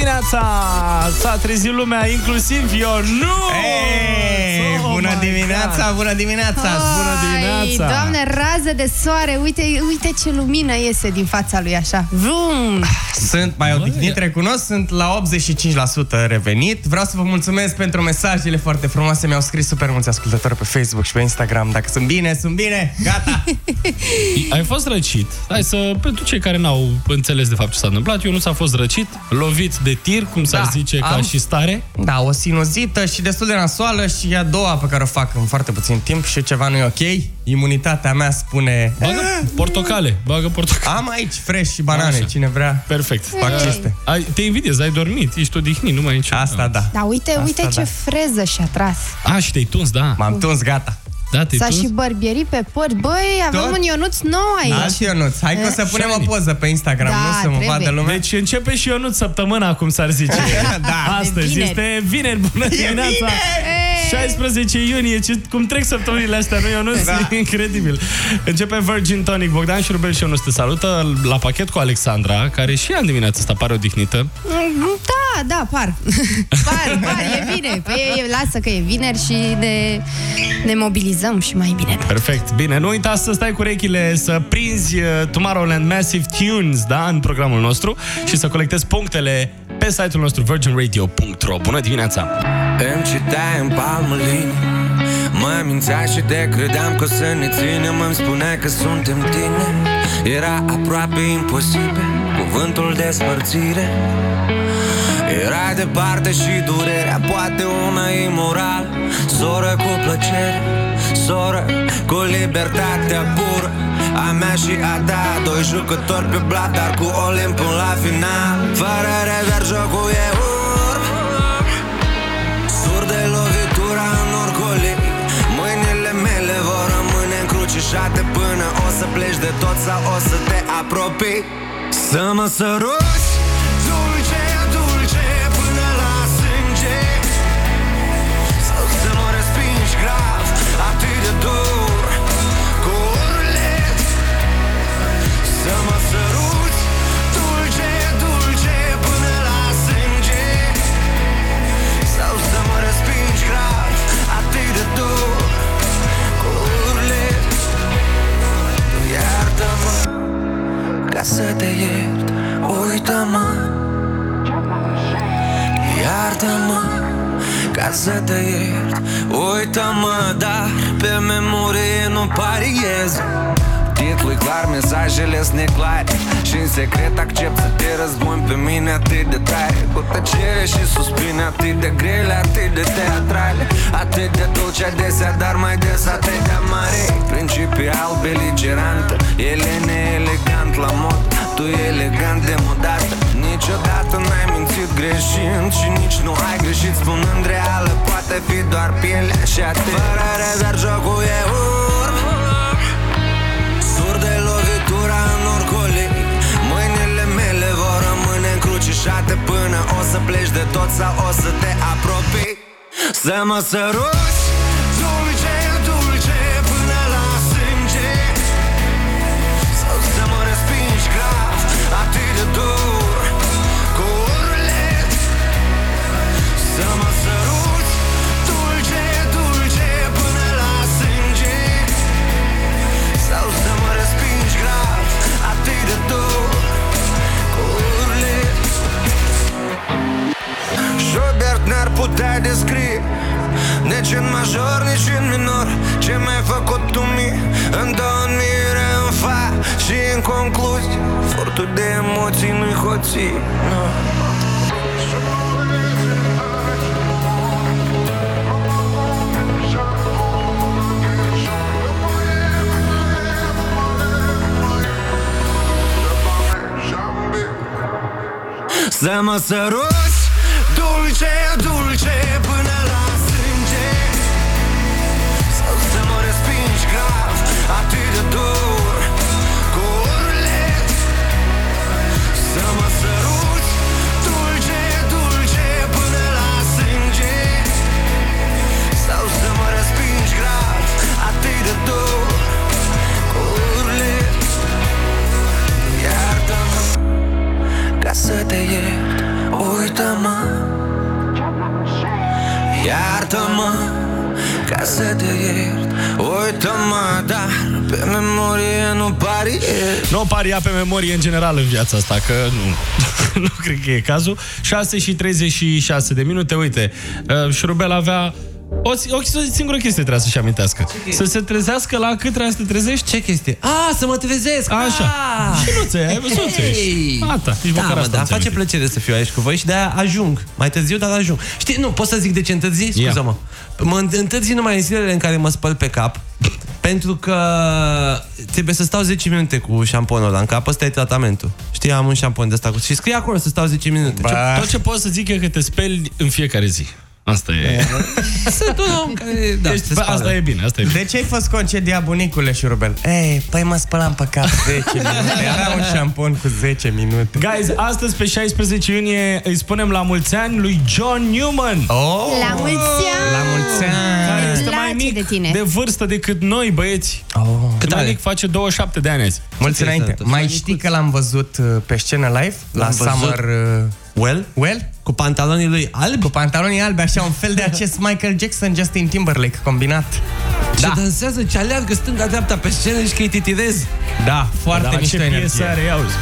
Dimineața! S-a trezit lumea, inclusiv eu. Nu! Ei, Oh bună my dimineața, God. bună dimineața! Bună dimineața! Ai, doamne, rază de soare, uite, uite ce lumină iese din fața lui așa. Vrum! Sunt mai odihnit, recunosc, sunt la 85% revenit. Vreau să vă mulțumesc pentru mesajele foarte frumoase. Mi-au scris super mulți ascultători pe Facebook și pe Instagram. Dacă sunt bine, sunt bine, gata! Ai fost răcit. Hai să, pentru cei care n-au înțeles de fapt ce s-a întâmplat, eu nu s-a fost răcit, lovit de tir, cum s-ar Da, zice, ca am- și stare. Da, o sinuzită și destul de nasoală și e a doua pe care o fac în foarte puțin timp și ceva nu e ok. Imunitatea mea spune... Bagă portocale, bagă portocale. Am aici fresh și banane, Așa. cine vrea. Perfect. Fac ciste. Ai, te invidiez, ai dormit, ești odihnit, nu mai e nicio... Asta da. Da, uite, Asta uite ce da. freză și-a tras. A, și te-ai tuns, da. M-am tuns, gata. Da, te-ai S-a tuns? și bărbierit pe păr. Băi, avem Tot? un Ionuț nou aici. Alt Ionuț. Hai că o să punem o Shiny. poză pe Instagram, Da, nu? Să mă trebuie. vadă lumea. Deci începe și Ionut săptămâna, cum s-ar zice. Da. Astăzi vineri. este vineri, bună dimineața! vineri! 16 iunie, ce, cum trec săptămânile astea, nu Ionuț? Da. E incredibil. Începe Virgin Tonic, Bogdan și Rubel și Ionuț te salută la pachet cu Alexandra, care și ea în dimineața asta pare odihnită. Da, da, par. par, par, e bine. Păi, e, lasă că e vineri și ne, ne mobilizăm și mai bine. Perfect. Bine, nu uita să stai cu urechile, să prinzi uh, Tomorrowland Massive Tunes, da, în programul nostru și să colectezi punctele pe site-ul nostru virginradio.ro. Bună dimineața! Îmi citeai în palmă linii Mă mințea și te credeam că o să ne ținem Îmi spunea că suntem tine Era aproape imposibil Cuvântul despărțire Era departe și durerea Poate una imoral Soră cu plăcere Soră cu libertatea pură A mea și a ta Doi jucători pe blat Dar cu Olimp până la final. Fără rever jocul e urb Sur de lovitura în orcolii Mâinile mele vor rămâne încrucișate Până o să pleci de tot sau o să te apropii? Să mă săruți! Dulce, Ca să te iert. Uită-mă. Iartă-mă. Ca să te iert. Uită-mă Dar pe memorie nu pariez Titlul e clar, mesajele sunt neclare. Și în secret accept să te răzbuni pe mine atât de tare. Cu tăcere și suspine atât de grele, atât de teatrale. Atât de dulce adesea, dar mai des atât de mare Principial beligerantă, el e neelegant la mod. Tu e elegant demodată Niciodată n-ai mințit greșind Și nici nu ai greșit spunând reală. Poate fi doar pielea și atât. Fără rever jocul e urb încrucișate Până o să pleci de tot sau o să te apropii. Să mă săruți nici în major, nici în minor Ce mi-ai făcut tu mie În două mire, în fa Și în concluzie Furtul de emoții nu-i hoții no. Săruți Dulce, dulce Până la sânge. Sau să mă respingi grav Atât de dur Cu urlet Să mă săruți Dulce, dulce Până la sânge. Sau să mă respingi grav Atât de dur Cu urlet Iartă-mă ca să te iert Uită-mă Iartă-mă Ca să te iert. Uită-mă Dar pe memorie nu pariez Nu paria pe memorie în general în viața asta, că nu, nu cred că e cazul. 6 și 36 de minute, uite, uh, Șurubel avea o, o singură chestie trebuia să-și amintească. Să se trezească la cât trebuia să te trezești? Ce chestie? A, să mă trezesc! Așa. Ah! Și nu ți ai văzut ți Hey! Ata, nici da, măcar mă, asta da, nu ți-ai face amintit. plăcere să fiu aici cu voi și de-aia ajung. Mai târziu, dar ajung. Știi, nu, pot să zic de ce întârzi? Scuză-mă. Mă întârzi numai în zilele în care mă spăl pe cap, pentru că trebuie să stau 10 minute cu șamponul ăla în cap, ăsta e tratamentul. Știi, am un șampon de ăsta cu... și scrie acolo să stau 10 minute. Ce, tot ce pot să zic e că te speli în fiecare zi. Asta e. Sunt un om care... Da, Ești, se bă, spală. asta e bine, asta e bine. De ce ai fost concediat bunicule și Rubel? Ei, păi mă spălam pe cap 10 minute Era un șampon cu 10 minute Guys, astăzi pe 16 iunie îi spunem la mulți ani lui John Newman. oh, La mulți ani! La mulți ani Care Îmi este place mai mic de tine. de vârstă decât noi, băieți. oh. Cât mai are? mic face 27 de ani azi. Mulți Ce înainte interesant. Mai știi că l-am văzut uh, pe scenă live? La L-am văzut. Summer uh, Well? Well? Cu pantalonii lui albi? Cu pantalonii albi, așa un fel de acest Michael Jackson, Justin Timberlake combinat Ce Da. dansează, ce aleargă stânga-dreapta pe scenă și că îi titirezi. Da, foarte Dar mișto ce piesă energie are, ia auzi.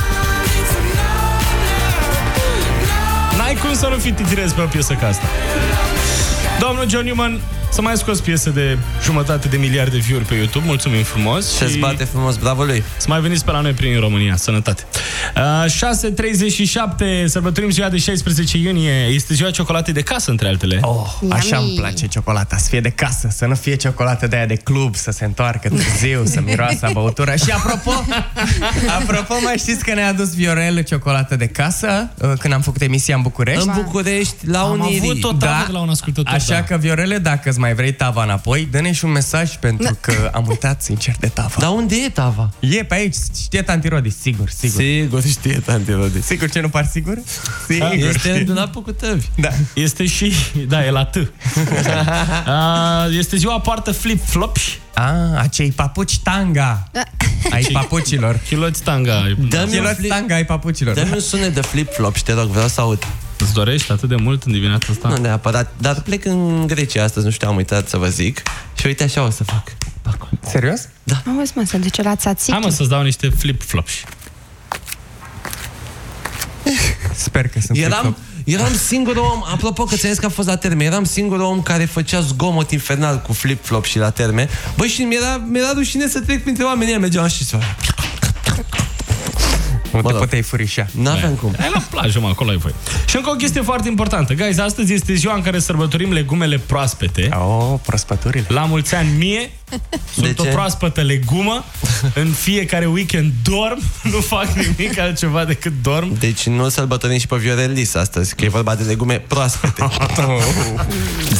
N-ai cum să nu fii titirez pe o piesă ca asta. Domnul John Newman să mai scos piese de jumătate de miliard de view-uri pe YouTube. Mulțumim frumos. Și se bate frumos, bravo lui. Să mai veniți pe la noi prin România. Sănătate. Uh, 6.37, sărbătorim ziua de 16 iunie. Este ziua ciocolatei de casă, între altele. Oh, așa Yummy. îmi place ciocolata, să fie de casă, să nu fie ciocolată de aia de club, să se întoarcă târziu, să miroasă a băutură. Și apropo, apropo, mai știți că ne-a adus Viorel ciocolată de casă uh, când am făcut emisia în București? În București, la Am Unirii. avut o tavă de la un ascultător. Așa da. că, Viorele, dacă îți mai vrei tava înapoi, dă-ne și un mesaj pentru că am uitat sincer de tava. Dar unde e tava? E pe aici, știe tanti Rodi, sigur, sigur. Sigur știe, tanti Rodi. Sigur ce nu par sigur? Sigur, Este știe. în dulapul cu tăvi. Da. Este și... Da, e la T. Uh, este ziua poartă flip-flops. Ah, acei papuci tanga ai papucilor. Chiloți tanga. Dă-mi un, Chiloți flip, tanga ai papucilor. dă-mi un sunet de flip-flop și te rog, vreau să aud. Îți dorești atât de mult în dimineața asta? Nu neapărat, dar plec în Grecia astăzi, nu știu, am uitat să vă zic. Și uite așa o să fac. Serios? Auzi, mă, să duce la țațichi. Hai mă să-ți dau niște flip-flops. Sper că sunt Eram, flip-flop. eram singurul om, apropo că ți-am zis că a fost la terme, eram singurul om care făcea zgomot infernal cu flip-flop și la terme. Băi, și mi-era, mi-era rușine să trec printre oameni, ăia mergeam și să Nu te rog. puteai furișa. N-aveam cum. Hai la plajă, mă, acolo ai voi. Și încă o chestie foarte importantă. Guys, astăzi este ziua în care sărbătorim legumele proaspete. Oh, prospăturile. La mulți ani mie, sunt De o ce? proaspătă legumă. În fiecare weekend dorm, nu fac nimic altceva decât dorm. Deci nu sărbătorim și pe Viorel Lis astăzi, că e vorba de legume proaspete.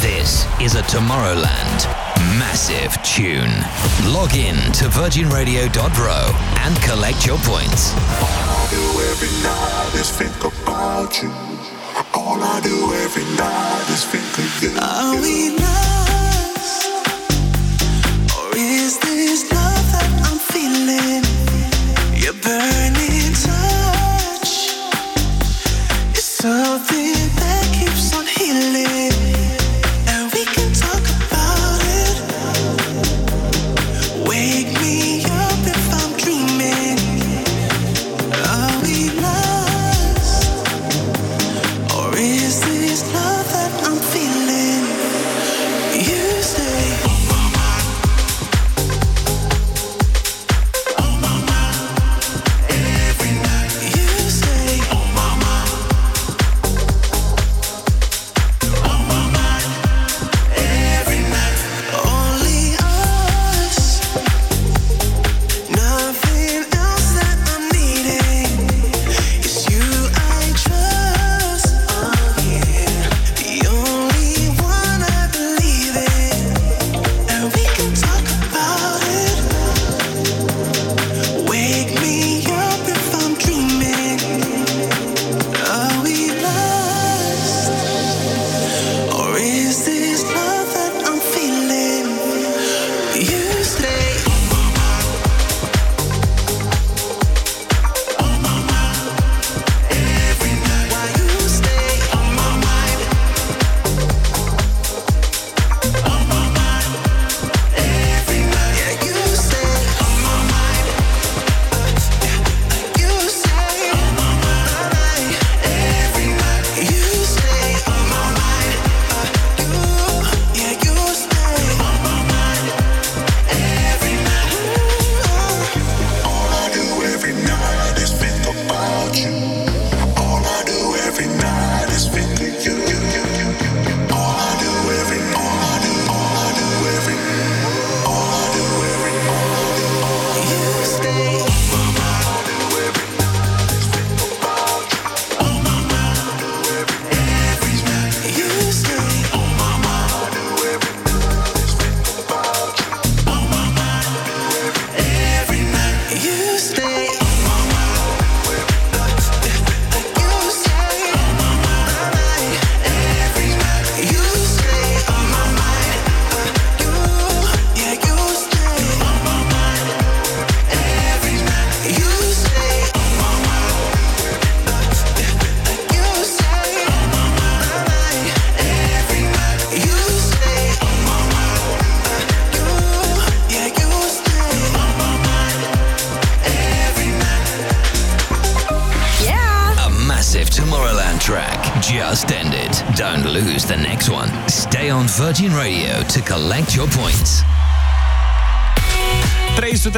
This is a Tomorrowland massive tune. Log in to virginradio.ro and collect your points. I do every night is think about you. All I do every night is think of you. Are we lost? Or is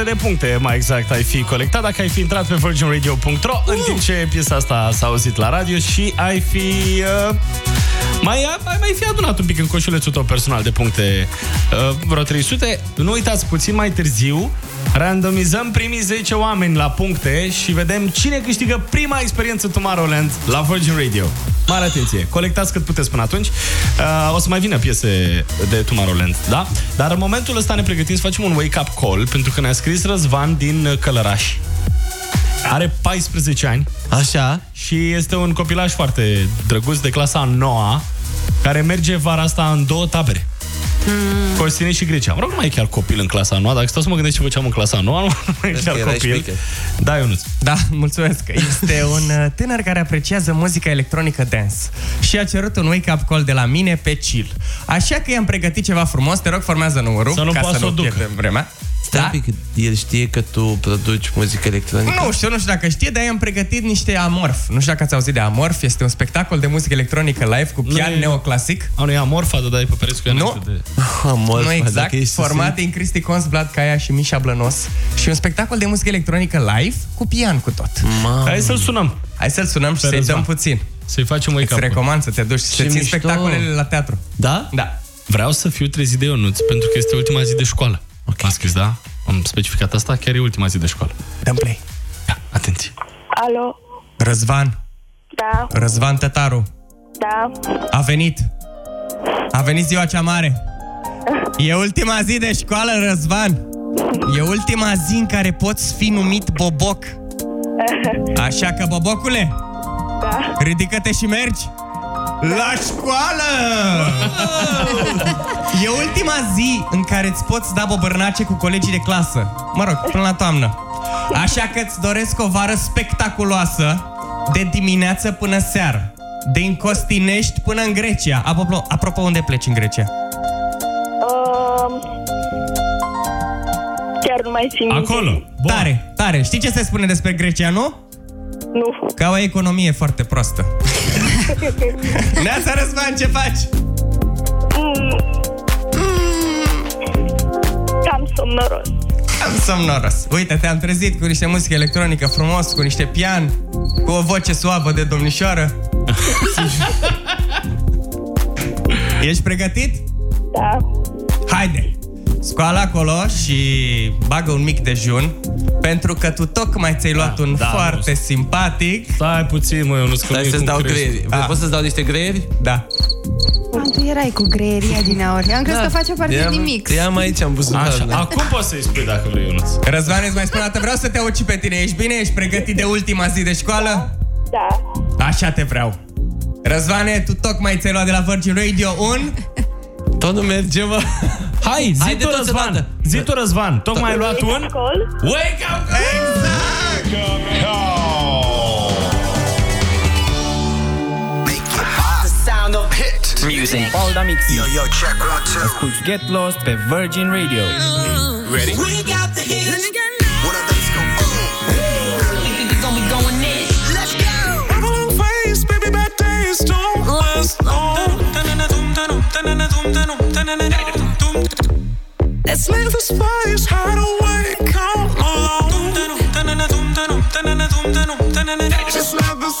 300 de puncte, mai exact, ai fi colectat dacă ai fi intrat pe virginradio.ro în timp ce piesa asta s-a auzit la radio și ai fi... Uh, mai, ai mai fi adunat un pic în coșulețul tău personal de puncte uh, vreo 300. Nu uitați, puțin mai târziu randomizăm primii 10 oameni la puncte și vedem cine câștigă prima experiență Tomorrowland la Virgin Radio. Mare atenție! Colectați cât puteți până atunci. Uh, o să mai vină piese de Tomorrowland, da? Dar în momentul ăsta ne pregătim să facem un wake-up call pentru că ne-a scris Răzvan din Călăraș. Are 14 ani. Așa. Și este un copilaș foarte drăguț de clasa 9 care merge vara asta în două tabere. Hmm. Costine și Grecia. Mă rog, nu mai e chiar copil în clasa 9, dacă stau să mă gândesc ce făceam în clasa 9, nu mai e chiar erai copil. șmecher. Da, Ionuț. Da, mulțumesc. Este un uh, tânăr care apreciază muzica electronică dance și a cerut un wake-up call de la mine pe chill. Așa că i-am pregătit ceva frumos. Te rog, formează numărul. Să nu ca poată să să o nu ducă. pierdem vremea. Stai un pic, el știe că tu produci muzică electronică? Nu știu, nu știu dacă știe, dar i-am pregătit niște Amorf. Nu știu dacă ați auzit de Amorf. Este un spectacol de muzică electronică live cu pian e- neoclasic. A, nu e Amorfa, dar dai pe pereți cu ea Nu. înainte de... Amorf, nu exact, dacă ești format susținut. din Cristi Cons, Vlad Caia și Mișa Blănos și un spectacol de muzică electronică live cu pian cu tot. Mamă. Hai să-l sunăm. Hai să-l sunăm și Pe să-i Răzvan. dăm puțin. Să-i facem wake Îți up recomand să te duci și să Ce ții mișto. spectacolele la teatru. Da? Da. Vreau să fiu trezit de Ionuț, pentru că este ultima zi de școală. Okay. M-a scris, da? Am specificat asta, chiar e ultima zi de școală. Dăm play. Ia, atenție. Alo, Răzvan. da, Răzvan Tătaru. da, A venit. A venit ziua cea mare. E ultima zi de școală, Răzvan. E ultima zi în care poți fi numit Boboc. Așa că, Bobocule, da. ridică-te și mergi la școală! E ultima zi în care îți poți da bobărnace cu colegii de clasă. Mă rog, până la toamnă. Așa că îți doresc o vară spectaculoasă de dimineață până seară. Din Costinești până în Grecia. Apropo, apropo unde pleci în Grecia? Um, chiar nu mai țin minte. Tare, tare. Știi ce se spune despre Grecia, nu? Nu. Că au o economie foarte proastă. Neața Răzvan, ce faci? Mm. Cam somnoros. Am somnoros. Uite, te-am trezit cu niște muzică electronică frumos, cu niște pian, cu o voce suavă de domnișoară. Ești pregătit? Da. Haide! Scoală acolo și bagă un mic dejun Pentru că tu tocmai ți-ai luat un da, foarte simpatic Stai puțin, mă, eu nu Stai să-ți dau greieri. Ah. Poți să-ți dau niște greieri? Da. Tu erai cu greieria din aur. Eu am crezut Da. că face parte Ia- din mix. Ia-mă aici, am buzunar. Așa, acum poți să-i spui dacă vrei, Ionuț. Răzvan, îți mai spun o dată, vreau să te aud și pe tine Ești bine? Ești pregătit de ultima zi de școală? Da. Așa te vreau Răzvane, tu tocmai ți-ai luat de la Virgin Radio un... Tot nu merge, mă. Hai, zi Haide tu, toți Răzvan. odată. Zi tu, Răzvan. Tocmai ai luat un... Wake up! Exact! The sound of hit music. Paul da Mix. Yo, yo, check one, two. Asculti Get Lost pe Virgin Radio. Ready? We got the hits. One of them's go We gon' be going in. Let's go. face, baby, bad days don't last long. Just let the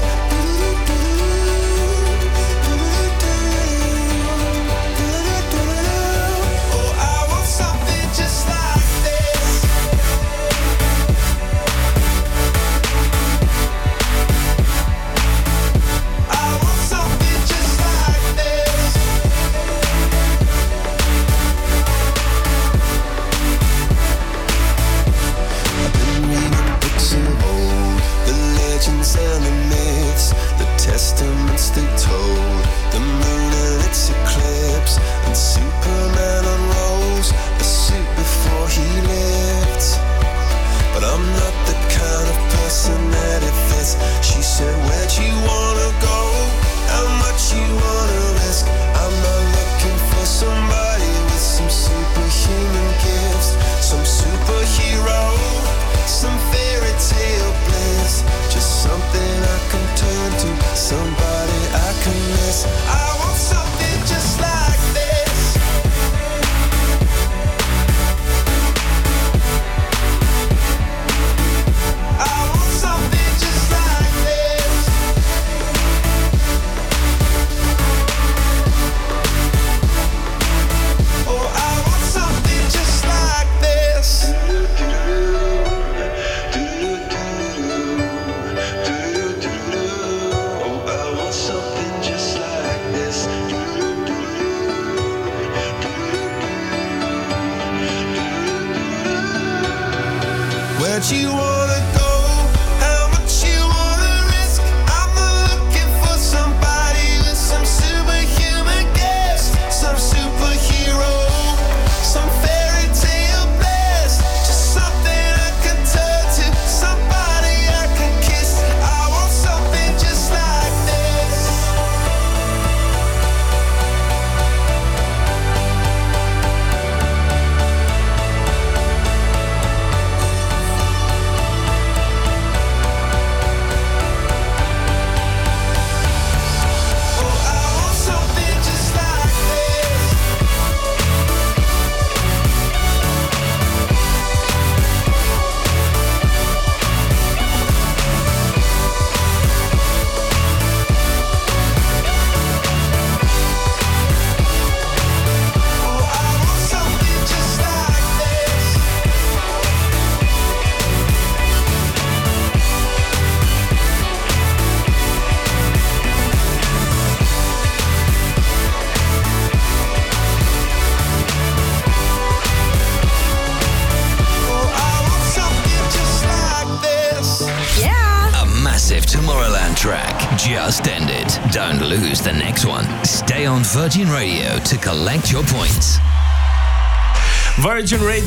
Peace. instant told the moon and its eclipse, and Superman unrolls a suit before he lifts. But I'm not the kind of person that it fits.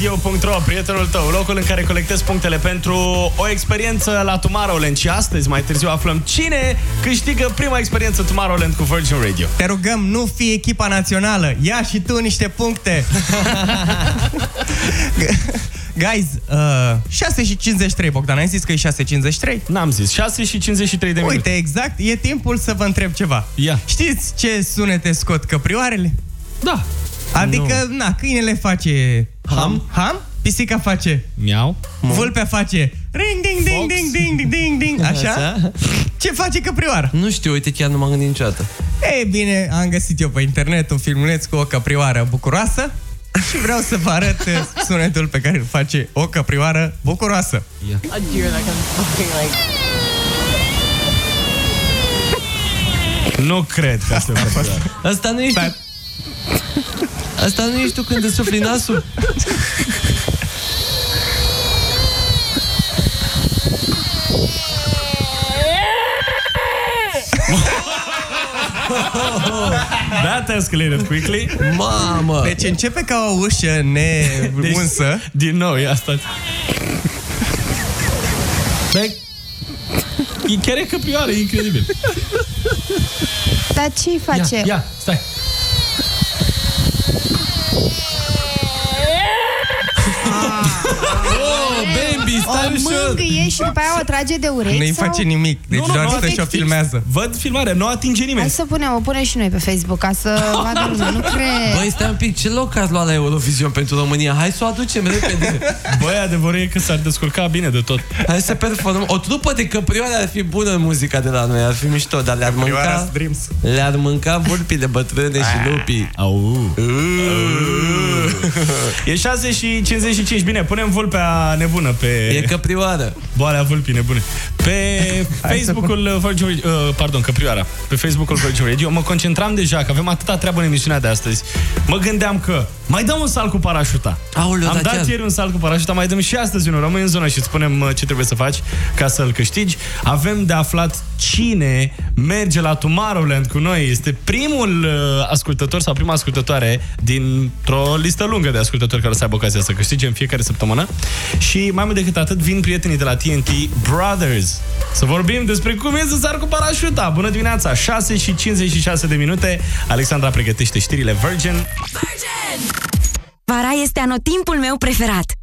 virginradio.ro, prietenul tău, locul în care colectezi punctele pentru o experiență la Tomorrowland. Și astăzi, mai târziu, aflăm cine câștigă prima experiență Tomorrowland cu Virgin Radio. Te rugăm, nu fi echipa națională. Ia și tu niște puncte. Guys, uh, 6 și 53, Bogdan, ai zis că e 6 53? N-am zis, 6 și 53 de minute. Uite, exact, e timpul să vă întreb ceva. Ia. Știți ce sunete scot căprioarele? Da. Adică, nu. na, câinele face ham, ham, pisica face miau, vulpea face ring ding ding ding ding ding ding ding, așa? Așa? Ce face căprioara? Nu știu, uite, chiar nu m-am gândit niciodată. Ei bine, am găsit eu pe internet un filmuleț cu o căprioară bucuroasă și vreau să vă arăt uh, sunetul pe care îl face o căprioară bucuroasă. Ia. A deer that can fucking like. Nu cred că asta e Asta nu ești tu... Asta nu ești tu când îți sufli nasul? That escalated quickly. Mamă! Deci începe ca o ușă neunsă. Deci, din nou, ia stai. Bă, e chiar e căprioară, e incredibil. Dar ce-i face? Ia, ia, stai. Stai O ușor! mângâie și după aia o trage de urechi? Nu-i sau... face nimic, deci Nu, nu, doar nu, stă și o efectiv. filmează. Văd filmarea, nu atinge nimeni. Hai să punem, o punem și noi pe Facebook ca să vadă lumea, nu cred. Băi, stai un pic, ce loc ați luat la Eurovision pentru România? Hai să o aducem repede. Băi, adevărul e că s-ar descurca bine de tot. Hai să performăm. O trupă de căprioare ar fi bună în muzica de la noi, ar fi mișto, dar le-ar Căprioara mânca... Dreams. Le-ar mânca vulpile bătrâne și lupii. Au. E 6 și 55. Bine, punem vulpea nebună pe... E căprioară. Boalea vulpii nebune. Pe Facebook-ul Virgin Radio, uh, pardon, Căprioara. Pe Facebook-ul Virgin Radio. Mă concentram deja că avem atâta treabă în emisiunea de astăzi. Mă gândeam că mai dăm un salt cu parașuta. Aoleu, Am dar dat chiar. ieri un salt cu parașuta, mai dăm și astăzi unul. Rămâi în zonă și îți spunem uh, ce trebuie să faci ca să-l câștigi. Avem de aflat cine merge la Tomorrowland cu noi. Este primul uh, ascultător sau prima ascultătoare dintr-o listă lungă de ascultători care o să aibă ocazia să câștige în fiecare săptămână. Și mai mult decât atât, vin prietenii de la TNT Brothers să vorbim despre cum e să sar cu parașuta. Bună dimineața, 6 și 56 de minute. Alexandra pregătește știrile Virgin. Vara este anotimpul meu preferat.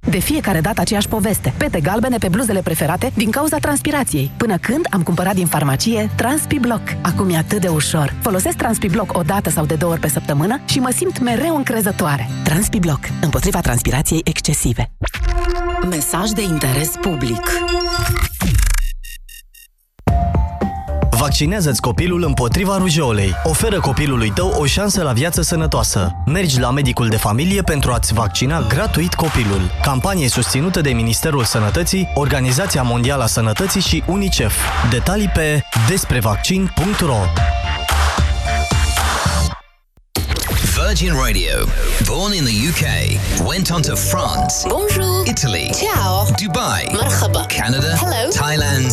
De fiecare dată aceeași poveste. Pete galbene pe bluzele preferate din cauza transpirației. Până când am cumpărat din farmacie TranspiBlock. Acum e atât de ușor. Folosesc TranspiBlock o dată sau de două ori pe săptămână și mă simt mereu încrezătoare. TranspiBlock. Împotriva transpirației excesive. Mesaj de interes public. Vaccinează-ți copilul împotriva rujeolei. Oferă copilului tău o șansă la viață sănătoasă. Mergi la medicul de familie pentru a-ți vaccina gratuit copilul. Campanie susținută de Ministerul Sănătății, Organizația Mondială a Sănătății și UNICEF. Detalii pe desprevaccin.ro Virgin Radio, born in the UK, went on to France, Bonjour. Italy, Ciao. Dubai, Marhaba. Canada, Hello. Thailand,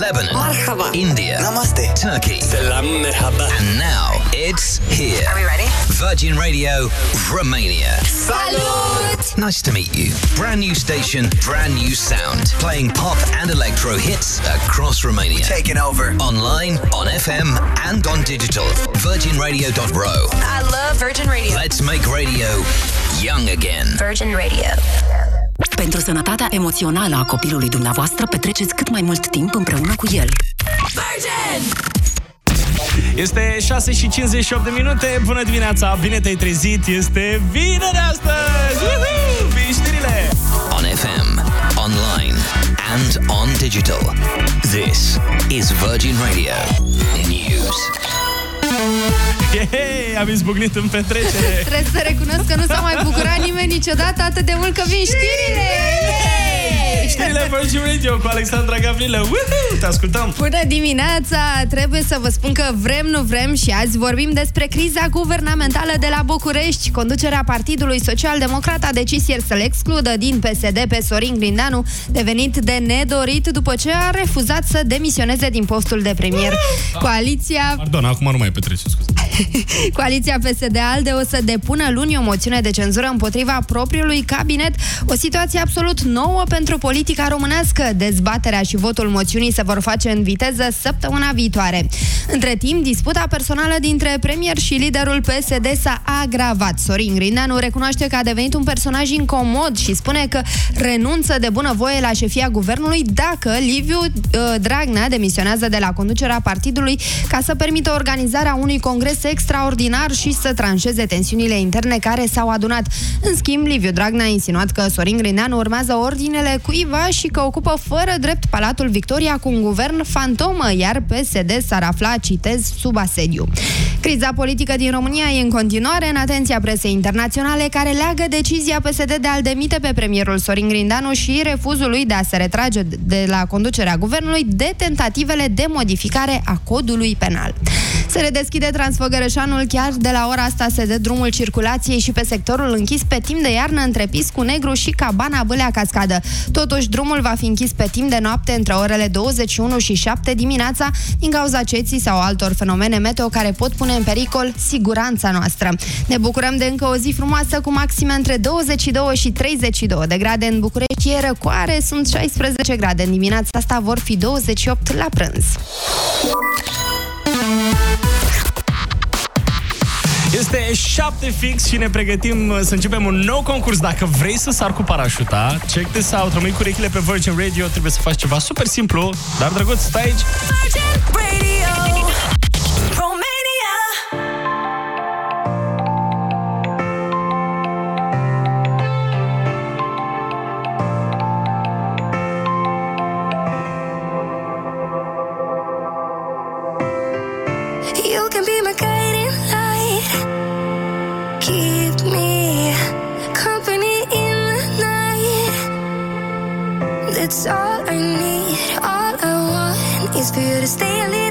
Lebanon, Marhaba. India, Namaste. Turkey, Salam merhaba. and now it's here. Are we ready? Virgin Radio, Romania. Salut! Nice to meet you. Brand new station, brand new sound. Playing pop and electro hits across Romania. Taking over. Online, on FM, and on digital. VirginRadio.ro. I love Virgin Radio. Let's make radio young again. Virgin Radio. Pentru sănătatea emoțională a copilului dumneavoastră, petreceți cât mai mult timp împreună cu el. Este 6 și 58 de minute. Bună dimineața, bine te-ai trezit. Este vineri astăzi. Woohoo! Vin știrile. On FM, online, and on digital. This is Virgin Radio News. Yay, am izbucnit în petrecere. Trebuie să recunosc că nu s-a mai bucurat nimeni niciodată atât de mult că vin știrile! Yay! Știrile Virgin Radio cu Alexandra Gavrilă. Woohoo! Te ascultăm! Bună dimineața! Trebuie să vă spun că vrem, nu vrem și azi vorbim despre criza guvernamentală de la București. Conducerea Partidului Social Democrat a decis ieri să-l excludă din PSD pe Sorin Grindanu, devenit de nedorit după ce a refuzat să demisioneze din postul de premier. Coaliția Pardon, acum nu mai petrece, scuze. Coaliția PSD-ALDE o să depună luni o moțiune de cenzură împotriva propriului cabinet, o situație absolut nouă pentru politica românească. Dezbaterea și votul moțiunii se vor face în viteză săptămâna viitoare. Între timp, disputa personală dintre premier și liderul PSD s-a agravat. Sorin Grindeanu recunoaște că a devenit un personaj incomod și spune că renunță de bunăvoie la șefia guvernului dacă Liviu uh, Dragnea demisionează de la conducerea partidului ca să permită organizarea unui congres extraordinar și să tranșeze tensiunile interne care s-au adunat. În schimb, Liviu Dragnea a insinuat că Sorin Grindeanu urmează ordinele cuiva și că ocupă fără drept Palatul Victoria cu un guvern fantomă, iar PSD s-ar afla, citez, sub asediu. Criza politică din România e în continuare în atenția presei internaționale care leagă decizia PSD de a-l demite pe premierul Sorin Grindeanu și refuzul lui de a se retrage de la conducerea guvernului de tentativele de modificare a codului penal. Se redeschide Transfăgărășanul chiar de la ora asta se dă drumul circulației și pe sectorul închis pe timp de iarnă între Piscu Negru și Cabana Bâlea Cascadă. Totuși, drumul va fi închis pe timp de noapte între orele 21 și 7 dimineața din cauza ceții sau altor fenomene meteo care pot pune în pericol siguranța noastră. Ne bucurăm de încă o zi frumoasă cu maxime între 22 și 32 de grade în București. E răcoare, sunt 16 grade. În dimineața asta vor fi 28 la prânz. Este 7 fix și ne pregătim uh, să începem un nou concurs. Dacă vrei să sar cu parașuta, check this out. Rămâi cu urechile pe Virgin Radio, trebuie să faci ceva super simplu, dar drăguț, stai aici. You all I need. All I want is for you to stay a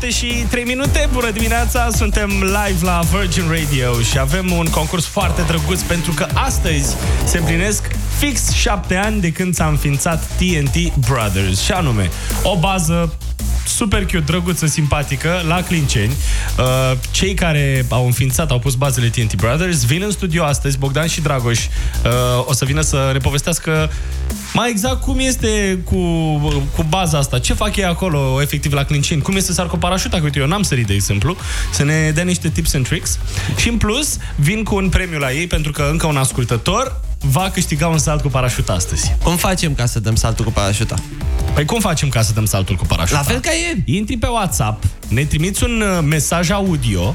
7 și 3 minute, bună dimineața, suntem live la Virgin Radio și avem un concurs foarte drăguț pentru că astăzi se împlinesc fix 7 ani de când s-a înființat TNT Brothers și anume o bază super cute, drăguță, simpatică, la Clinceni. Uh, cei care au înființat, au pus bazele TNT Brothers, vin în studio astăzi, Bogdan și Dragoș, uh, o să vină să ne povestească mai exact cum este cu, cu baza asta, ce fac ei acolo, efectiv, la Clinceni, cum este să sar cu parașuta, că uite, eu n-am sărit, de exemplu, să ne dea niște tips and tricks. Și în plus, vin cu un premiu la ei, pentru că încă un ascultător va câștiga un salt cu parașuta astăzi. Cum facem ca să dăm saltul cu parașuta? Păi cum facem ca să dăm saltul cu parașuta? La fel ca ieri. Intri pe WhatsApp, ne trimiți un uh, mesaj audio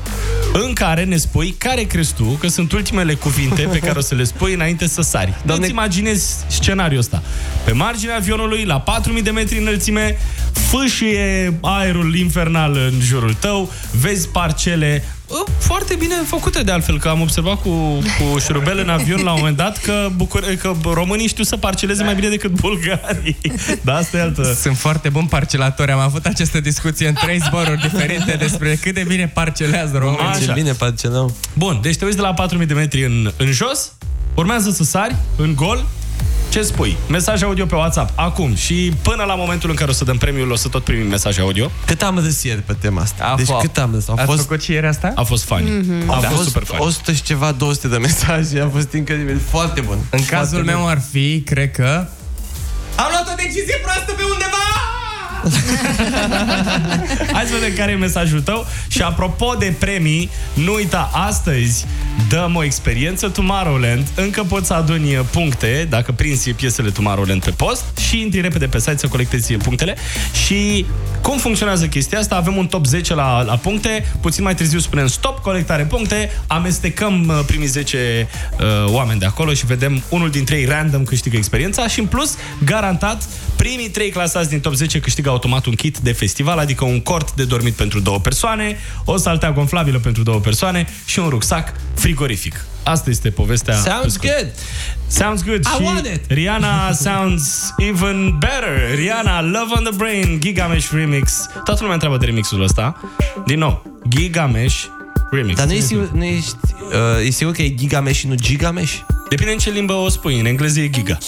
în care ne spui care crezi tu că sunt ultimele cuvinte pe care o să le spui înainte să sari. Doamne... Îți imaginezi scenariul ăsta. Pe marginea avionului, la 4000 de metri înălțime, fâșie aerul infernal în jurul tău, vezi parcele uh, foarte bine făcute de altfel, că am observat cu, cu șurubel în avion la un moment dat că, Bucur- că românii știu să parceleze mai bine decât bulgarii. Da, asta e altă. Sunt foarte buni parcelatori. Am avut această discuție în trei zboruri diferite despre cât de bine parcelează românii. Așa. bine parcelăm. Bun, deci te uiți de la 4000 de metri în, în jos, urmează să sari în gol, ce spui? Mesaj audio pe WhatsApp, acum și până la momentul în care o să dăm premiul, o să tot primim mesaj audio. Cât am râs ieri pe tema asta? A deci fost- cât am râs? Au Ați fost, făcut și ieri asta? A fost funny. Mhm. A a fost fost super funny. 100 și ceva, 200 de mesaje, a fost incredibil, foarte bun. În cazul Foarte meu bun. ar fi, cred că... Am luat o decizie proastă pe undeva! Hai să vedem care e mesajul tău. Și apropo de premii Nu uita, astăzi dăm o experiență Tomorrowland. Încă poți să aduni puncte Dacă prinzi piesele Tomorrowland pe post Și intri repede pe site să colectezi punctele. Și cum funcționează chestia asta? Avem un top 10 la, la puncte. Puțin mai târziu spunem stop, colectare puncte. Amestecăm uh, primii 10 uh, oameni de acolo Și vedem unul dintre ei random câștigă experiența Și în plus, garantat Primii trei clasați din top 10 câștigă automat un kit de festival, adică un cort de dormit pentru două persoane, o saltea gonflabilă pentru două persoane și un rucsac frigorific. Asta este povestea. Sounds pe scurt. good. Sounds good. I și want it. Rihanna sounds even better. Rihanna, Love on the Brain, Gigamesh Remix. Toată lumea întreabă de remixul ăsta. Din nou, Gigamesh Remix. Dar nu e sigur, nu ești, uh, e sigur că e Gigamesh și nu Gigamesh? Depinde în ce limbă o spui. În engleză e Giga.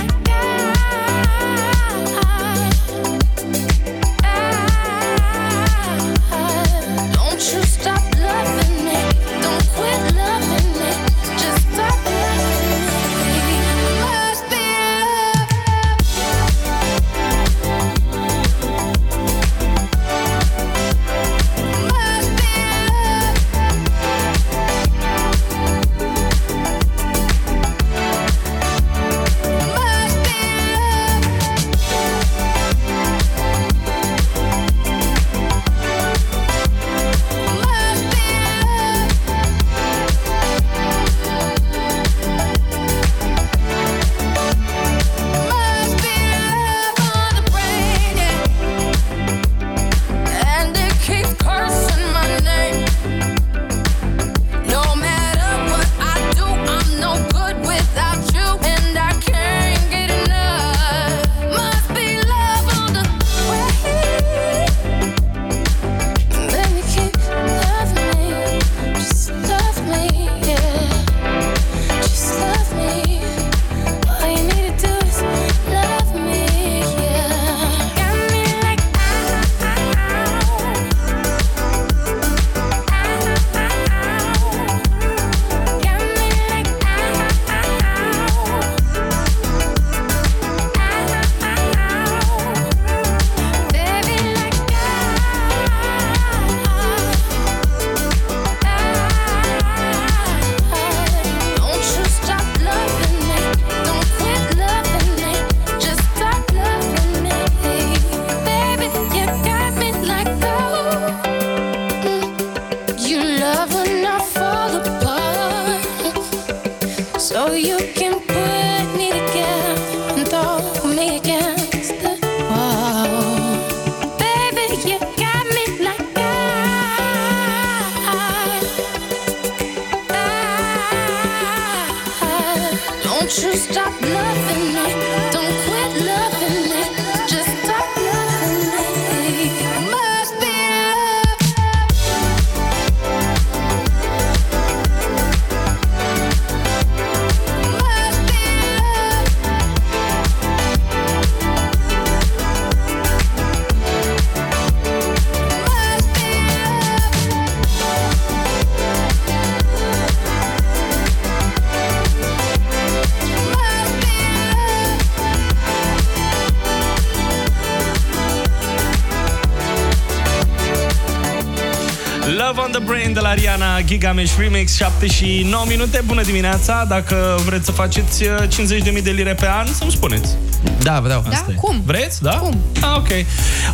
Gigamesh Remix, 7 și 9 minute. Bună dimineața! Dacă vreți să faceți uh, 50.000 de lire pe an, să-mi spuneți. Da, vreau. Da? Cum? Vreți? Da? Cum? Ah, ok.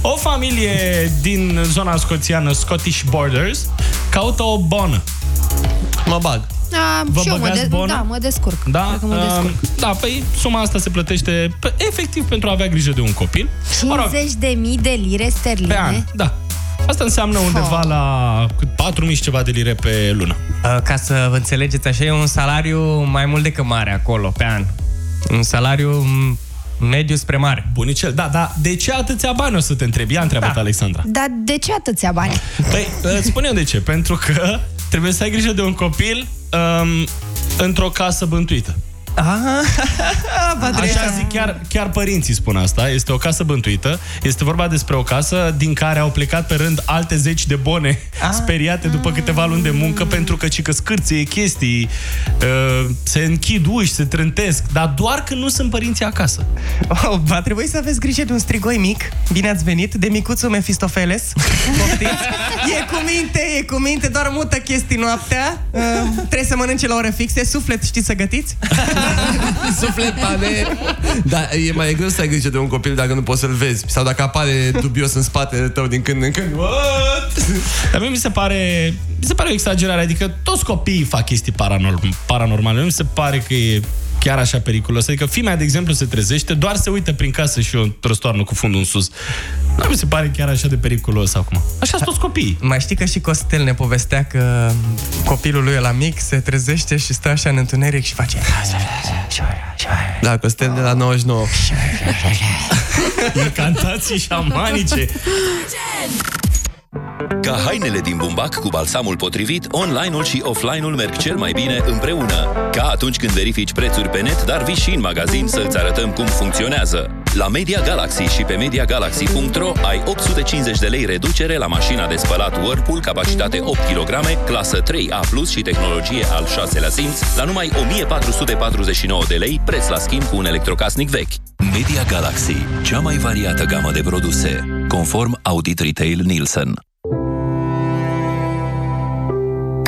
O familie din zona scoțiană, Scottish Borders, caută o bonă. Mă bag. Da, Vă și eu mă, băgați de- bonă? da, mă descurc. Da? Cred că mă descurc. Um, da, păi suma asta se plătește pe, efectiv pentru a avea grijă de un copil. Mă rog, 50 de mii de lire sterline. pe an, da. Asta înseamnă undeva la cât 4.000 și ceva de lire pe lună. Uh, Ca să vă înțelegeți așa, e un salariu mai mult decât mare acolo, pe an. Un salariu m, mediu spre mare. Bunicel, da, da. De ce atâția bani o să te întrebi? Ia întreabă da. Alexandra. Dar de ce atâția bani? Păi, îți spun eu de ce. Pentru că trebuie să ai grijă de un copil um, într-o casă bântuită. Așa zic, chiar, chiar părinții spun asta. Este o casă bântuită. Este vorba despre o casă din care au plecat pe rând alte zeci de bone speriate după câteva luni de muncă pentru că ci că scârție chestii, uh, se închid uși, se trântesc, dar doar când nu sunt părinții acasă. Oh, va trebui să aveți grijă de un strigoi mic. Bine ați venit, de micuțul Mefistofeles. Poftiți? e cu minte, e cu minte, doar mută chestii noaptea. Uh, trebuie să mănânce la ore fixe. Suflet, știți să gătiți? Suflet pane. Dar e mai greu să ai grijă de un copil dacă nu poți să-l vezi. Sau dacă apare dubios în spatele tău din când în când. What? Dar mie mi se pare, mi se pare o exagerare, adică toți copiii fac chestii paranorm, paranormale. Nu mi se pare că e chiar așa periculos. Adică fimea, de exemplu, se trezește, doar se uită prin casă și o răstoarnă cu fundul în sus. Nu mi se pare chiar așa de periculos acum. Așa sunt toți copiii. Mai știi că și Costel ne povestea că copilul lui la mic se trezește și stă așa în întuneric și face... Da, Costel de la 99. Incantații șamanice. Ca hainele din bumbac cu balsamul potrivit, online-ul și offline-ul merg cel mai bine împreună. Ca atunci când verifici prețuri pe net, dar vii și în magazin să-ți arătăm cum funcționează. La Media Galaxy și pe MediaGalaxy.ro ai 850 de lei reducere la mașina de spălat Whirlpool, capacitate 8 kg, clasă 3A+, și tehnologie al 6-lea simț, la numai 1449 de lei, preț la schimb cu un electrocasnic vechi. Media Galaxy, cea mai variată gamă de produse, conform Audit Retail Nielsen.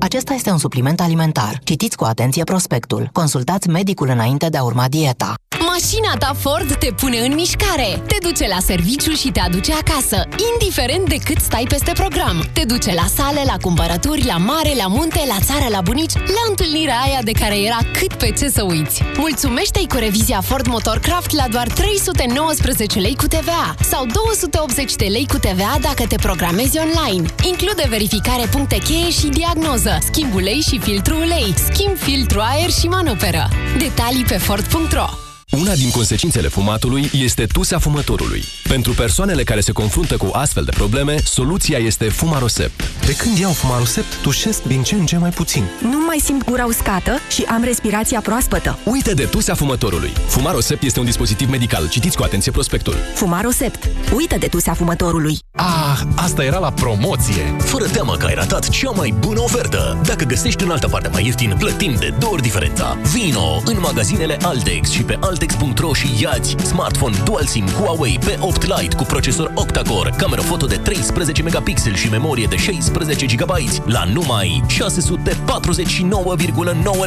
Acesta este un supliment alimentar. Citiți cu atenție prospectul. Consultați medicul înainte de a urma dieta. Mașina ta Ford te pune în mișcare. Te duce la serviciu și te aduce acasă, indiferent de cât stai peste program. Te duce la sale, la cumpărături, la mare, la munte, la țară, la bunici, la întâlnirea aia de care era cât pe ce să uiți. Mulțumește-i cu revizia Ford Motorcraft la doar 319 lei cu TVA sau 280 de lei cu TVA dacă te programezi online. Include verificare puncte cheie și diagnoză, schimb ulei și filtru ulei, schimb filtru aer și manoperă. Detalii pe Ford.ro Una din consecințele fumatului este tusea fumătorului. Pentru persoanele care se confruntă cu astfel de probleme, soluția este Fumarosept. De când iau Fumarosept, tușesc din ce în ce mai puțin. Nu mai simt gura uscată și am respirația proaspătă. Uită de tusea fumătorului. Fumarosept este un dispozitiv medical. Citiți cu atenție prospectul. Fumarosept. Uită de tusea fumătorului. Ah, asta era la promoție! Fără teamă că ai ratat cea mai bună ofertă. Dacă găsești în altă parte mai ieftin, plătim de două ori diferența. Vino în magazinele Altex și pe altex.ro și iați smartphone dual SIM Huawei P8 Lite cu procesor octa-core, cameră foto de 13 megapixel și memorie de 16 GB la numai 649,9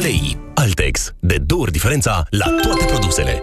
lei. Altex. De două ori diferența la toate produsele.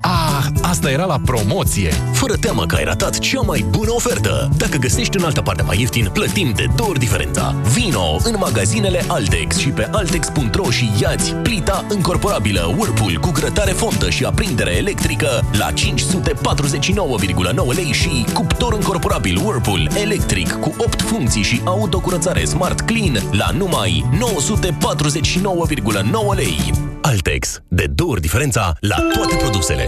Ah, asta era la promoție! Fără teamă că ai ratat cea mai bună ofertă! Dacă găsești în altă parte mai ieftin, plătim de două ori diferența. Vino în magazinele Altex și pe altex.ro și iați plita încorporabilă Whirlpool cu grătare fontă și aprindere electrică la 549,9 lei și cuptor încorporabil Whirlpool electric cu 8 funcții și autocurățare Smart Clean la numai 949,9 lei. Altex. De două ori diferența la toate produsele.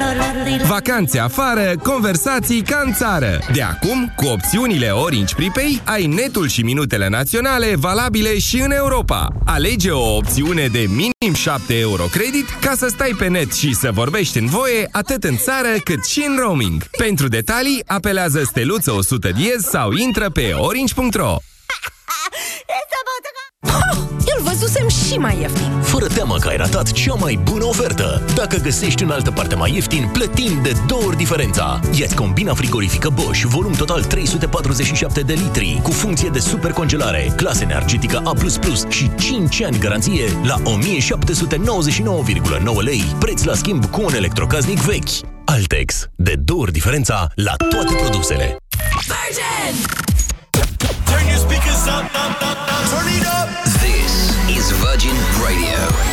Vacanțe afară, conversații ca în țară. De acum, cu opțiunile Orange Prepay, ai netul și minutele naționale valabile și în Europa. Alege o opțiune de minim 7 euro credit ca să stai pe net și să vorbești în voie atât în țară cât și în roaming. Pentru detalii, apelează steluță 100 diez sau intră pe orange.ro. Eu-l văzusem și mai ieftin. Fără teamă că ai ratat cea mai bună ofertă. Dacă găsești în altă parte mai ieftin, plătim de două ori diferența. Iați combina frigorifică Bosch, volum total 347 de litri, cu funcție de supercongelare, clasă energetică A++ și 5 ani garanție la 1799,9 lei, preț la schimb cu un electrocasnic vechi. Altex. De două ori diferența la toate produsele. Turn your speakers up, up, up, up. Turn it up. This is Virgin Radio.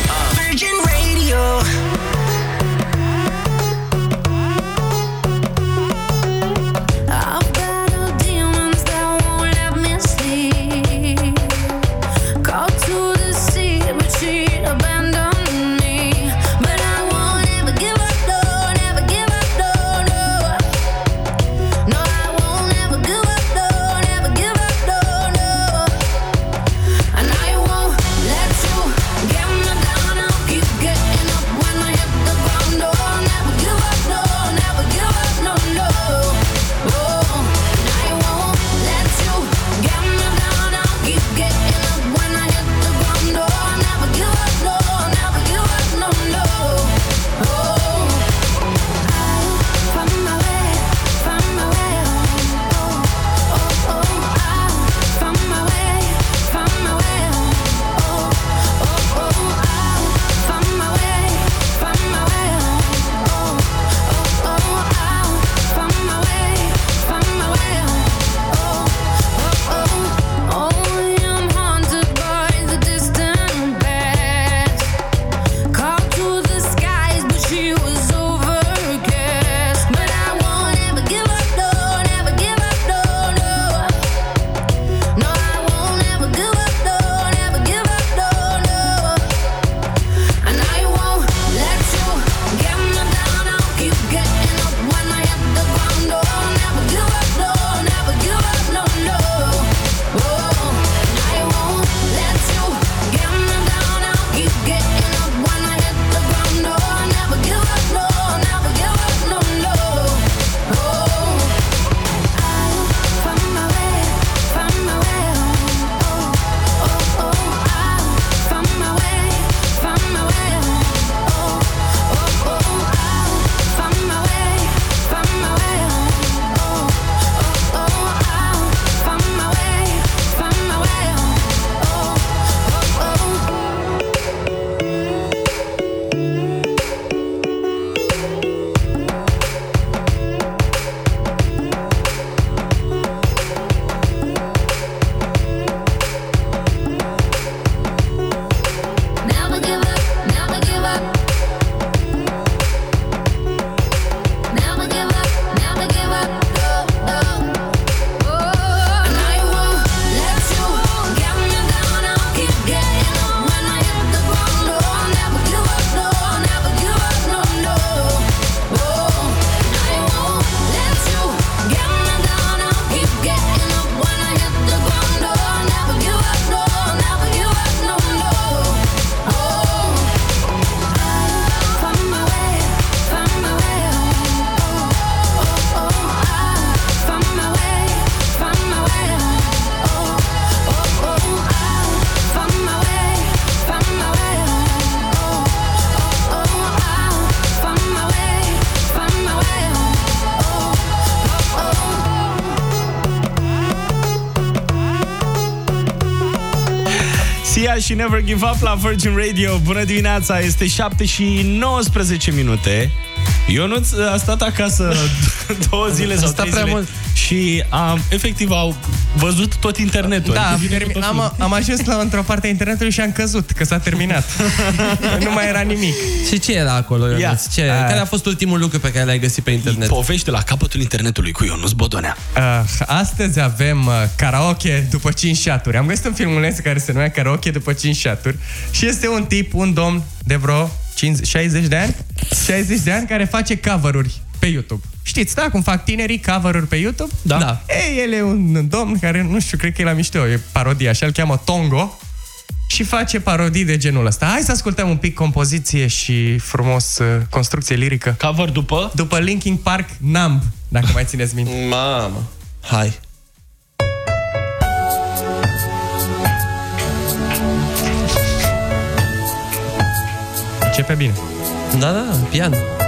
Și Never Give Up la Virgin Radio. Bună dimineața, este 7 și 19 minute. Ionuț a stat acasă două zile sau stat trei prea zile mult. și am, efectiv au văzut tot internetul. Da, Adică vine termi- tot am, felul. am ajuns la într-o parte a internetului și am căzut, că s-a terminat. nu mai era nimic. Și ce era acolo, Ionuț? Ia. Ce? Ah. Care a fost ultimul lucru pe care l-ai găsit pe internet? Povești de la capătul internetului cu Ionuț Bodonea. Uh, astăzi avem uh, karaoke după 5 șaturi. Am găsit un filmuleț care se numea Karaoke după 5 șaturi și este un tip, un domn de vreo 50, 60 de ani, 60 de ani care face cover-uri pe YouTube. Știți, da, cum fac tinerii cover-uri pe YouTube? Da. da. Ei, el e un domn care, nu știu, cred că e la mișto, e parodie, așa, îl cheamă Tongo și face parodii de genul ăsta. Hai să ascultăm un pic compoziție și frumos uh, construcție lirică. Cover după? După Linkin Park Numb, dacă mai țineți minte. Mamă, hai. Începe bine. Da, da, pian.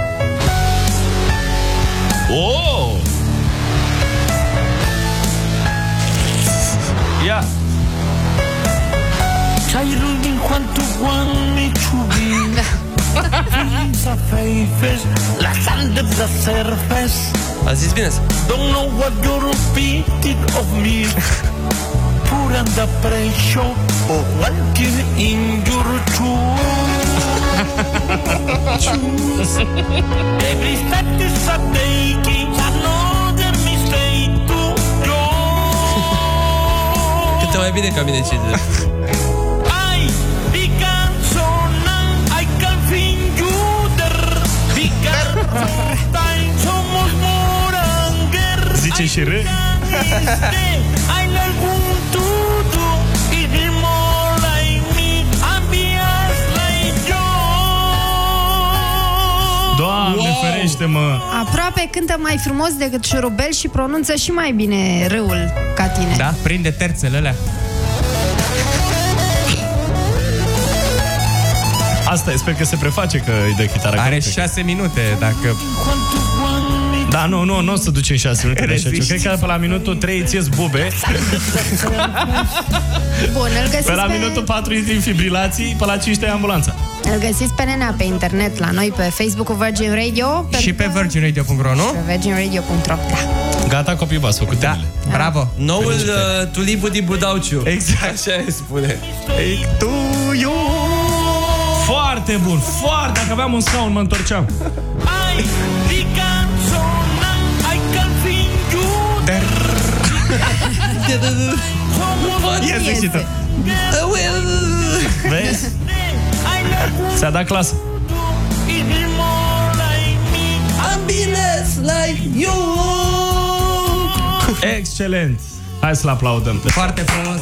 Oh! Ia! Child enquanto me chubi Sa faces La sand of the surface A zis bine Don't know what you're repeating of me. Put under pressure Or wanting in your shoes Every step is a taking Another mistake to go Câte mai bine ca mine citire. Ai, vi canzonan, ai can fingiuder, vi cartain somos moranger. Zice și râ. Ai Doamne, wow. ferește-mă! Aproape cântă mai frumos decât șurubel și pronunță și mai bine râul ca tine. Da, prinde terțele alea. Asta e, sper că se preface că îi dă chitară. Are că- 6 minute, dacă... Da, nu, nu, nu o să duce în 6 minute de așa ceva. Reziști. Cred că pe la minutul 3 îți ies bube, Bun, îl găsiți pe la pe, minutul 4 intri în fibrilații, pe la 5 te ia ambulanța. Îl găsiți pe nenea pe internet la noi pe Facebook-ul Virgin Radio pe, Și pe virginradio.ro, nu? pe virginradio.ro Da. Gata, copii, v-ați făcut da. Bravo! Noul uh, Tulipu din Budauciu. Exact. Așa îi spune. Ei, tu, eu... Foarte bun, foarte, dacă aveam un scaun mă întorceam. Ai, vi canzonan, ai can fingiuder. Ia zi și tu. Vezi? Ambulance like you. Excelent! Hai să-l aplaudăm. Foarte frumos.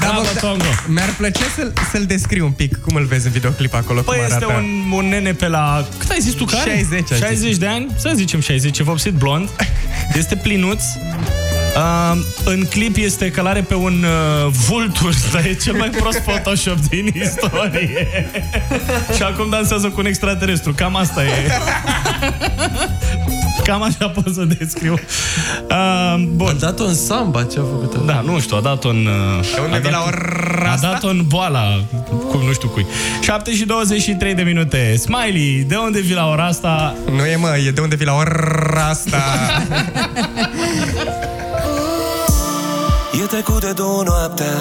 Da, Bravo, bă, Tongo. Mi-ar plăcea să-l, să-l descriu un pic Cum îl vezi în videoclip acolo Păi cum este arată. un, un nene pe la... Cât ai zis tu că are? 60, ai 60 zis. de ani? Să zicem 60, e vopsit blond. Este plinuț. Uh, în clip este călare pe un uh, vultur, dar e cel mai prost Photoshop din istorie. Și acum dansează cu un extraterestru. Cam asta e. Cam așa pot să descriu. Uh, bun. A dat-o în samba, ce a făcut Da, nu știu, a dat-o în... uh, De unde a vii la dat- ora A asta? dat-o în boala, cu nu știu cui. 7 și 23 de minute. Smiley, de unde vii la ora asta? Nu e mă, e de unde vii la ora asta E trecut de două noaptea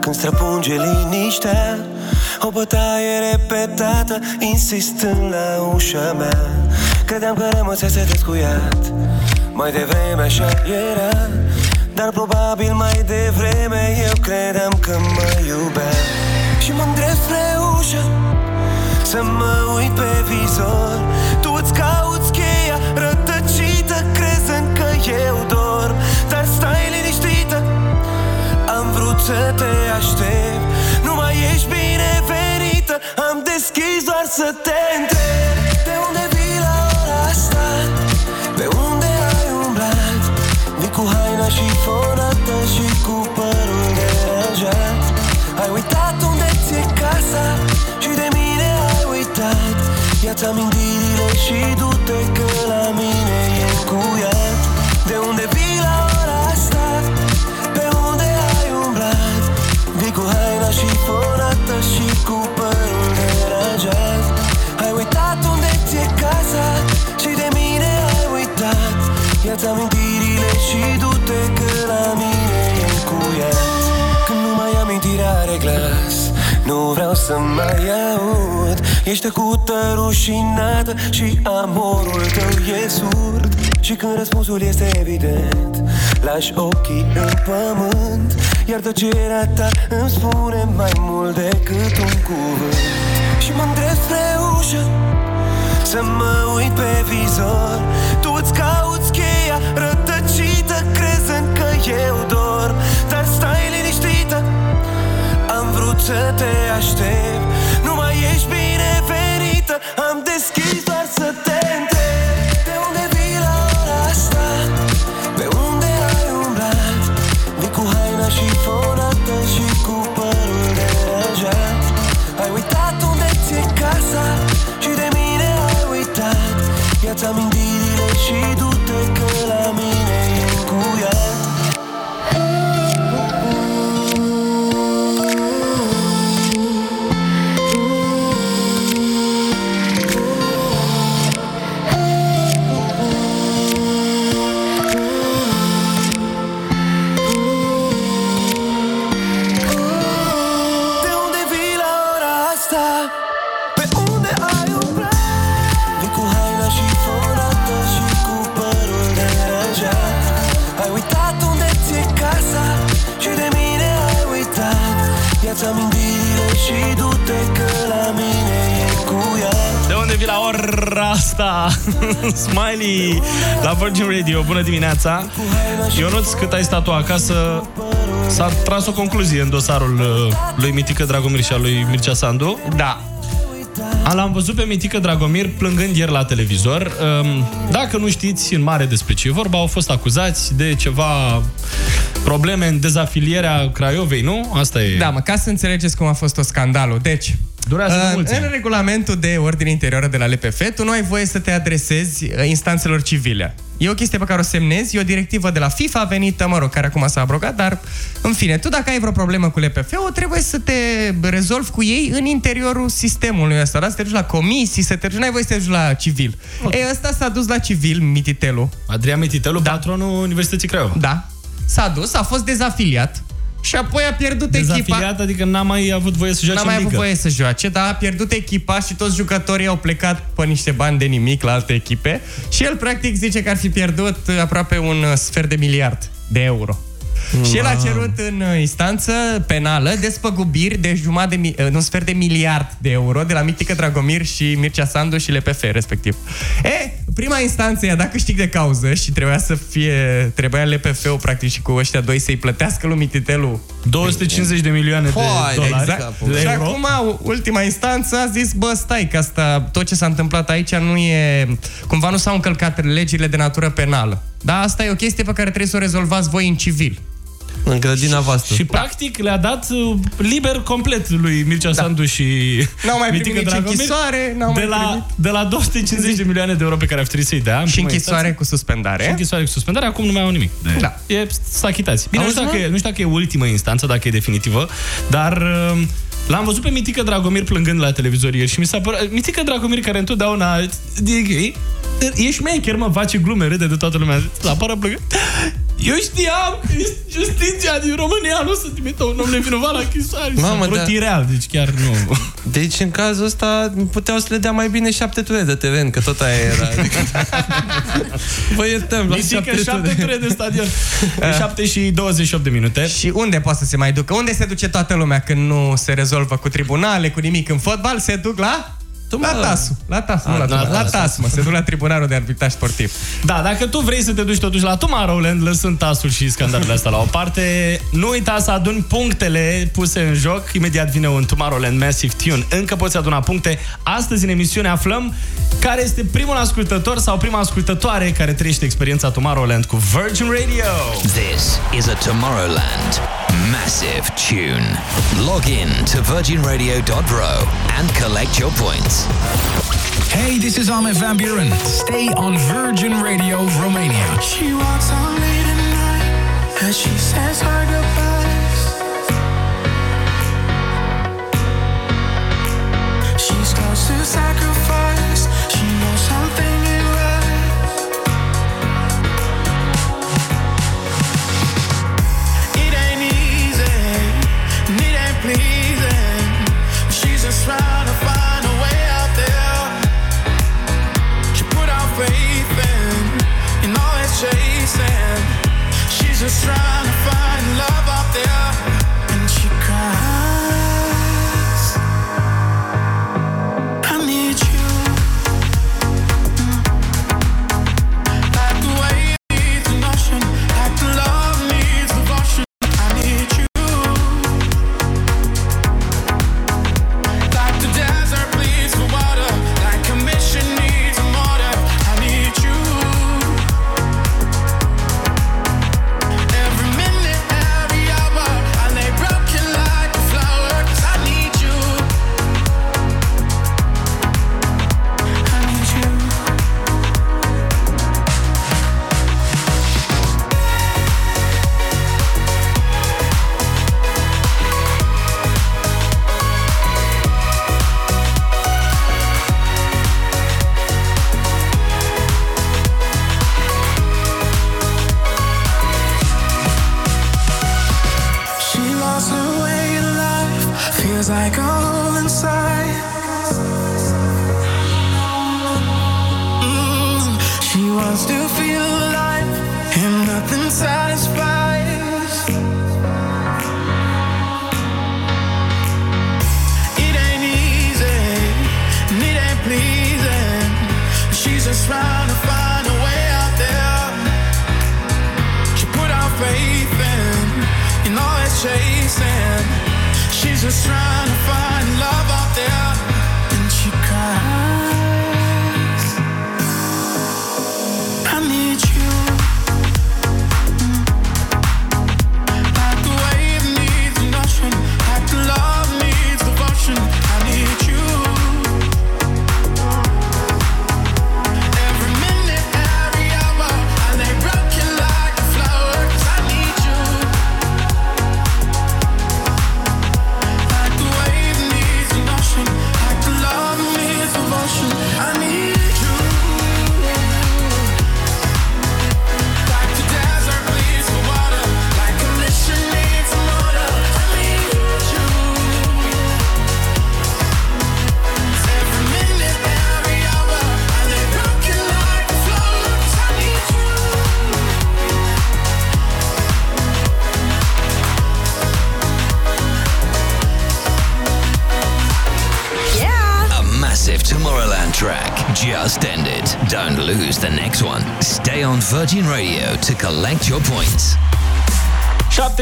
Când străpunge liniștea O bătaie repetată Insistând la ușa mea. Credeam că rămăsese descuiat Mai devreme așa era Dar probabil mai devreme Eu credeam că mă iubea. Și mă îndrept spre ușă Să mă uit pe vizor Am deschis doar să te întreb De unde vii la ora asta? Pe unde ai umblat? Vii cu haina și fonată Și cu părul deranjat Ai uitat unde ți-e casa Și de mine ai uitat Ia-ți amintirile și du-te Că la mine e încuiat De Ia-ți amintirile și du-te că la mine e cu ea. Când numai amintirea are glas Nu vreau să mai aud. Ești tăcută, rușinată Și amorul tău e surd. Și când răspunsul este evident Lași ochii în pământ. Iar tăcerea ta îmi spune mai mult decât un cuvânt. Și mă îndrept spre ușă Să mă uit pe vizor. Tu îți cauți să te aștept Nu mai ești binevenită Am deschis doar să te întreb De unde vii la ora asta? Pe unde ai umblat? Vii cu haina și fonată Și cu părul deranjat Ai uitat unde ți-e casa Și de mine ai uitat Ia-ți amintirile asta? Smiley la Virgin Radio. Bună dimineața! Ionuț, cât ai stat tu acasă, s-a tras o concluzie în dosarul uh, lui Mitică Dragomir și al lui Mircea Sandu. Da. L-am văzut pe Mitică Dragomir plângând ieri la televizor. Um, Dacă nu știți în mare despre ce e vorba, au fost acuzați de ceva probleme în dezafilierea Craiovei, nu? Asta e... Da, mă, ca să înțelegeți cum a fost tot scandalul. Deci, Durează uh, mulți în ani. regulamentul de ordine interioară de la LPF, tu nu ai voie să te adresezi uh, instanțelor civile. E o chestie pe care o semnezi, e o directivă de la FIFA venită, mă rog, care acum s-a abrogat, dar în fine, tu dacă ai vreo problemă cu LPF-ul, trebuie să te rezolvi cu ei în interiorul sistemului ăsta, da? Să te duci la comisii, să te duci, n-ai voie să te duci la civil. Okay. E, ăsta s-a dus la civil, Mititelu. Adrian Mititelu, da. patronul Universității Craiova. Da. S-a dus, a fost dezafiliat și apoi a pierdut echipa. Dezafiliat, adică n-a mai avut voie să joace N-a mai în avut ligă. voie să joace, dar a pierdut echipa și toți jucătorii au plecat pe niște bani de nimic la alte echipe și el practic zice că ar fi pierdut uh, aproape un uh, sfert de miliard de euro. Și el a cerut în uh, instanță penală despăgubiri de jumătate de mi- uh, un sfert de miliard de euro de la Mitică Dragomir și Mircea Sandu și LPF respectiv. E, prima instanță i-a dat câștig de cauză și trebuia să fie trebuia LPF-ul practic și cu ăștia doi să-i plătească lui Mititelu 250 de milioane de Foai, dolari. Exact. De și euro. acum, ultima instanță a zis, bă, stai, că asta, tot ce s-a întâmplat aici nu e... Cumva nu s-au încălcat legile de natură penală. Dar asta e o chestie pe care trebuie să o rezolvați voi în civil. În grădina voastră. Și practic le-a dat uh, liber complet lui Mircea da. Sandu și N-au mai Mitică primit nici Dragomir închisoare, n-au de mai la, primit. de la 250 de milioane de euro pe care ar fi trebuit să-i dea în Și prima închisoare instanță. cu suspendare. Și închisoare cu suspendare, acum nu mai au nimic. De... Da. E, s-a achitați. Bine, nu Auzi, știu, dacă mă? e, nu știu dacă e ultima instanță, dacă e definitivă, dar uh, l-am văzut pe Mitică Dragomir plângând la televizor ieri și mi s-a părut... Mitică Dragomir, care întotdeauna e, e șmecher, mă, face glume, râde de toată lumea. La pară plângând. Eu știam că justiția din România nu se trimite un om nevinovat la închisoare. Mamă, Mamă, da. ireal, deci chiar nu. Deci în cazul ăsta puteau să le dea mai bine șapte ture de teren, că tot aia era. Adică... Vă iertăm, la Mitică, șapte, șapte ture. ture de stadion. 7 și 28 de minute. Și unde poate să se mai ducă? Unde se duce toată lumea când nu se rezolvă cu tribunale, cu nimic în fotbal? Se duc la... La TASU. La TASU, nu Ah, la, la la, la TASU. TASU, mă. Se duc la Tribunalul de Arbitraj Sportiv. Da, dacă tu vrei să te duci totuși la Tomorrowland, lăsând tasul și scandalurile astea la o parte, nu uita să aduni punctele puse în joc. Imediat vine un Tomorrowland Massive Tune. Încă poți aduna puncte. Astăzi în emisiune aflăm care este primul ascultător sau prima ascultătoare care trăiește experiența Tomorrowland cu Virgin Radio. This is a Tomorrowland massive tune. Log in to virginradio.ro and collect your points. Hey, this is Armin van Buren. Stay on Virgin Radio Romania. She walks on late at night as she says her goodbyes. She's close to sacrifice. just trying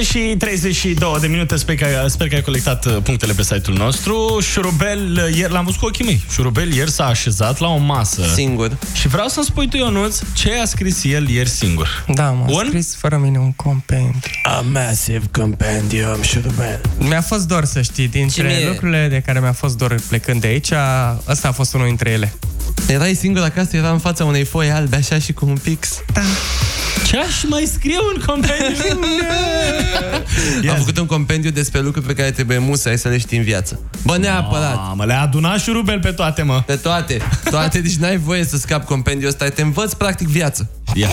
7 și 32 de minute, sper că, sper că ai colectat uh, punctele pe site-ul nostru. Șurubel, uh, ieri l-am văzut cu ochii mei. Șurubel ieri s-a așezat la o masă. Singur. Și vreau să-mi spui tu, Ionuț, ce a scris el ieri singur. Da, m-a Un? scris fără mine un compendiu. A massive compendium, Șurubel. Mi-a fost dor să știi, Și dintre mie- lucrurile de care mi-a fost dor plecând de aici, ăsta a fost unul dintre ele. Erai singur acasă, era în fața unei foi albe, așa și cu un pix. Da. Ce aș mai scrie un compendiu? Am făcut un compendiu despre lucruri pe care trebuie musai să le știi în viață. Bă, neapărat. Mă, le-a adunat șurubel pe toate, mă. Pe toate. Toate, deci n-ai voie să scapi compendiul ăsta. Te învăț practic viață. Ia.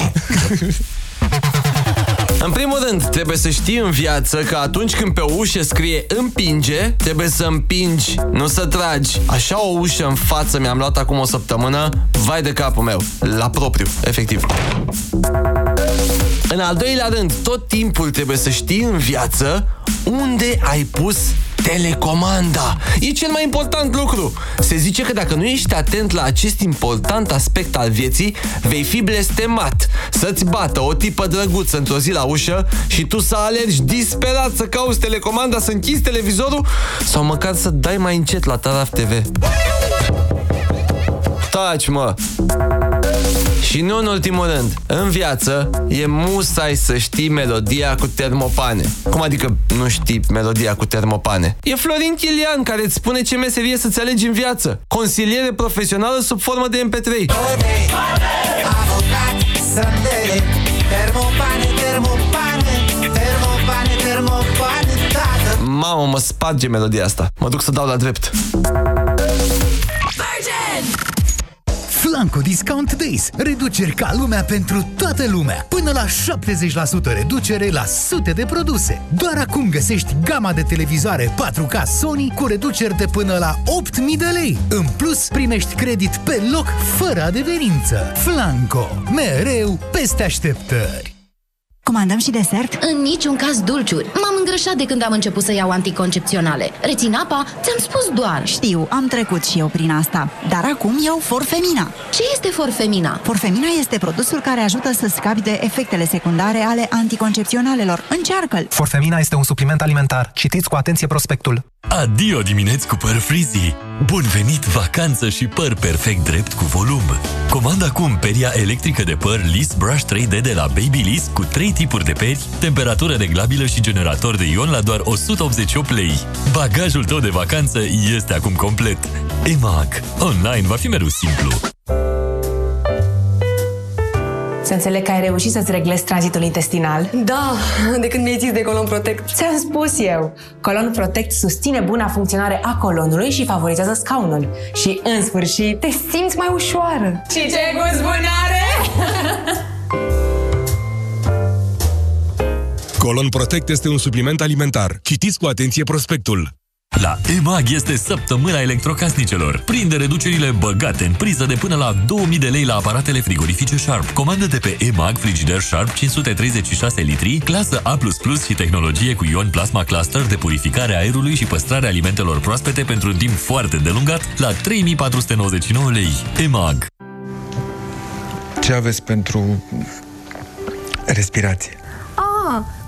În primul rând, trebuie să știi în viață că atunci când pe o ușă scrie împinge, trebuie să împingi, nu să tragi. Așa o ușă în față mi-am luat acum o săptămână, vai de capul meu, la propriu, efectiv. În al doilea rând, tot timpul trebuie să știi în viață unde ai pus telecomanda. E cel mai important lucru. Se zice că dacă nu ești atent la acest important aspect al vieții, vei fi blestemat. Să-ți bată o tipă drăguță într-o zi la ușă și tu să alergi disperat să cauți telecomanda, să închizi televizorul sau măcar să dai mai încet la Taraf TV. Taci, mă! Și nu în ultimul rând, în viață e musai să știi melodia cu termopane. Cum adică nu știi melodia cu termopane? E Florin Chilian care îți spune ce meserie să-ți alegi în viață. Consiliere profesională sub formă de MP3. Avocat, sandele Termopane, termopane Termopane, termopane Tată Mamă, mă sparge melodia asta. Mă duc să dau la drept. Flanco Discount Days. Reduceri ca lumea pentru toată lumea. Până la 70% reducere la sute de produse. Doar acum găsești gama de televizoare 4K Sony cu reduceri de până la 8000 de lei. În plus, primești credit pe loc, fără adeverință. Flanco. Mereu peste așteptări. Comandăm și desert? În niciun caz dulciuri. M-am îngrășat de când am început să iau anticoncepționale. Rețin apa? Ți-am spus doar. Știu, am trecut și eu prin asta. Dar acum iau Forfemina. Ce este Forfemina? Forfemina este produsul care ajută să scapi de efectele secundare ale anticoncepționalelor. Încearcă-l! Forfemina este un supliment alimentar. Citiți cu atenție prospectul. Adio dimineți cu păr frizzy! Bun venit vacanță și păr perfect drept cu volum! Comanda acum peria electrică de păr Liss Brush 3D de la Babyliss cu 3 tipuri de peri, temperatură reglabilă și generator de ion la doar 188 lei. Bagajul tău de vacanță este acum complet. EMAG. Online va fi mereu simplu. Să înțeleg că ai reușit să-ți reglezi tranzitul intestinal. Da, de când mi-ai zis de Colon Protect. Ți-am spus eu! Colon Protect susține buna funcționare a colonului și favorizează scaunul. Și, în sfârșit, te simți mai ușoară. Și ce gust bun are! Colon Protect este un supliment alimentar. Citiți cu atenție prospectul. La EMAG este săptămâna electrocasnicelor. Prinde reducerile băgate în priză de până la 2000 de lei la aparatele frigorifice Sharp. Comandă de pe EMAG frigider Sharp 536 litri, clasă A++ și tehnologie cu ion plasma cluster de purificare a aerului și păstrare alimentelor proaspete pentru un timp foarte delungat la 3499 lei. EMAG. Ce aveți pentru respirație? Ah,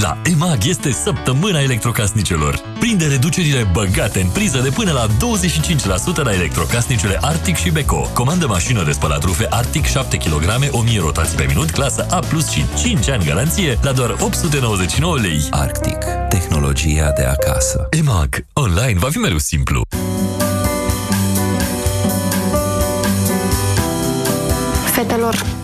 La EMAG este săptămâna electrocasnicelor. Prinde reducerile băgate în priză de până la 25% la electrocasnicele Arctic și Beko. Comandă mașină de spălat rufe Arctic 7 kg, 1000 rotații pe minut, clasă A+, și 5 ani garanție la doar 899 lei. Arctic. Tehnologia de acasă. EMAG. Online va fi mereu simplu. Fetelor,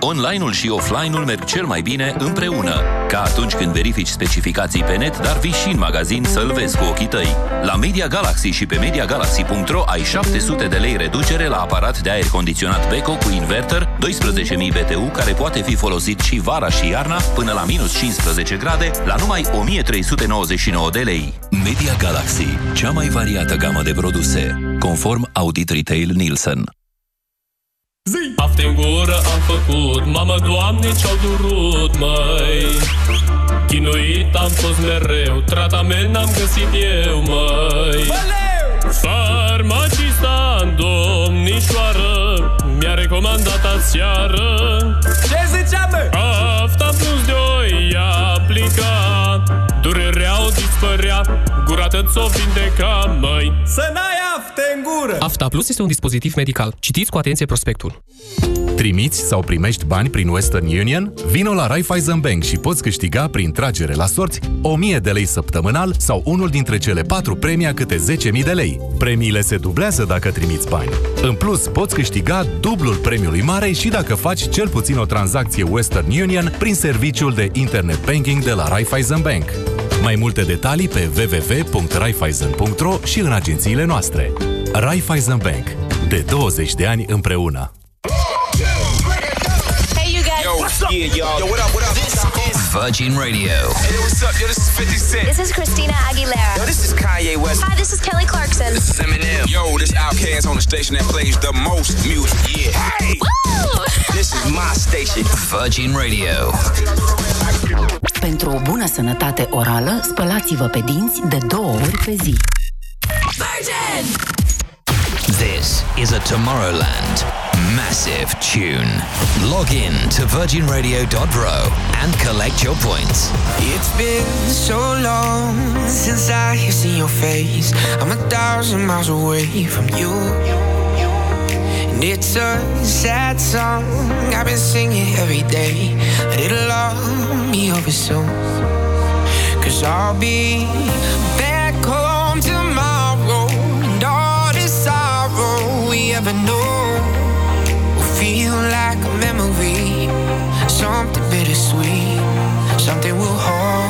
Online-ul și offline-ul merg cel mai bine împreună. Ca atunci când verifici specificații pe net, dar vii și în magazin să-l vezi cu ochii tăi. La Media Galaxy și pe MediaGalaxy.ro ai 700 de lei reducere la aparat de aer condiționat Beko cu inverter 12.000 BTU care poate fi folosit și vara și iarna până la minus 15 grade la numai 1399 de lei. Media Galaxy, cea mai variată gamă de produse, conform Audit Retail Nielsen. Zi! Afte în gură am făcut, mamă, doamne, ce-au durut, măi. Chinuit am fost mereu, tratament n-am găsit eu, măi. Farmacista în domnișoară Mi-a recomandat aseară Ce zicea, mă? Afta plus de oi aplica Durerea o dispărea, gura ți-o vindeca, măi Să n-ai afte în gură! Afta Plus este un dispozitiv medical. Citiți cu atenție prospectul. Trimiți sau primești bani prin Western Union? Vino la Raiffeisen Bank și poți câștiga prin tragere la sorți 1000 de lei săptămânal sau unul dintre cele patru premii a câte 10.000 de lei. Premiile se dublează dacă trimiți bani. În plus, poți câștiga dublul premiului mare și dacă faci cel puțin o tranzacție Western Union prin serviciul de internet banking de la Raiffeisen Bank. Mai multe detalii pe www.raiffeisen.ro și în agențiile noastre. Raiffeisen Bank. De 20 de ani împreună. Hey, you guys. Yo, what's up? Yeah, y'all. Yo, what up, what up? This is Virgin Radio. Hey, what's up? Yo, this is 50 Cent. This is Christina Aguilera. Yo, this is Kanye West. Hi, this is Kelly Clarkson. This is Eminem. Yo, this Outkast on the station that plays the most music. Yeah. Hey. This is my station. Virgin Radio. Pentru o bună sănătate orală, spălați-vă pe dinți de două ori pe zi. This is a Tomorrowland massive tune. Log in to virginradio.ro and collect your points. It's been so long since I have seen your face. I'm a thousand miles away from you. And it's a sad song. I've been singing every day. But it'll all be over soon. Cause I'll be back home tomorrow. And all this sorrow we ever knew Will feel like a memory. Something bittersweet. Something we'll hold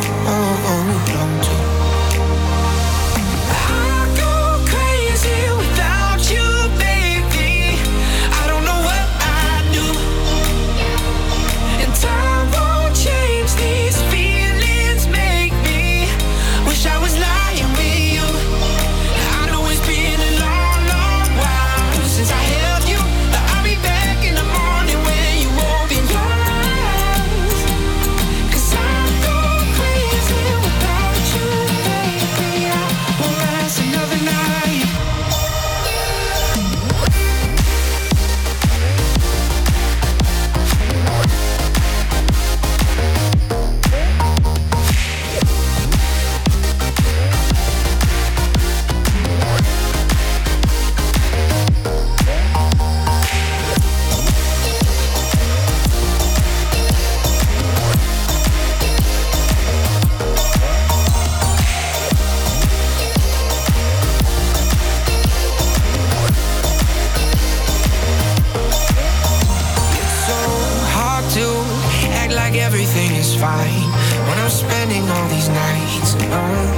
fine when I'm spending all these nights alone.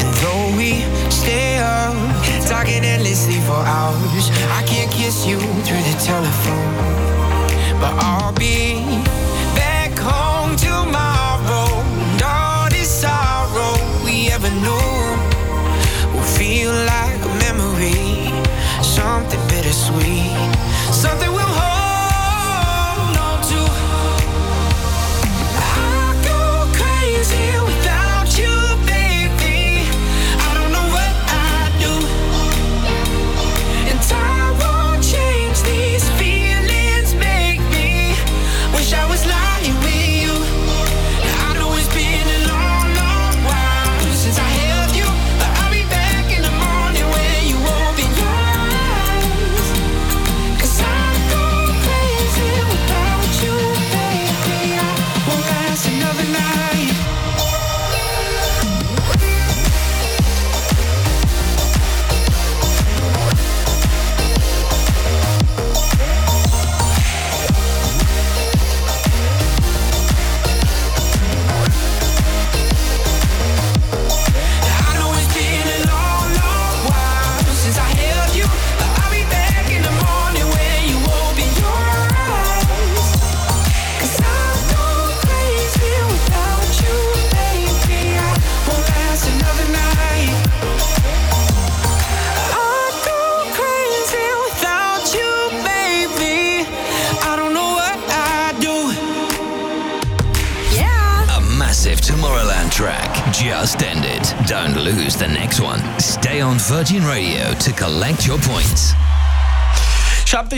And though we stay up, talking endlessly for hours, I can't kiss you through the telephone. But I'll be back home tomorrow. And all this sorrow we ever knew will feel like a memory, something bittersweet,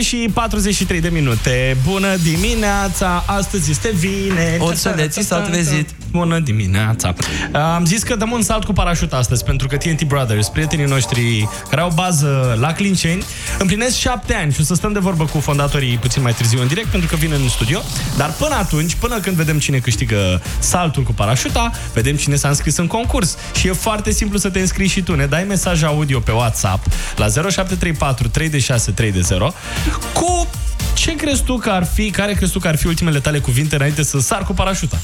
și 43 de minute. Bună dimineața! Astăzi este vineri. Ursuleții s-au trezit. Bună dimineața! Am zis că dăm un salt cu parașut astăzi, pentru că TNT Brothers, prietenii noștri care au bază la Clinceni, împlinesc 7 ani și o să stăm de vorbă cu fondatorii puțin mai târziu în direct, pentru că vin în studio. Dar până atunci, până când vedem cine câștigă saltul cu parașuta, vedem cine s-a înscris în concurs. Și e foarte simplu să te înscrii și tu. Ne dai mesaj audio pe WhatsApp la 0734 36 30 cu ce crezi tu că ar fi, care crezi tu că ar fi ultimele tale cuvinte înainte să sar cu parașuta?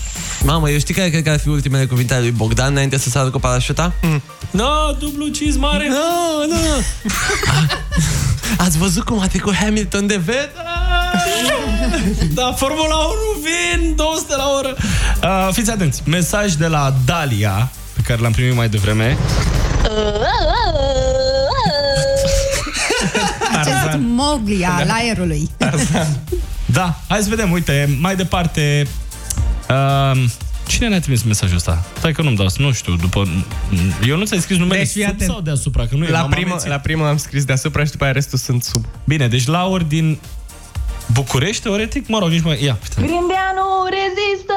Mamă, eu știi care cred că ar fi ultimele cuvinte ale lui Bogdan înainte să sară cu parașuta? Mm. No, dublu ciz mare! No, no, no. Ați văzut cum a trecut Hamilton de ved? Da, Formula 1 vin 200 la oră. Uh, fiți atenți, mesaj de la Dalia, pe care l-am primit mai devreme. Acest Mowgli al aerului. Da, hai să vedem, uite, mai departe... Uh, cine ne-a trimis mesajul ăsta? Stai că nu-mi dau, nu știu, după... Eu nu ți-ai scris numele Deci, fii sub atent. sau deasupra, că nu e La mama prima, menții. la prima am scris deasupra și după aia restul sunt sub. Bine, deci Laur din București, teoretic, mă rog, nici mai... Ia, uite. Grindeanu rezistă!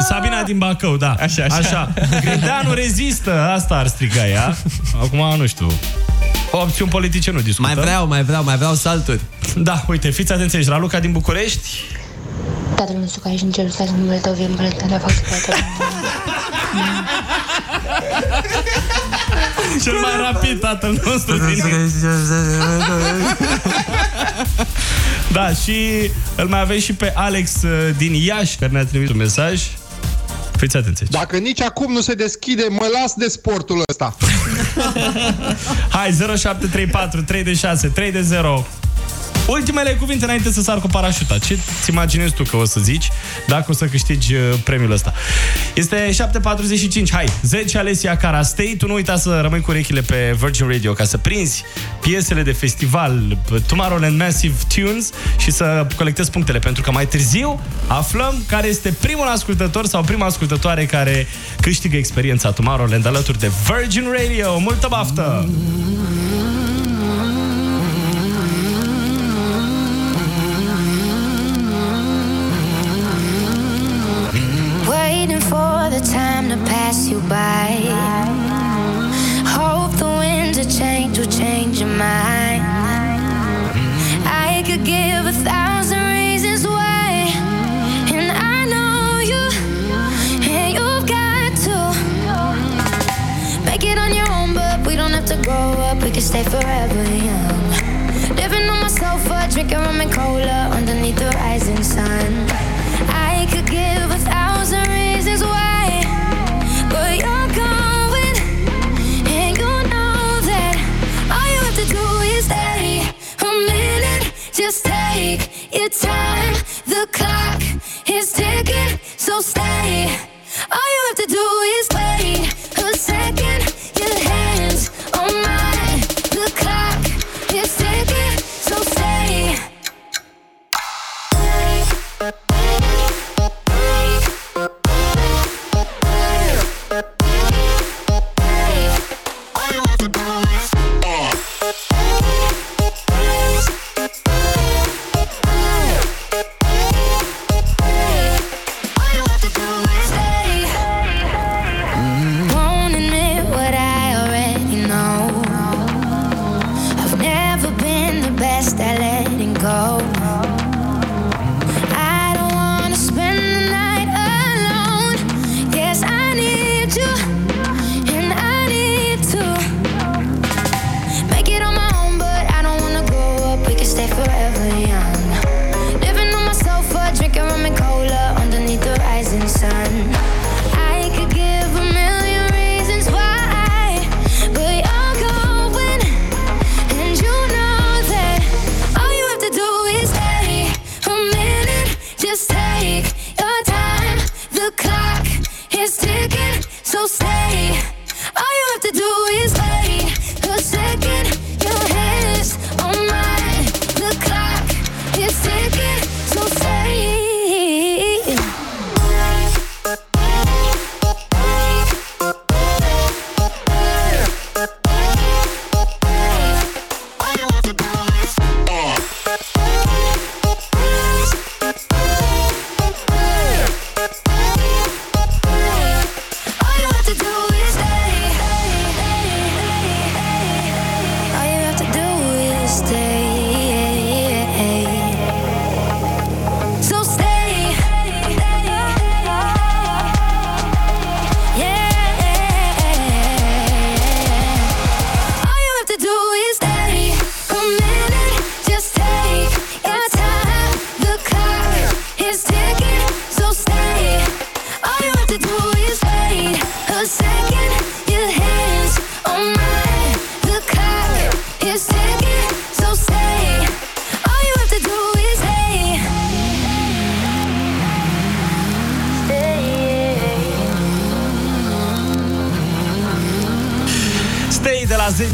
Sabina din Bacău, da. Așa, așa. așa. Grindeanu rezistă, asta ar striga ea. Acum, nu știu. Opțiuni politice nu discutăm. Mai vreau, mai vreau, mai vreau salturi. Da, uite, fiți atenți aici. Raluca din București. Tatăl nostru care ești în cerul, stai să numele tău, vie împărăția de fac să Cel mai rapid tatăl nostru din... Da, și îl mai avem și pe Alex uh, din Iași, care ne-a trimis un mesaj. Fiți atenți aici. Dacă nici acum nu se deschide, mă las de sportul ăsta. Hai, 0734 3 de 6 3 de 0 Ultimele cuvinte înainte să sar cu parașuta. Ce ți imaginezi tu că o să zici dacă o să câștigi uh, premiul ăsta? Este 7.45. Hai, 10 Alessia Cara Stay. Tu nu uita să rămâi cu urechile pe Virgin Radio ca să prinzi piesele de festival Tomorrowland Massive Tunes și să colectezi punctele, pentru că mai târziu aflăm care este primul ascultător sau prima ascultătoare care câștigă experiența Tomorrowland alături de Virgin Radio. Multă baftă! Waiting for the time to pass you by. Hope the winds of change will change your mind. I could give a thousand reasons why, and I know you, and you've got to make it on your own. But we don't have to grow up; we can stay forever young. Living on my sofa, drinking rum and cola underneath the rising sun. Just take your time. The clock is ticking, so stay. All you have to do is wait so stay. All you have to do is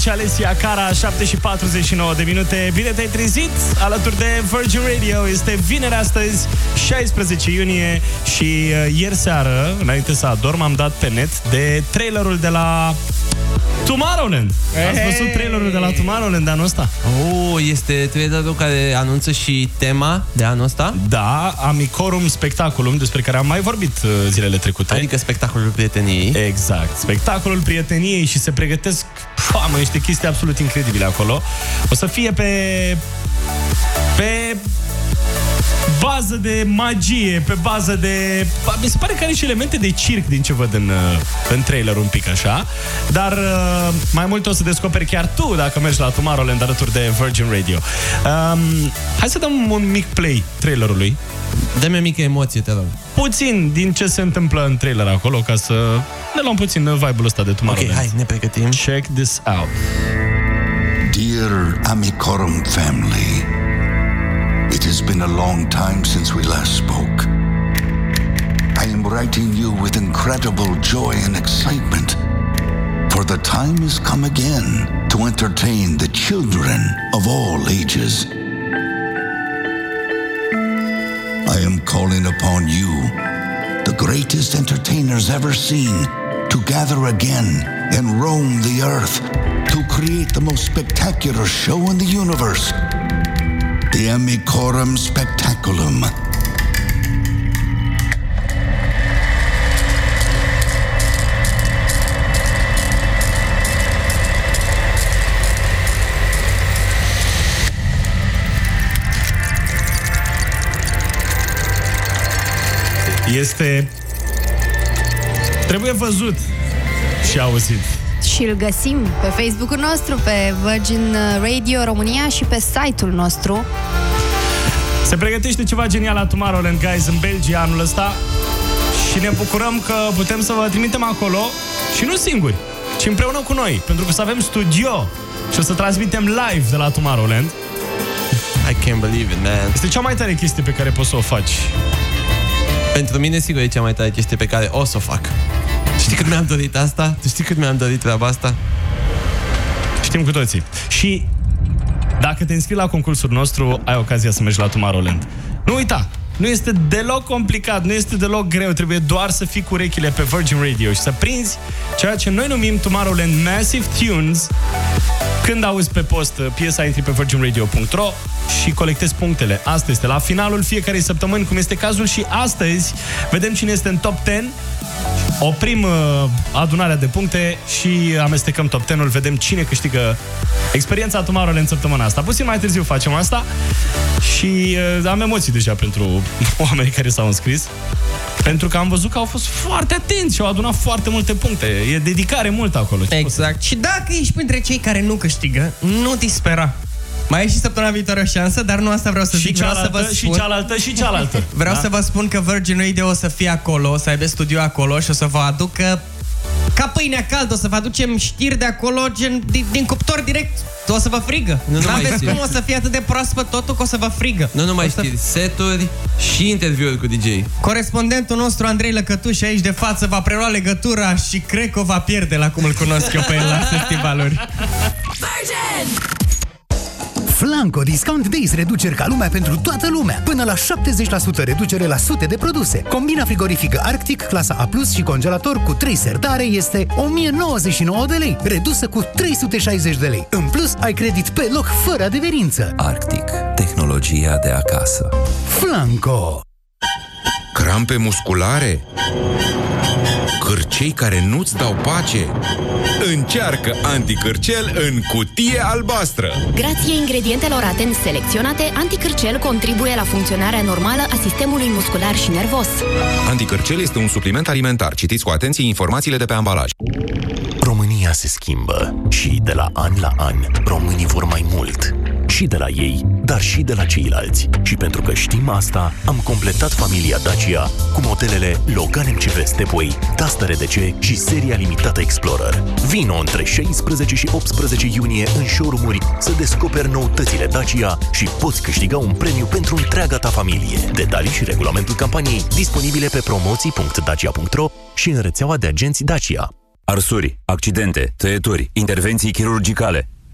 de la 10 Alessia Cara, 7 și 49 de minute. Bine te-ai trezit alături de Virgin Radio. Este vineri astăzi, 16 iunie și uh, ieri seară, înainte să adorm, am dat pe net de trailerul de la Tomorrowland. Ați văzut trailerul de la Tomorrowland de anul ăsta? Oh, este trailerul care anunță și tema de anul ăsta? Da, Amicorum Spectaculum, despre care am mai vorbit uh, zilele trecute. Adică spectacolul prieteniei. Exact. Spectacolul prieteniei și se pregătesc, mamă, niște chestii absolut incredibile acolo. O să fie pe pe bază de magie, pe bază de... Mi se pare că are și elemente de circ din ce văd în, uh, în trailer un pic așa, dar uh, mai mult o să descoperi chiar tu dacă mergi la Tomorrowland alături de Virgin Radio. Um, hai să dăm un mic play trailerului. Dă-mi o mică emoție, te rog. Puțin din ce se întâmplă în trailer acolo, ca să ne luăm puțin vibe-ul ăsta de Tomorrowland. Ok, hai, ne pregătim. Check this out. Dear Amicorum family, it has been a long time since we last spoke. I am writing you with incredible joy and excitement, for the time has come again to entertain the children of all ages. I am calling upon you, the greatest entertainers ever seen, to gather again and roam the earth to create the most spectacular show in the universe the Amicorum Spectaculum. Este... Trebuie văzut și auzit. Și îl găsim pe Facebook-ul nostru, pe Virgin Radio România și pe site-ul nostru. Se pregătește ceva genial la Tomorrowland, guys, în Belgia anul ăsta și ne bucurăm că putem să vă trimitem acolo și nu singuri, ci împreună cu noi, pentru că să avem studio și o să transmitem live de la Tomorrowland. I can't believe it, man. Este cea mai tare chestie pe care poți să o faci. Pentru mine, sigur, e cea mai tare chestie pe care o să o fac. Știi cât mi-am dorit asta? Tu știi cât mi-am dorit treaba asta? Știm cu toții. Și dacă te înscrii la concursul nostru, ai ocazia să mergi la Tomorrowland. Nu uita, nu este deloc complicat, nu este deloc greu, trebuie doar să fii cu urechile pe Virgin Radio și să prinzi ceea ce noi numim Tomorrowland Massive Tunes. Când auzi pe post uh, piesa, intri pe virginradio.ro și colectezi punctele. Asta este la finalul fiecarei săptămâni, cum este cazul și astăzi. Vedem cine este în top 10 oprim uh, adunarea de puncte și amestecăm top 10-ul, vedem cine câștigă experiența Tomorrowland în săptămâna asta. Puțin mai târziu facem asta și uh, am emoții deja pentru oamenii care s-au înscris. Pentru că am văzut că au fost foarte atenți și au adunat foarte multe puncte. E dedicare mult acolo. Ce Exact. Și dacă ești printre cei care nu câștigă, nu dispera. Mai e și săptămâna viitoare o șansă, dar nu asta vreau să Și zic. Vreau să cealaltă, vă și spun... cealaltă, și cealaltă. Vreau Da? să vă spun că Virgin Radio o să fie acolo, o să aibă studio acolo și o să vă aducă ca pâinea caldă, o să vă aducem știri de acolo, gen din, din cuptor direct, o să vă frigă. Nu numai N-aveți știri. cum o să fie atât de proaspăt totul că o să vă frigă. Nu numai O să- știri, seturi și interviuri cu DJ. Corespondentul nostru, Andrei Lăcătuș, aici de față, va prelua legătura și cred că o va pierde la cum îl cunosc eu pe el la festivaluri. Flanco Discount Days reduceri ca lumea pentru toată lumea. Până la 70% reducere la sute de produse. Combina frigorifică Arctic, clasa A+, și congelator cu 3 sertare este 1099 de lei, redusă cu 360 de lei. În plus, ai credit pe loc fără adeverință. Arctic. Tehnologia de acasă. Flanco. Crampe musculare? Cârcei care nu-ți dau pace? Încearcă anticârcel în cutie albastră! Grație ingredientelor atent selecționate, anticârcel contribuie la funcționarea normală a sistemului muscular și nervos. Anticârcel este un supliment alimentar. Citiți cu atenție informațiile de pe ambalaj. România se schimbă și de la an la an românii vor mai mult. Și de la ei, dar și de la ceilalți. Și pentru că știm asta, am completat familia Dacia cu modelele Logan MCV Stepway, Duster EDC și seria limitată Explorer. Vino între 16 și 18 iunie în showroom-uri să descoperi noutățile Dacia și poți câștiga un premiu pentru întreaga ta familie. Detalii și regulamentul campaniei disponibile pe promoții.dacia.ro și în rețeaua de agenți Dacia. Arsuri, accidente, tăieturi, intervenții chirurgicale.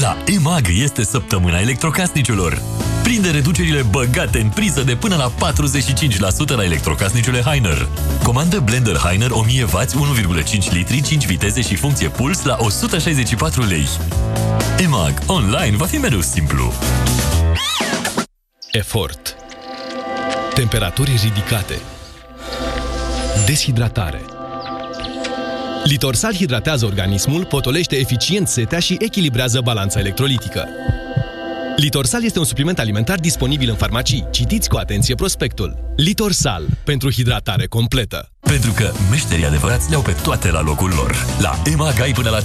La EMAG este săptămâna electrocasnicilor. Prinde reducerile băgate în priză de până la 45% la electrocasnicele Heiner. Comandă blender Heiner 1000W 1,5 litri, 5 viteze și funcție puls la 164 lei. EMAG. Online va fi mereu simplu. Efort. Temperaturi ridicate. Deshidratare. Litorsal hidratează organismul, potolește eficient setea și echilibrează balanța electrolitică. Litorsal este un supliment alimentar disponibil în farmacii. Citiți cu atenție prospectul. Litorsal. Pentru hidratare completă. Pentru că meșterii adevărați le-au pe toate la locul lor. La EMAG ai până la 30%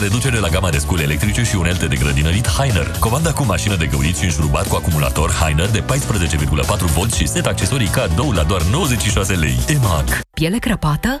reducere la gama de scule electrice și unelte de grădinărit Heiner. Comanda cu mașină de găurit și înșurubat cu acumulator Heiner de 14,4V și set accesorii cadou la doar 96 lei. EMAG. Piele crăpată?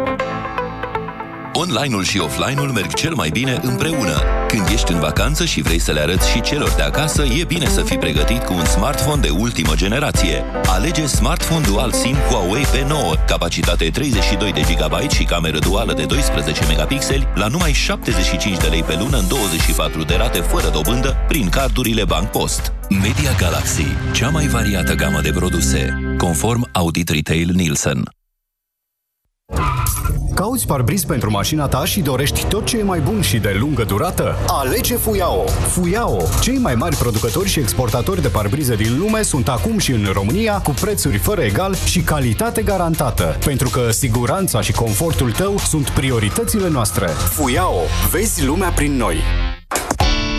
Online-ul și offline-ul merg cel mai bine împreună. Când ești în vacanță și vrei să le arăți și celor de acasă, e bine să fii pregătit cu un smartphone de ultimă generație. Alege smartphone dual SIM Huawei P9, capacitate 32 de GB și cameră duală de 12 megapixeli, la numai 75 de lei pe lună în 24 de rate fără dobândă, prin cardurile Bank Post. Media Galaxy, cea mai variată gamă de produse, conform Audit Retail Nielsen. Cauți parbriz pentru mașina ta și dorești tot ce e mai bun și de lungă durată? Alege Fuyao! Fuyao, cei mai mari producători și exportatori de parbrize din lume sunt acum și în România cu prețuri fără egal și calitate garantată. Pentru că siguranța și confortul tău sunt prioritățile noastre. Fuyao, vezi lumea prin noi!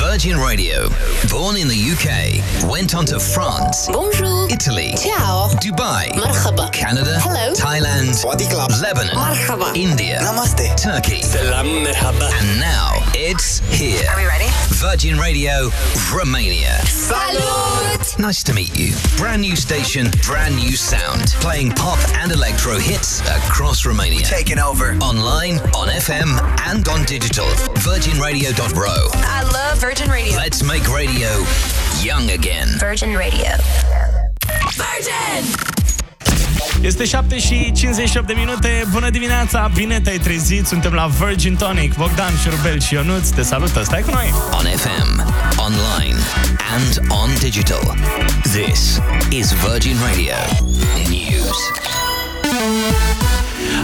Virgin Radio, born in the UK, went on to France, Bonjour, Italy, Ciao, Dubai, Marhaba, Canada, Hello, Thailand, Club. Lebanon, Marhaba, India, Namaste, Turkey, Salam Merhaba, and now it's here. Are we ready? Virgin Radio, Romania. Salut! Nice to meet you. Brand new station, brand new sound. Playing pop and electro hits across Romania. Taking over. Online, on FM, and on digital. VirginRadio.ro. I love Virgin Radio. Let's make radio young again. Virgin Radio. Virgin! Este 7 și 58 de minute. Bună dimineața, bine te-ai trezit. Suntem la Virgin Tonic. Bogdan, Șurubel și Ionuț te salută. Stai cu noi. On FM, online, and on digital. This is Virgin Radio News.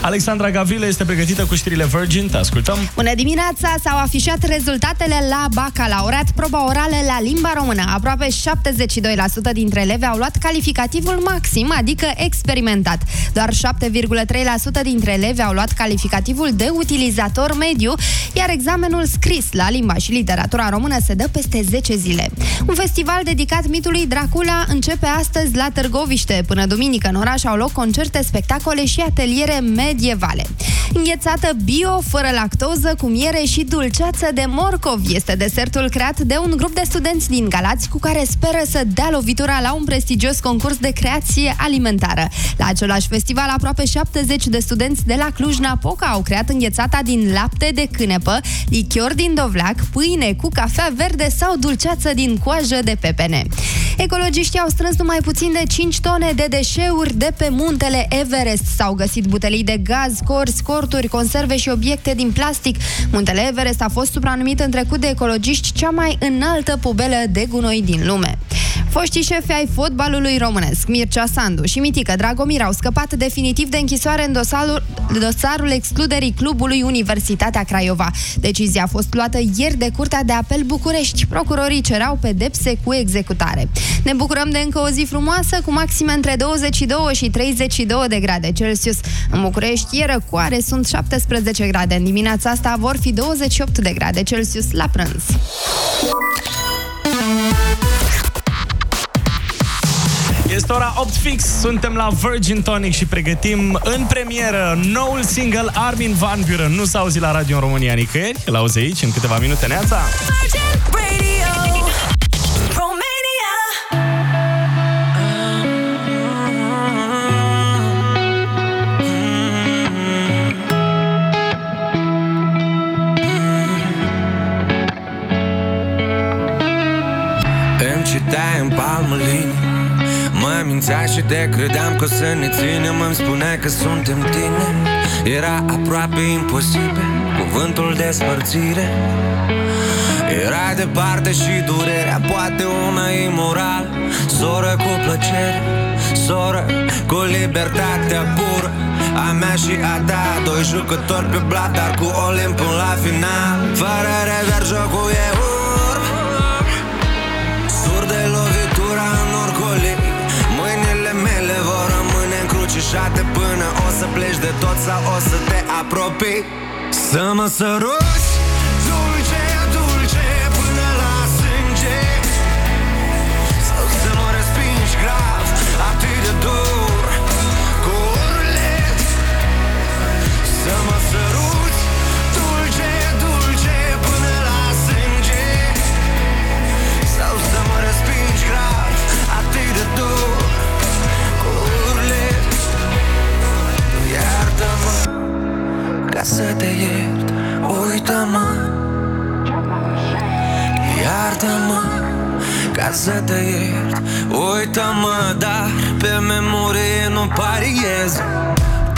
Alexandra Gavrile este pregătită cu știrile Virgin. Te ascultăm. Bună dimineața! S-au afișat rezultatele la bacalaureat, proba orală la limba română. Aproape 72% dintre elevi au luat calificativul maxim, adică experimentat. Doar 7,3% dintre elevi au luat calificativul de utilizator mediu, iar examenul scris la limba și literatura română se dă peste 10 zile. Un festival dedicat mitului Dracula începe astăzi la Târgoviște. Până duminică în oraș au loc concerte, spectacole și ateliere medievale. Înghețată bio, fără lactoză, cu miere și dulceață de morcov este desertul creat de un grup de studenți din Galați cu care speră să dea lovitura la un prestigios concurs de creație alimentară. La același festival, aproape 70 de studenți de la Cluj-Napoca au creat înghețata din lapte de cânepă, lichior din dovleac, pâine cu cafea verde sau dulceață din coajă de pepene. Ecologiștii au strâns numai puțin de 5 tone de deșeuri de pe muntele Everest. S-au găsit butelii felii de gaz, corzi, corturi, conserve și obiecte din plastic. Muntele Everest a fost supranumit în trecut de ecologiști cea mai înaltă pubelă de gunoi din lume. Foștii șefi ai fotbalului românesc, Mircea Sandu și Mitică Dragomir, au scăpat definitiv de închisoare în dosarul, dosarul excluderii clubului Universitatea Craiova. Decizia a fost luată ieri de Curtea de Apel București. Procurorii cerau pedepse cu executare. Ne bucurăm de încă o zi frumoasă, cu maxime între 22 și 32 de grade Celsius. În București e răcoare, sunt 17 grade. În dimineața asta vor fi 28 de grade Celsius la prânz. Este ora 8 fix, suntem la Virgin Tonic și pregătim în premieră noul single Armin Van Buren. Nu s-a auzit la radio în România nicăieri, îl auzi aici în câteva minute, Neața. Îmi citai în palmă linii Mă mințea și de credeam că o să ne ținem Îmi spunea că suntem tine. Era aproape imposibil Cuvântul despărțire Era departe și durerea Poate una imoral Soră cu plăcere Soră cu libertatea pură. A mea și a ta Doi jucători pe blat Dar cu Olimp până la final. Fără rever jocul e urb încrucișate Până o să pleci de tot sau o să te apropii. Să mă săruți să te iert. Uită-mă. Iartă-mă Ca să te iert. Uită-mă Dar pe memorie nu pariez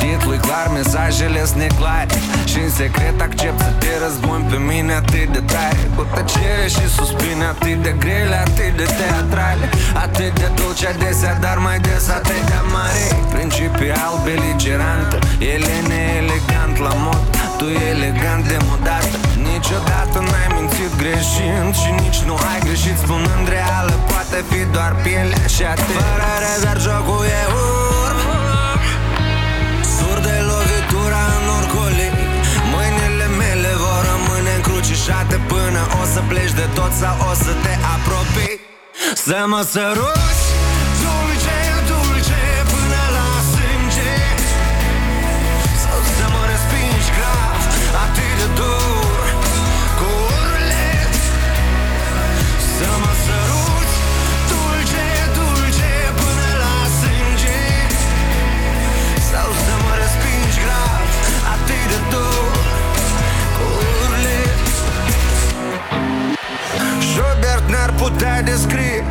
Titlul e clar, mesajele sunt neclare. Și în secret accept să te răzbuni pe mine atât de tare. Cu tăcere și suspine atât de grele, atât de teatrale. Atât de dulce adesea, dar mai des atât de mare Principial beligerantă, ele neelegant la mod. Tu elegant de modată. Niciodată n-ai mințit greșind Și nici nu ai greșit spunând reală Poate fi doar pielea și atât Fără rezerv jocul e urb lovitura în orcolii Mâinile mele vor rămâne încrucișate Până o să pleci de tot sau o să te apropii. Să mă săruți Schubert n-ar putea descrie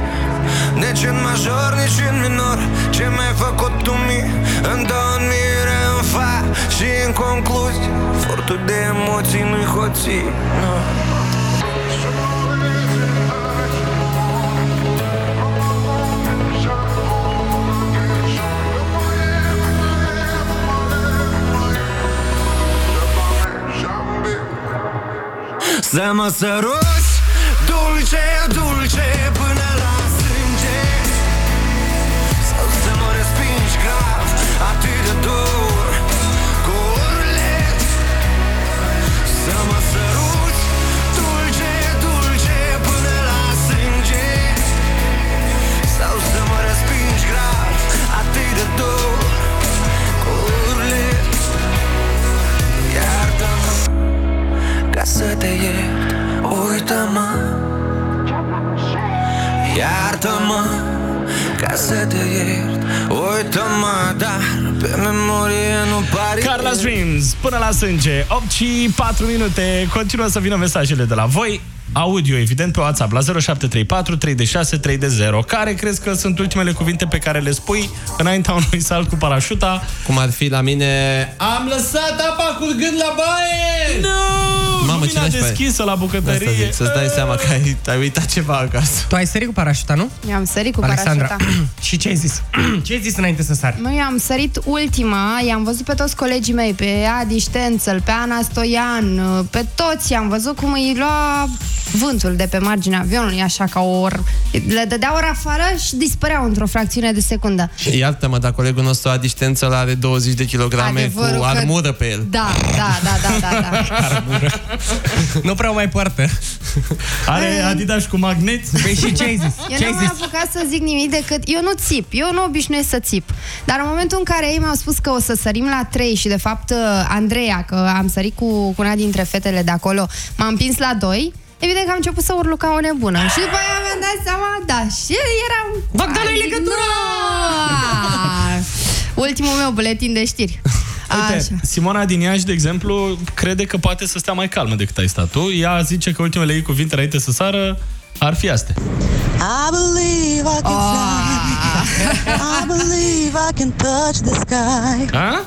Nici în major, nici în minor Ce mi-ai făcut tu mie În dormire, în fa Și în concluzie Furtul de să te iert Uită-mă Iartă-mă Ca să te iert Uită-mă Dar pe memorie nu pari Carla's Dreams, până la sânge 8 și 4 minute Continuă să vină mesajele de la voi audio, evident, pe WhatsApp la 0734 3 de 6 3 de 0. Care crezi că sunt ultimele cuvinte pe care le spui înaintea unui salt cu parașuta? Cum ar fi la mine... Am lăsat apa curgând la baie! Nu! Mamă, ce Lumina nașpa e. deschisă la bucătărie. Asta zic, să-ți dai seama că ai, ai uitat ceva acasă. Tu ai sărit cu parașuta, nu? Eu am sărit cu Alexandra, parașuta. și ce ai zis? ce ai zis înainte să sari? Nu, eu am sărit ultima, i-am văzut pe toți colegii mei, pe Adi Ștențel, pe Ana Stoian, pe toți, am văzut cum îi lua vântul de pe marginea avionului, așa ca o or... Le dădea o rafală și dispăreau într-o fracțiune de secundă. Iartă-mă, dar colegul nostru a distanță are 20 de kilograme Adevărul cu că- armură pe el. Da, da, da, da, da, da. Nu prea o mai poartă. Are Adidas cu magnet? Păi și ce ai zis? Eu Ce ai nu am zis? apucat să zic nimic decât eu nu țip, eu nu obișnuiesc să țip. Dar în momentul în care ei mi-au spus că o să sărim la 3 și de fapt Andreea, că am sărit cu, cu una dintre fetele de acolo, m-a împins la 2, Evident că am început să urlu ca o nebună. Și după aia mi-am dat seama, da, și eram... Bogdan, ai legătura! Ultimul meu buletin de știri. Uite, Așa. Simona din Iași, de exemplu, crede că poate să stea mai calmă decât ai stat tu. Ea zice că ultimele ei cuvinte înainte să sară ar fi astea. I believe I can fly. I believe I can touch the sky. A?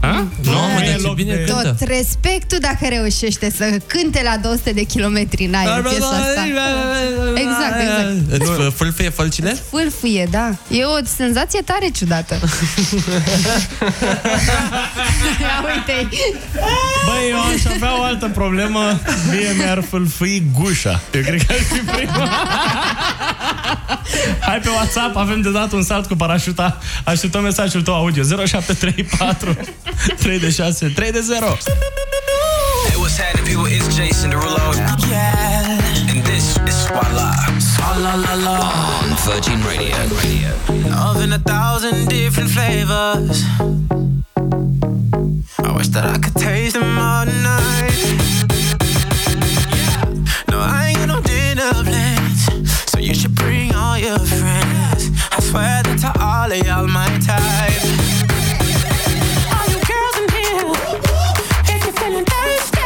A? Nu, nu e loc de... Tot respectul dacă reușește să cânte la 200 de kilometri în aer piesa asta. Exact, exact. Îți fâlfâie fălcile? Fâlfâie, da. E o senzație tare ciudată. Ia uite Băi, eu aș avea o altă problemă. Mie mi-ar fâlfâi gușa. Eu cred că ar fi prima. Hai pe WhatsApp, avem de dat un salt cu parașuta. Așteptăm mesajul tău audio 0734 3 de 6 3 de 0. Hey, what's happening, people? It's Jason Derulo. Yeah. And this is Swalla. Swalla la la. On Virgin Radio. Love in a thousand different flavors. I wish that I could taste them all night. Friends. I swear that to all of y'all my type. All you girls in here, if you're feeling thirsty,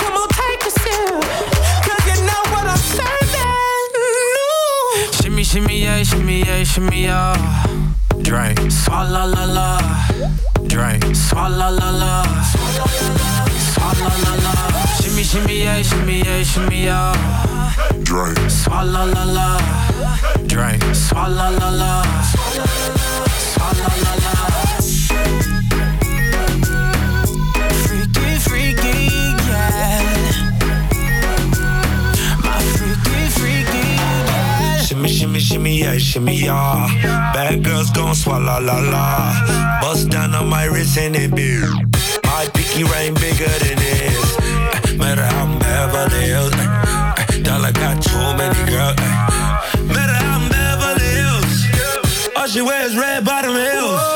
come on, take a sip. Cause you know what I'm serving. Shimmy, shimmy, yeah, shimmy, yeah, shimmy, yeah. Drink, swalla la la. Drink, swalla la la. Swalla la la. Shimmy, shimmy, yeah, shimmy, yeah, shimmy, yeah. Drink, swalla la la. Drink, swalla la la. Swalla la la. Freaky, freaky, yeah. My freaky, freaky, yeah. Shimmy, shimmy, shimmy, yeah, shimmy, yeah. Bad girls gon' swallow la la. Bust down on my wrist and it big. My pinky ring bigger than this. Matter how I'm Beverly Hills. eh, eh, Dollar got too many girls. eh. Matter how I'm Beverly Hills. All she wears red bottom heels.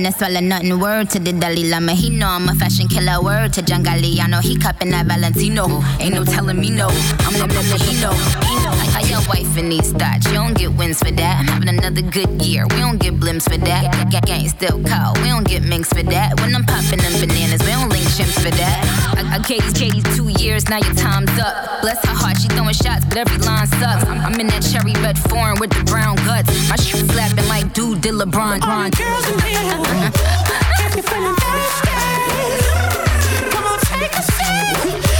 no swallow nothing. Word to the Dalai Lama. He know I'm a fashion killer. Word to John Galliano. He cupping that Valentino. Ain't no telling me no. I'm the limit. He know. Know. How your wife in these thoughts? You don't get wins for that. I'm having another good year. We don't get blimps for that. Gang still cold. We don't get minks for that. When I'm popping them bananas, we don't link chimps for that. I Katie's two years. Now your time's up. Bless her heart. She throwing shots, but every line sucks. I'm, I'm in that cherry red foreign with the brown guts. My shoes slapping like dude did LeBron. All you girls in here, if you're feeling thirsty, come on, take a sip.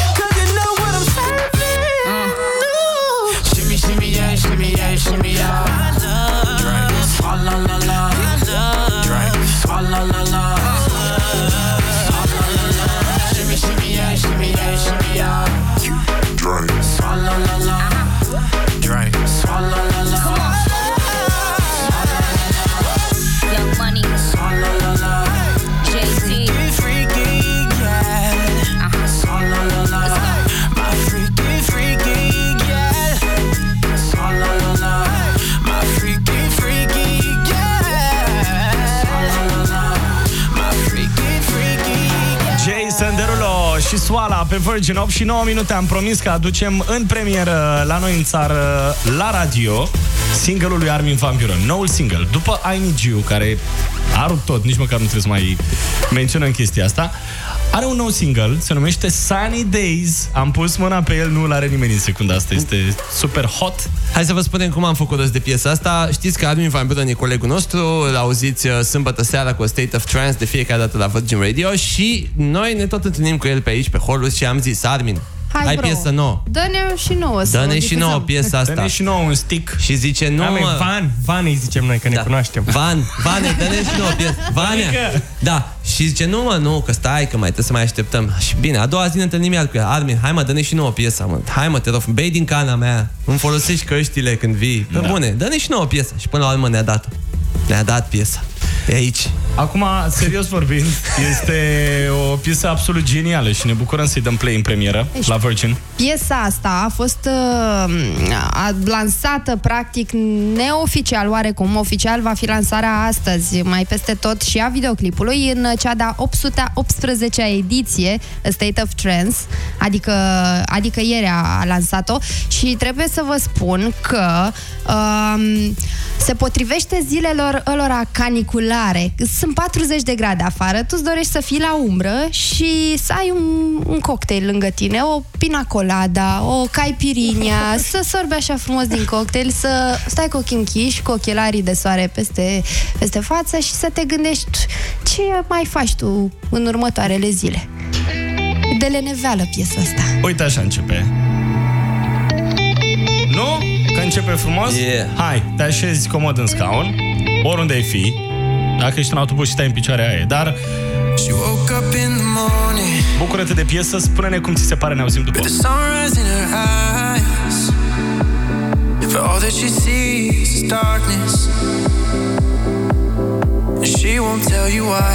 Pe Virgin 8 și 9 minute am promis că aducem în premieră la noi în țară, la radio, single-ul lui Armin Van Buuren, noul single. După I Need You, care a rupt tot, nici măcar nu trebuie să mai menționăm chestia asta, are un nou single, se numește Sunny Days. Am pus mâna pe el, nu-l are nimeni în secunda asta, este super hot. Hai să vă spunem cum am făcut rost de piesa asta. Știți că Armin Van Buuren e colegul nostru, îl auziți uh, sâmbătă seara cu State of Trance de fiecare dată la Virgin Radio și noi ne tot întâlnim cu el pe aici, pe Holus și am zis, Armin, Hai, ai bro. piesă nouă. Dă-ne și nouă să o Dă-ne și difuzăm. nouă piesa asta. Dă-ne și nouă un stick. Și zice, nu Da, mă, mă... Van, Van îi zicem noi, că ne cunoaștem. Van, Vane, dă-ne și nouă piesă. Vania. Adică- Da. Și zice, nu mă, nu, că stai, că mai trebuie să mai așteptăm. Și bine, a doua zi ne întâlnim iar cu ea. Armin, hai mă, dă-ne și nouă piesă, mă. Hai mă, te rog, bei din cana mea. Îmi folosești căștile când vii. Da. Bune, dă-ne și nouă piesă. Și până la urmă ne-a dat. Ne-a dat piesa. E aici. Acum, serios vorbind, este o piesă absolut genială și ne bucurăm să-i dăm play în premieră Ești- la Virgin. Piesa asta a fost uh, a lansată practic neoficial, oarecum oficial va fi lansarea astăzi mai peste tot și a videoclipului în cea de-a 818-a ediție A State of Trance, adică, adică ieri a lansat-o și trebuie să vă spun că um, se potrivește zilelor ălora caniculare. Sunt 40 de grade afară, tu îți dorești să fii la umbră și să ai un, un cocktail lângă tine, o pina colada, o caipirinha, să sorbi așa frumos din cocktail, să stai cu ochii închiși, cu ochelarii de soare peste, peste față și să te gândești ce mai faci tu în următoarele zile. De leneveală piesa asta. Uite așa începe. Nu? Că începe frumos? Yeah. Hai, te așezi comod în scaun, oriunde ai fi. Dacă ești în autobuz și stai în picioare, aia e. Dar She woke up in the morning bucură-te de piesă, spune-ne cum ți se pare, ne auzim după. with the sunrise in her eyes. For all that she sees is darkness, and she won't tell you why.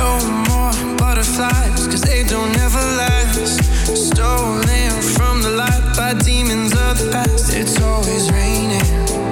No more butterflies, cause they don't ever last. Stolen from the light by demons of the past. It's always raining.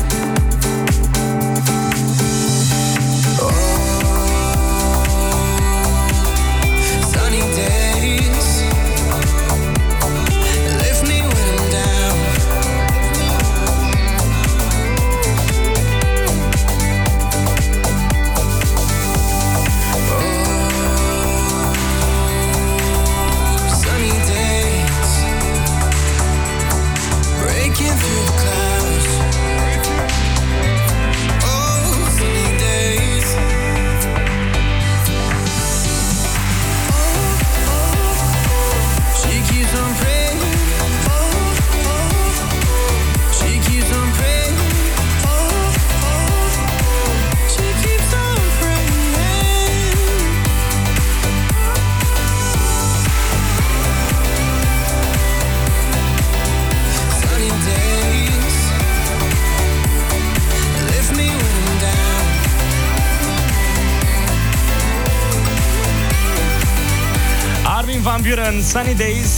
Sunny Days.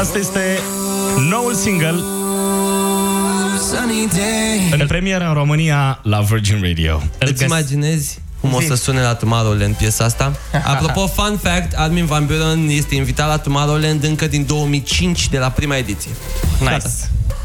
Asta este noul single Sunny day. în premieră în România la Virgin Radio. Îți imaginezi cum o să sune la Tomorrowland piesa asta? Apropo, fun fact, Armin Van Buren este invitat la Tomorrowland încă din 2005 de la prima ediție. Nice. Gata.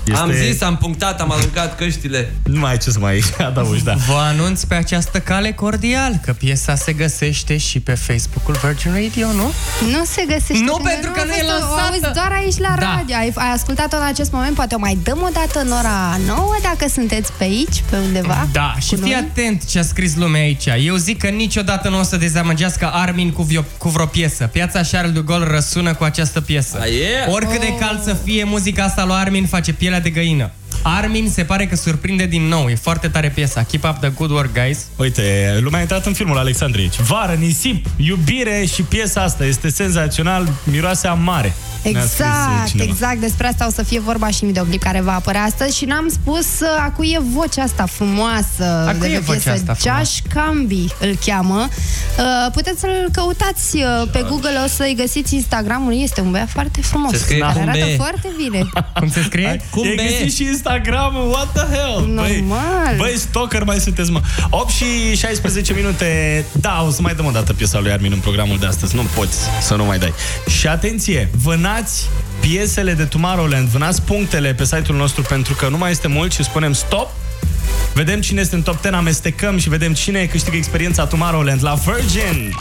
Este- Am zis, am punctat, am aruncat căștile. Nu mai ai ce să mai adaugi, da. Vă anunț pe această cale cordial că piesa se găsește și pe Facebook-ul Virgin Radio, nu? Nu se găsește. Nu, că pentru că a nu e fost- O lansată. Auzi doar aici la Da. radio. Ai, ai ascultat-o în acest moment, poate o mai dăm o dată în ora 9 dacă sunteți pe aici, pe undeva. Da, și cu fii noi. atent ce a scris lumea aici. Eu zic că niciodată nu o să dezamăgească Armin cu, vio- cu vreo piesă. Piața Charles de Gaulle răsună cu această piesă. A, yeah. Oricât de Oh. cald să fie, muzica asta lui Armin face pielea de găină. Armin se pare că surprinde din nou. E foarte tare piesa. Keep up the good work, guys. Uite, lumea a intrat în filmul Alexandrici. Vară, nisip, iubire și piesa asta este senzațional, miroase a mare. Ne-a scris, uh, Exact, cineva. exact. Despre asta o să fie vorba și în videoclip care va apărea astăzi și n-am spus uh, a cui e vocea asta frumoasă A cui de e pe vocea piesă. asta frumoasă? Josh Camby îl cheamă. Uh, puteți să-l căutați uh, pe Google, o să-i găsiți Instagramul. Este un băiat foarte frumos. Se scrie care cu arată B. foarte bine. Cum se scrie? Cum E be? găsit și Instagram what the hell? Normal. Băi, băi, stalker mai sunteți, mă. 8 și 16 minute. Da, o să mai dăm o dată piesa lui Armin în programul de astăzi. Nu poți să nu mai dai. Și atenție, vânați piesele de Tomorrowland, vânați punctele pe site-ul nostru pentru că nu mai este mult și spunem stop. Vedem cine este în top 10, amestecăm și vedem cine câștigă experiența Tomorrowland la Virgin.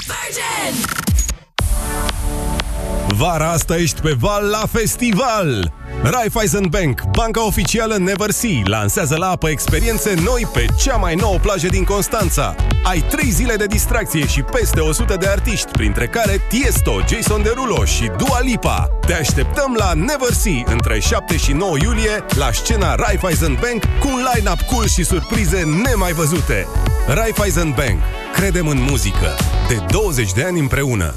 Vara asta ești pe val la festival! Raiffeisen Bank, banca oficială Never Sea, lansează la apă experiențe noi pe cea mai nouă plajă din Constanța. Ai 3 zile de distracție și peste 100 de artiști, printre care Tiesto, Jason Derulo și Dua Lipa. Te așteptăm la Never Sea între 7 și 9 iulie la scena Raiffeisen Bank cu un line-up cool și surprize nemai văzute. Raiffeisen Bank. Credem în muzică. De 20 de ani împreună.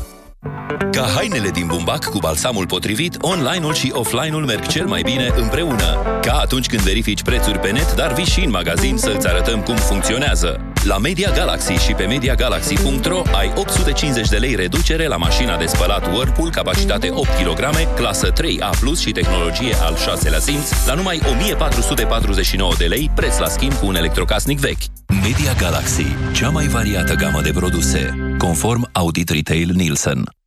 Ca hainele din bumbac cu balsamul potrivit, online-ul și offline-ul merg cel mai bine împreună. Ca atunci când verifici prețuri pe net, dar vii și în magazin să-ți arătăm cum funcționează. La Media Galaxy și pe MediaGalaxy.ro ai 850 de lei reducere la mașina de spălat Whirlpool, capacitate 8 kg, clasă 3A+, și tehnologie al 6-lea simț, la numai 1449 de lei, preț la schimb cu un electrocasnic vechi. Media Galaxy, cea mai variată gamă de produse, conform Audit Retail Nielsen.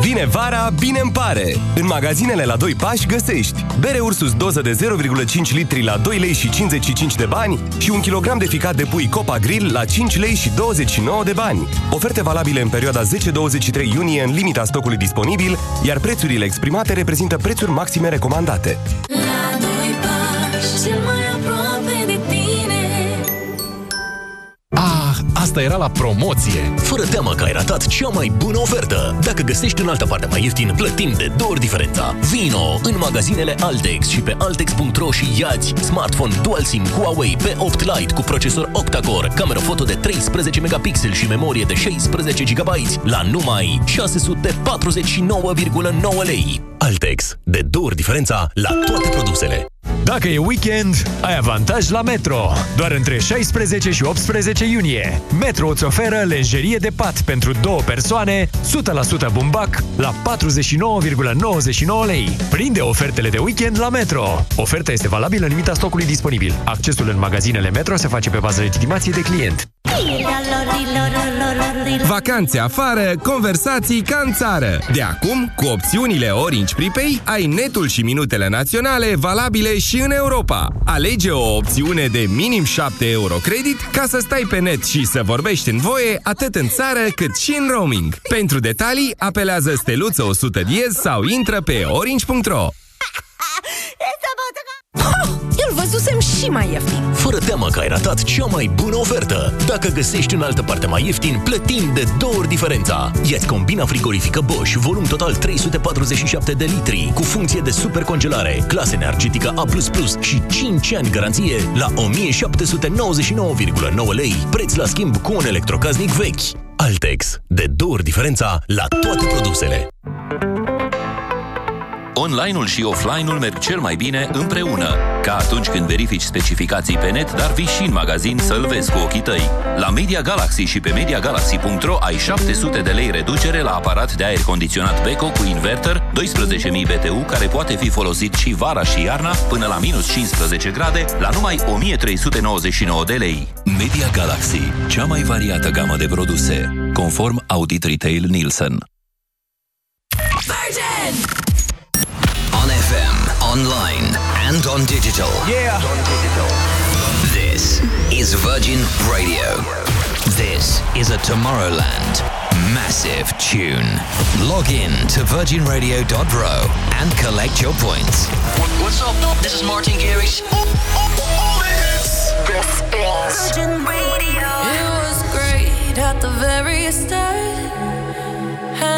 Vine vara, bine îmi pare! În magazinele la 2 pași găsești bere Ursus doză de 0,5 litri la 2 lei și 55 de bani și un kilogram de ficat de pui Copa Grill la 5 lei și 29 de bani. Oferte valabile în perioada 10-23 iunie în limita stocului disponibil, iar prețurile exprimate reprezintă prețuri maxime recomandate. La doi pași, cel mai asta era la promoție! Fără teamă că ai ratat cea mai bună ofertă! Dacă găsești în altă parte mai ieftin, plătim de două ori diferența. Vino în magazinele Altex și pe altex.ro și iați smartphone dual SIM Huawei P8 Lite cu procesor octa-core, cameră foto de 13 megapixel și memorie de 16 GB la numai 649,9 lei. Altex. De două ori diferența la toate produsele. Dacă e weekend, ai avantaj la Metro. Doar între 16 și 18 iunie. Metro îți oferă lenjerie de pat pentru două persoane, 100% bumbac, la 49,99 lei. Prinde ofertele de weekend la Metro. Oferta este valabilă în limita stocului disponibil. Accesul în magazinele Metro se face pe bază legitimației de client. Vacanțe afară, conversații ca în țară. De acum, cu opțiunile Orange Prepay, ai netul și minutele naționale valabile și în Europa. Alege o opțiune de minim 7 euro credit ca să stai pe net și să vorbești în voie atât în țară cât și în roaming. Pentru detalii, apelează steluță 100 diez sau intră pe orange.ro. Eu Eu-l văzusem și mai ieftin. Fără teamă că ai ratat cea mai bună ofertă. Dacă găsești în altă parte mai ieftin, plătim de două ori diferența. Iați combina frigorifică Bosch, volum total 347 de litri, cu funcție de supercongelare, clasă energetică A++ și 5 ani garanție la 1799,9 lei, preț la schimb cu un electrocaznic vechi. Altex. De două ori diferența la toate produsele. Online-ul și offline-ul merg cel mai bine împreună. Ca atunci când verifici specificații pe net, dar vii și în magazin să-l vezi cu ochii tăi. La Media Galaxy și pe MediaGalaxy.ro ai 700 de lei reducere la aparat de aer condiționat Beko cu inverter 12.000 BTU care poate fi folosit și vara și iarna până la minus 15 grade la numai 1399 de lei. Media Galaxy, cea mai variată gamă de produse, conform Audit Retail Nielsen. On FM, online, and on digital. Yeah. On digital. This is Virgin Radio. This is a Tomorrowland massive tune. Log in to virginradio.ro and collect your points. What's up? This is Martin Garrix. This is Virgin Radio. It was great at the very start.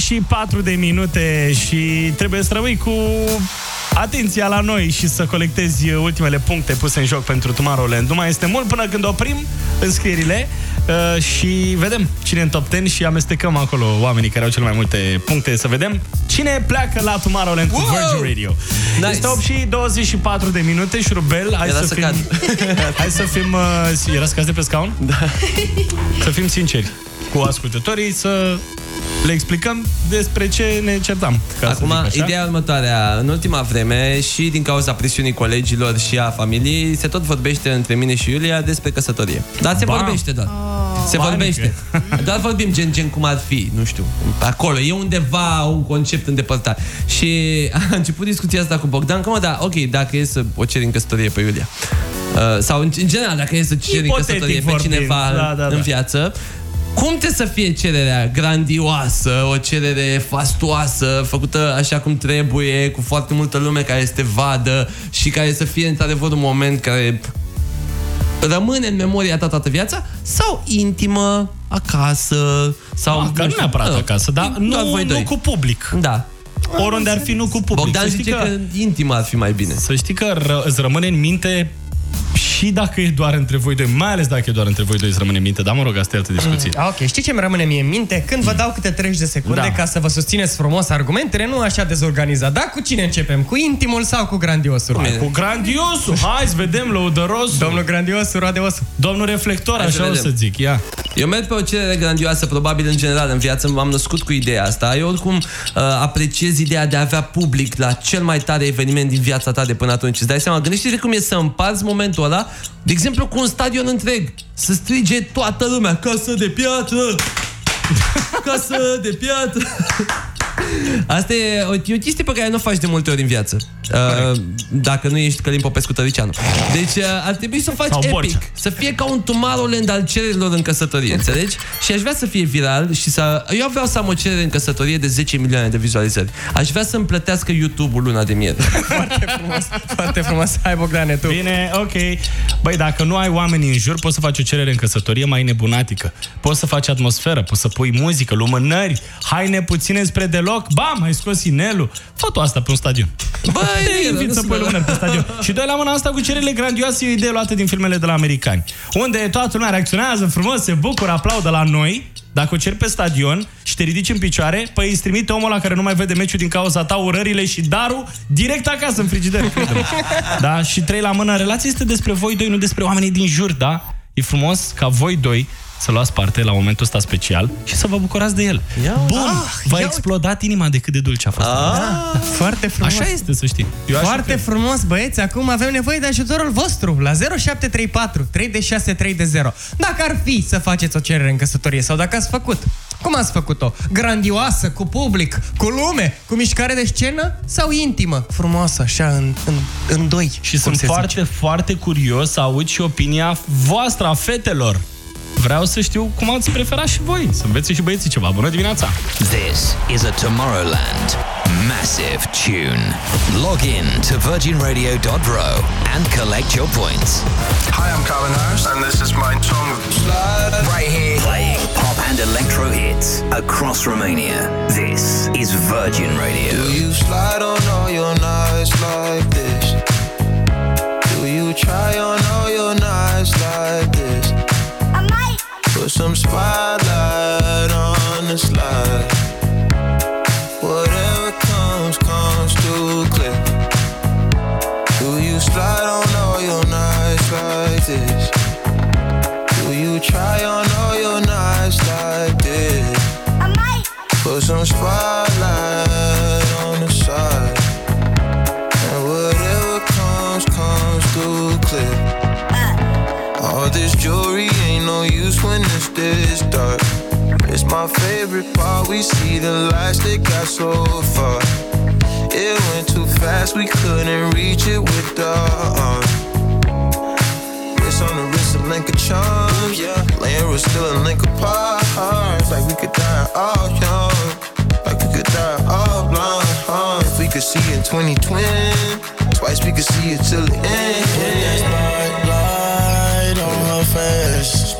24 de minute și trebuie să rămâi cu atenția la noi și să colectezi ultimele puncte puse în joc pentru Tomorrowland. Nu mai este mult până când oprim înscrierile uh, și vedem cine e în top 10 și amestecăm acolo oamenii care au cele mai multe puncte să vedem cine pleacă la Tomorrowland cu Wow! Virgin Radio. Nice. Este 8 și 24 de minute și Rubel, hai Era să, să fim... cad. hai să fim... Uh, era să cazi de pe scaun? Da. Să fim sinceri cu ascultătorii, să le explicăm despre ce ne certam. ca să Acum, zic așa. ideea următoarea. În ultima vreme și din cauza presiunii colegilor și a familiei, se tot vorbește între mine și Iulia despre căsătorie. Dar se Bam. vorbește doar. Se Panică. vorbește. Doar vorbim gen, gen cum ar fi, nu știu, acolo. E undeva un concept îndepărtat. Și a început discuția asta cu Bogdan, că mă, da, ok, dacă e să o ceri în căsătorie pe Iulia. Uh, sau în, în general, dacă e să ceri în Ipotetic căsătorie pe vorbind. cineva Da, da, în da. viață, cum trebuie să fie cererea grandioasă, o cerere fastoasă, făcută așa cum trebuie, cu foarte multă lume care să te vadă și care să fie într-adevăr un moment care rămâne în memoria ta toată viața sau intimă, acasă sau... Ah, că nu neapărat acasă, dar doar nu, voi nu doi. cu public. Da. Oriunde ar fi, nu cu public. Bogdan Să știi zice că, intimă ar fi mai bine. Să știi că ră, îți rămâne în minte și dacă e doar între voi doi, mai ales dacă e doar între voi doi, îți rămâne în minte. Dar mă rog, asta e altă discuție. Ah, Ok, știi ce mi rămâne mie în minte? Când vă dau câte 30 de secunde Da. ca să vă susțineți frumos argumentele, nu așa dezorganizat. Da, cu cine începem? Cu intimul sau cu grandiosul? Hai, cu grandiosul, hai să vedem lăudărosul. Domnul grandiosul, roade osul. Domnul reflector, Hai să așa o vedem. să zic, ia. Eu merg pe o cerere grandioasă, probabil în general în viață, m-am născut cu ideea asta. Eu oricum uh, apreciez ideea de a avea public la cel mai tare eveniment din viața ta de până atunci. Îți dai seama, gândește-te cum e să împarți momentul ăla, de exemplu cu un stadion întreg, să strige toată lumea, casă de piatră! Casă de piatră! Asta e o, e o chestie pe care nu o faci de multe ori în viață. Uh, dacă nu ești Călim Popescu Tăricianu. Deci uh, ar trebui să o faci Sau epic. Borcea. Să fie ca un Tomorrowland al cererilor în căsătorie, înțelegi? Și aș vrea să fie viral și să... Eu vreau să am o cerere în căsătorie de 10 milioane de vizualizări. Aș vrea să-mi plătească YouTube-ul luna de miere. Foarte frumos, foarte frumos. Hai, Bogdane, tu. Bine, ok. Băi, dacă nu ai oameni în jur, poți să faci o cerere în căsătorie mai nebunatică. Poți să faci atmosferă, poți să pui muzică, lumânări, haine puține spre deloc. Bam, ai scos inelul. Fă tu asta pe un stadion. Băi, Te invit să pui lumânări pe stadion. Și doi la mână asta cu cererile grandioase e o idee luată din filmele de la americani. Unde toată lumea reacționează frumos, se bucură, aplaudă la noi. Dacă o ceri pe stadion și te ridici în picioare, păi îți trimite omul ăla care nu mai vede meciul din cauza ta, urările și darul direct acasă în frigider. crede-mă. Da? Și trei la mână, relația este despre voi doi, nu despre oamenii din jur, da? E frumos ca voi doi să luați parte la momentul ăsta special și să vă bucurați de el. Bun, Ah, v-a ia explodat inima de cât de dulce a fost. Da, foarte frumos. Așa este, să știi. Eu așa Foarte cred. frumos, băieți. Acum avem nevoie de ajutorul vostru la 0734 326 320. Dacă ar fi să faceți o cerere în căsătorie sau dacă ați făcut, cum ați făcut-o? Grandioasă, cu public, cu lume, cu mișcare de scenă sau intimă? Frumoasă, așa, în, în, în doi. Și sunt foarte, foarte curios să aud și opinia voastră a fetelor. Vreau să știu cum ați preferat și voi. Să învețe și băieții ceva. Bună dimineața! This is a Tomorrowland massive tune. Log in to virginradio.ro and collect your points. Hi, I'm Calvin Harris, and this is my song Slide. Right here, playing pop and electro hits across Romania. This is Virgin Radio. Do you slide on all your nights like this? Favorite part. We see the lights that got so far. It went too fast, we couldn't reach it with the arm. Wrist on the wrist, a link of charms. Yeah, laying was still a link apart. Like we could die all young, like we could die all blind. Huh? If we could see in 2020, twice we could see it till the end. Spotlight on her face.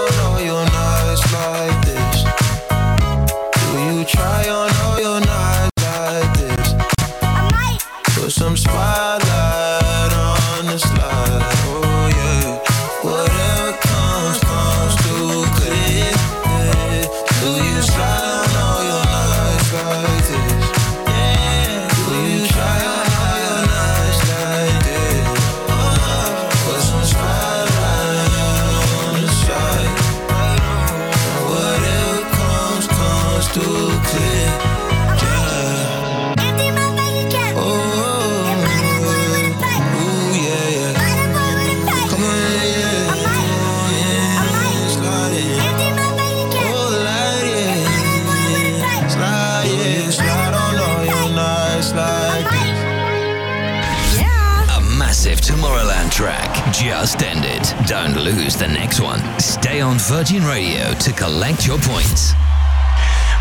Don't lose the next one. Stay on Virgin Radio to collect your points.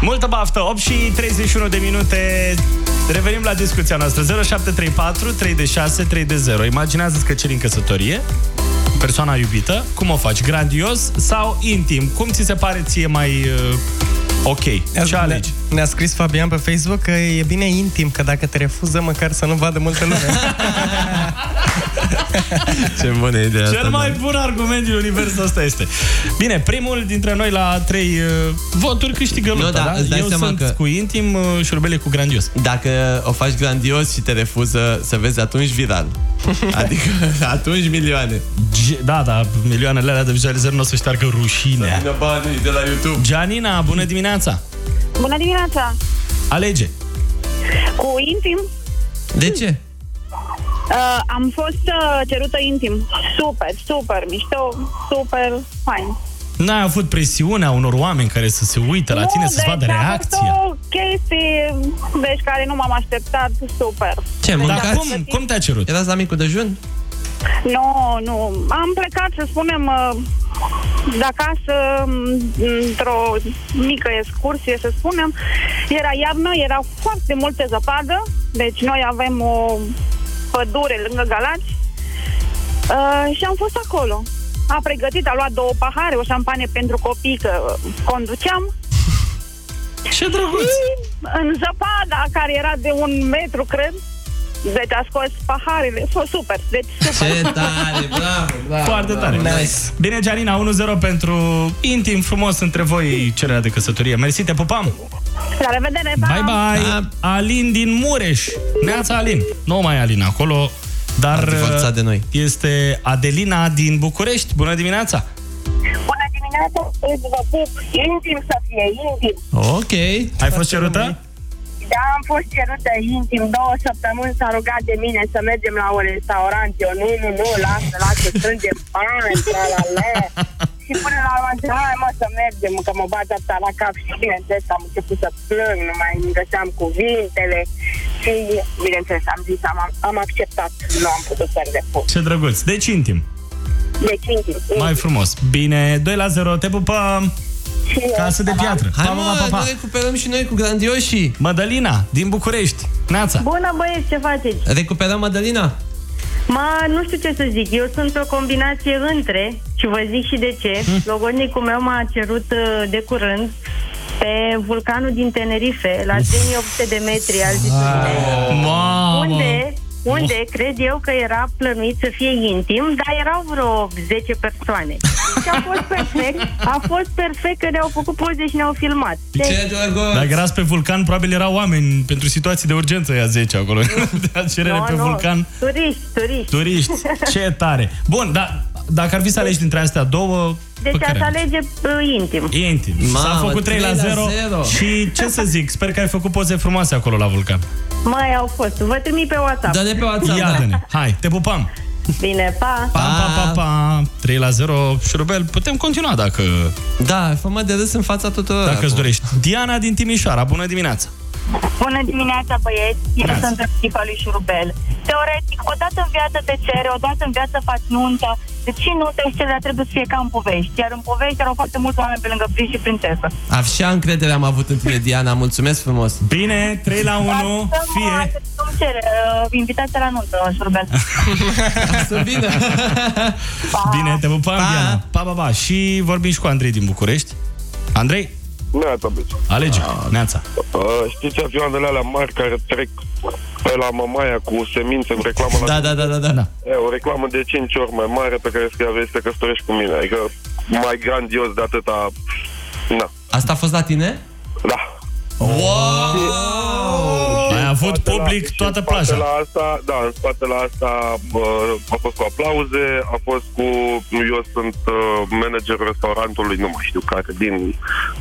Multă baftă, 8 și 31 de minute Revenim la discuția noastră 0734 3 de 6 3 de 0 Imaginează-ți că ceri în căsătorie Persoana iubită Cum o faci? Grandios sau intim? Cum ți se pare ție mai uh, ok? Ce alegi? Ne-a scris Fabian pe Facebook că e bine intim, că dacă te refuză, măcar să nu vadă multă lume. Ce bună idee asta, Cel mai da. bun argument din universul ăsta este Bine, primul dintre noi la trei uh, voturi câștigă lupta, Nu, da, da? îți dai Eu seama sunt că- cu intim, uh, șurbele cu grandios Dacă o faci grandios și te refuză, să vezi atunci viral. Adică atunci milioane. G- Da, da, milioanele alea de vizualizări nu o să șteargă rușinea Vină banii de la YouTube. Gianina, bună dimineața! Bună dimineața! Alege! Cu intim, De ce? uh, am fost uh, cerută intim. Super, super mișto, super fain. N-ai avut presiunea unor oameni care să se uită la tine, să-ți vadă deci a reacția? fost o chestie deci care nu m-am așteptat, super. Ce, Deci mâncați? am fost- Cum te-a cerut? Erați la micul dejun? Nu, nu. Am plecat, să spunem, uh, de acasă m, într-o mică excursie, să spunem. Era iarnă, era foarte multă zăpadă, deci noi avem o pădure lângă Galați uh, și am fost acolo. A pregătit, a luat două pahare, o șampanie pentru copii, că conduceam. Ce drăguț! În zăpada, care era de un metru, cred, deci a scos paharele, a fost super, deci super. Ce tare, bravo, bravo. Foarte tare. Nice. Bine, Gianina, 1-0 pentru intim frumos între voi cererea de căsătorie. Mersi, te pupam! La revedere, pa! Bye, bye! Alin din Mureș. Neața, Alin. Nu mai e Alin acolo, dar Ar fi forțat de noi. este Adelina din București. Bună dimineața! Bună dimineața, vă pup, intim să fie, intim. Ok. Ai fost cerută? Da, am fost cerută intim, două săptămâni s-a rugat de mine să mergem la un restaurant. Eu, nu, nu, nu, lasă, lasă, strângem bani, la la la. Și până la urmă, am zis, hai mă să mergem, că mă bat asta la cap și bineînțeles am început să plâng, nu mai îmi găseam cuvintele și bineînțeles am zis, am, am acceptat, nu am putut să refuz. Ce drăguț. Deci intim. Deci intim, Mai frumos. Bine, 2 la 0. Te pupăm! Casă de piatră. Hai Pa, pa, mă, pa, pa, pa. noi recuperăm și noi cu grandioșii. Mădălina, din București. Neața. Bună băieți, ce faceți? Recuperăm Madalina? Mă, nu știu ce să zic. Eu sunt o combinație între, și vă zic și de ce. Hm. Logodnicul meu m-a cerut uh, de curând pe vulcanul din Tenerife, la 3800 de metri altitudine. Mamă! Unde unde cred eu că era plănuit să fie intim, dar erau vreo 10 persoane. Și a fost perfect, a fost perfect că ne-au făcut poze și ne-au filmat. Deci, Dacă erați pe vulcan, probabil erau oameni pentru situații de urgență, ia 10 acolo. De cerere nu, pe nu, vulcan. Turiști, turiști. Turiști. Ce tare. Bun, dar dacă ar fi să alegi dintre astea două, Deci pe aș care? alege uh, intim. Intim. S-a Mamă, făcut 3 la 0, 0. și ce să zic, sper că ai făcut poze frumoase acolo la vulcan. Mai au fost. Vă trimit pe WhatsApp. Dă-ne pe WhatsApp, Ia da. dă-ne. Hai, te pupăm. Bine, pa! Pa, pa, pa, pa. 3 la 0, șurubel, putem continua dacă, Da, fă-mă de râs în fața tuturor. dacă îți acum. dorești. Diana din Timișoara, bună dimineața. Bună dimineața, băieți! Eu Bună. sunt echipa lui Șurubel. Teoretic, o dată în viață te cere, o dată în viață faci nuntă. Deci și nuntă și cererea trebuie să fie ca în povești. Iar în povești erau foarte mulți oameni pe lângă prinț și prințesă. Așa încredere am avut în tine, Diana. Mulțumesc frumos. Bine, 3 la 1, fie. Nu cere uh, invitația la nuntă, Șurubel. Să vină. Bine, te pupăm, Diana. Pa, pa, pa. Și vorbim și cu Andrei din București. Andrei, Neața, băieți. alege. Neața. Uh, știți avioanele alea mari care trec pe la Mamaia cu semințe, în reclamă la... Da, da, da, da, da. da. E, o reclamă de 5 ori mai mare pe care scria vrei să te căsătorești cu mine. Adică mai grandios de atâta... Na. Asta a fost la tine? Da. Wow! Ai avut Spate public la, toată și în spate plaja. La asta, da, în spatele asta bă, a fost cu aplauze, a fost cu... Eu sunt uh, managerul restaurantului, nu mai știu care, din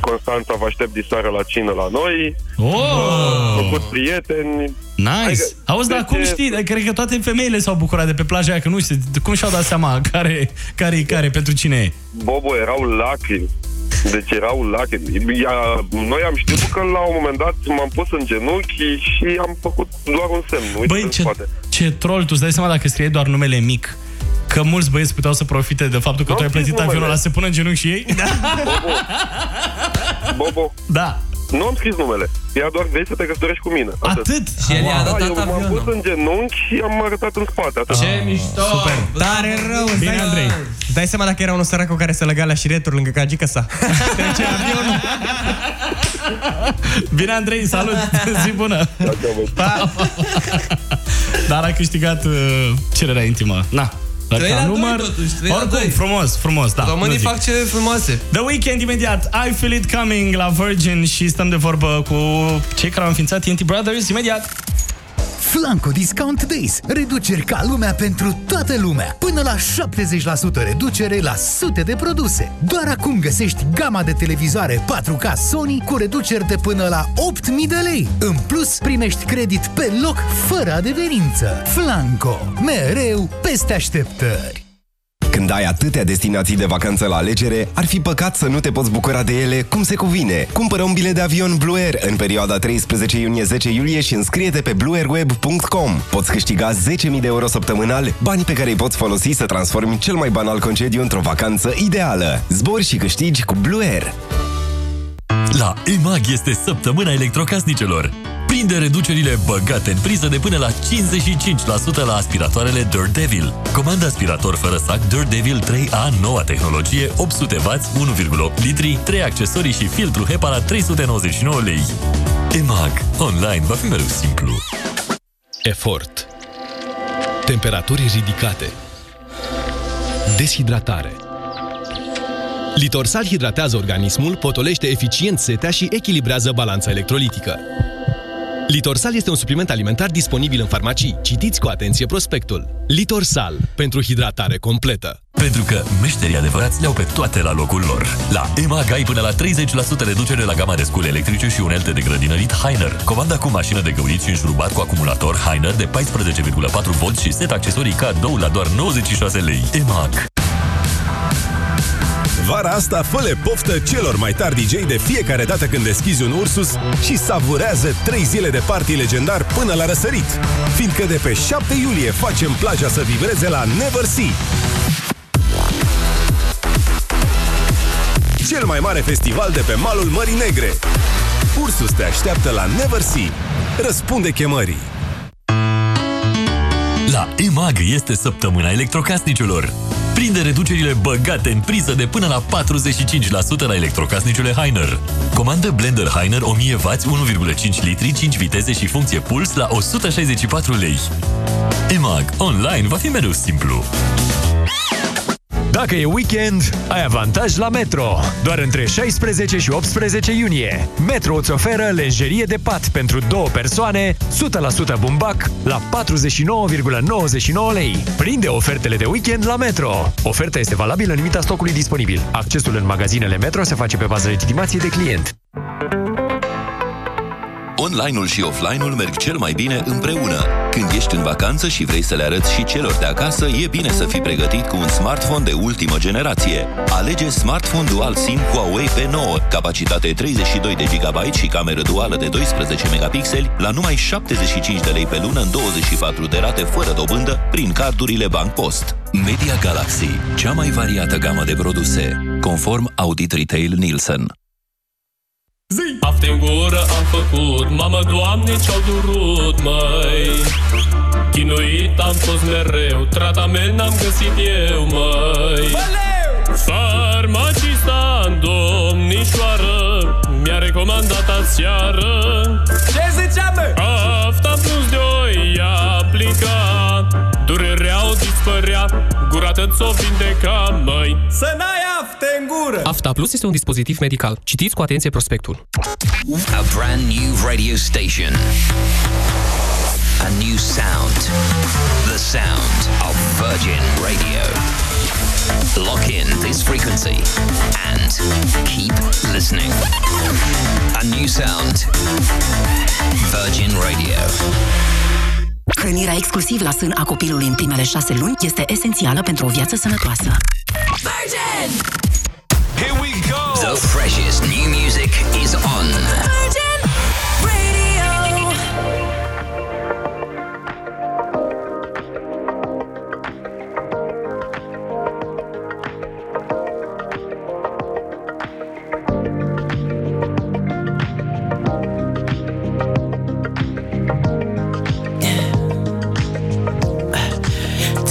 Constanța, vă aștept diseară la cină la noi. Oh! Am făcut prieteni. Nice. Adică, Auzi, dar de cum ce- știi? Cred că toate femeile s-au bucurat de pe plaja aia, că nu știu, cum și-au dat seama care, care e care, pentru cine e. Bobo, erau lacrimi. Deci erau lacrimi. Ia, noi am știut că la un moment dat m-am pus în genunchi și am făcut doar un semn. Uite Băi, în ce, spate. ce troll, tu îți dai seama dacă scriei doar numele mic, că mulți băieți puteau să profite de faptul că Nu tu ai am scris plătit avionul numele. ăla să se pună în genunchi și ei? Bobo. Da. Nu am scris numele. Ea doar vrei să te căsătorești cu mine. Atât? Și el i-a Da, arătat eu m-am avionul. pus în genunchi și am arătat în spate. Atât. Ce mișto! Super. Tare rău, îți Bine, dai, Andrei. îți dai seama dacă era unul sărac cu care se lega la șireturi lângă cagică sa. Trece avionul. Bine, Andrei, salut! Zi bună! Pa! Dar a câștigat uh, cererea intimă. Na. Dacă Trei la doi, număr, totuși, trei la oricum, doi. frumos, frumos, da. Românii nu zic. fac cele frumoase. The Weekend imediat, I Feel It Coming la Virgin și stăm de vorbă cu cei care au înființat TNT Brothers imediat. Flanco Discount Days. Reduceri ca lumea pentru toată lumea. Până la 70% reducere la sute de produse. Doar acum găsești gama de televizoare 4K Sony cu reduceri de până la 8000 de lei. În plus, primești credit pe loc fără adeverință. Flanco. Mereu peste așteptări. Când ai atâtea destinații de vacanță la alegere, ar fi păcat să nu te poți bucura de ele cum se cuvine. Cumpără un bilet de avion Blue Air în perioada 13 iunie-10 iulie și înscrie-te pe blueairweb.com. Poți câștiga 10.000 de euro săptămânal, bani pe care îi poți folosi să transformi cel mai banal concediu într-o vacanță ideală. Zbori și câștigi cu Blue Air. La EMAG este săptămâna electrocasnicelor. Prinde reducerile băgate în priză de până la 55% la aspiratoarele Dirt Devil. Comanda aspirator fără sac Dirt Devil 3A, noua tehnologie, 800W, 1,8 litri, 3 accesorii și filtru HEPA la 399 lei. EMAG. Online va fi mereu simplu. Efort. Temperaturi ridicate. Deshidratare. Litorsal hidratează organismul, potolește eficient setea și echilibrează balanța electrolitică. Litorsal este un supliment alimentar disponibil în farmacii. Citiți cu atenție prospectul. Litorsal. Pentru hidratare completă. Pentru că meșterii adevărați le-au pe toate la locul lor. La EMAG ai până la 30% reducere la gama de scule electrice și unelte de grădinărit Heiner. Comanda cu mașină de găurit și înșurubat cu acumulator Heiner de 14,4V și set accesorii cadou la doar 96 lei. EMAG. Vara asta fă poftă celor mai tari DJ de fiecare dată când deschizi un Ursus și savurează 3 zile de party legendar până la răsărit. Fiindcă de pe 7 iulie facem plaja să vibreze la Never Sea. Cel mai mare festival de pe malul Mării Negre. Ursus te așteaptă la Never Sea. Răspunde chemării. La EMAG este săptămâna electrocasnicilor. Prinde reducerile băgate în priză de până la 45% la electrocasnicele Heiner. Comandă blender Heiner 1000W 1,5 litri, 5 viteze și funcție puls la 164 lei. EMAG. Online va fi mereu simplu. Dacă e weekend, ai avantaj la Metro. Doar între 16 și 18 iunie. Metro îți oferă lenjerie de pat pentru două persoane, 100% bumbac, la 49,99 lei. Prinde ofertele de weekend la Metro. Oferta este valabilă în limita stocului disponibil. Accesul în magazinele Metro se face pe bază legitimației de client. Online-ul și offline-ul merg cel mai bine împreună. Când ești în vacanță și vrei să le arăți și celor de acasă, e bine să fii pregătit cu un smartphone de ultimă generație. Alege smartphone dual SIM Huawei P9, capacitate 32 de GB și cameră duală de 12 megapixeli, la numai 75 de lei pe lună în 24 de rate fără dobândă prin cardurile Bank Post. Media Galaxy, cea mai variată gamă de produse, conform Audit Retail Nielsen. Zi! Afte în gură am făcut, mamă, doamne, ce-au durut, măi. Chinuit am fost mereu, tratament n-am găsit eu, măi. Farmacista în domnișoară Mi-a recomandat aseară Ce zicea, mă? Afta plus de oi aplica Durerea o dispărea, gura ți-o vindeca, măi Să n-ai afte în gură! Afta Plus este un dispozitiv medical. Citiți cu atenție prospectul. A brand new radio station. A new sound. The sound of Virgin Radio. Lock in this frequency and keep listening. A new sound. Virgin Radio. Hrănirea exclusiv la sân a copilului în primele șase luni este esențială pentru o viață sănătoasă. Virgin! Here we go! The freshest new music is on. Virgin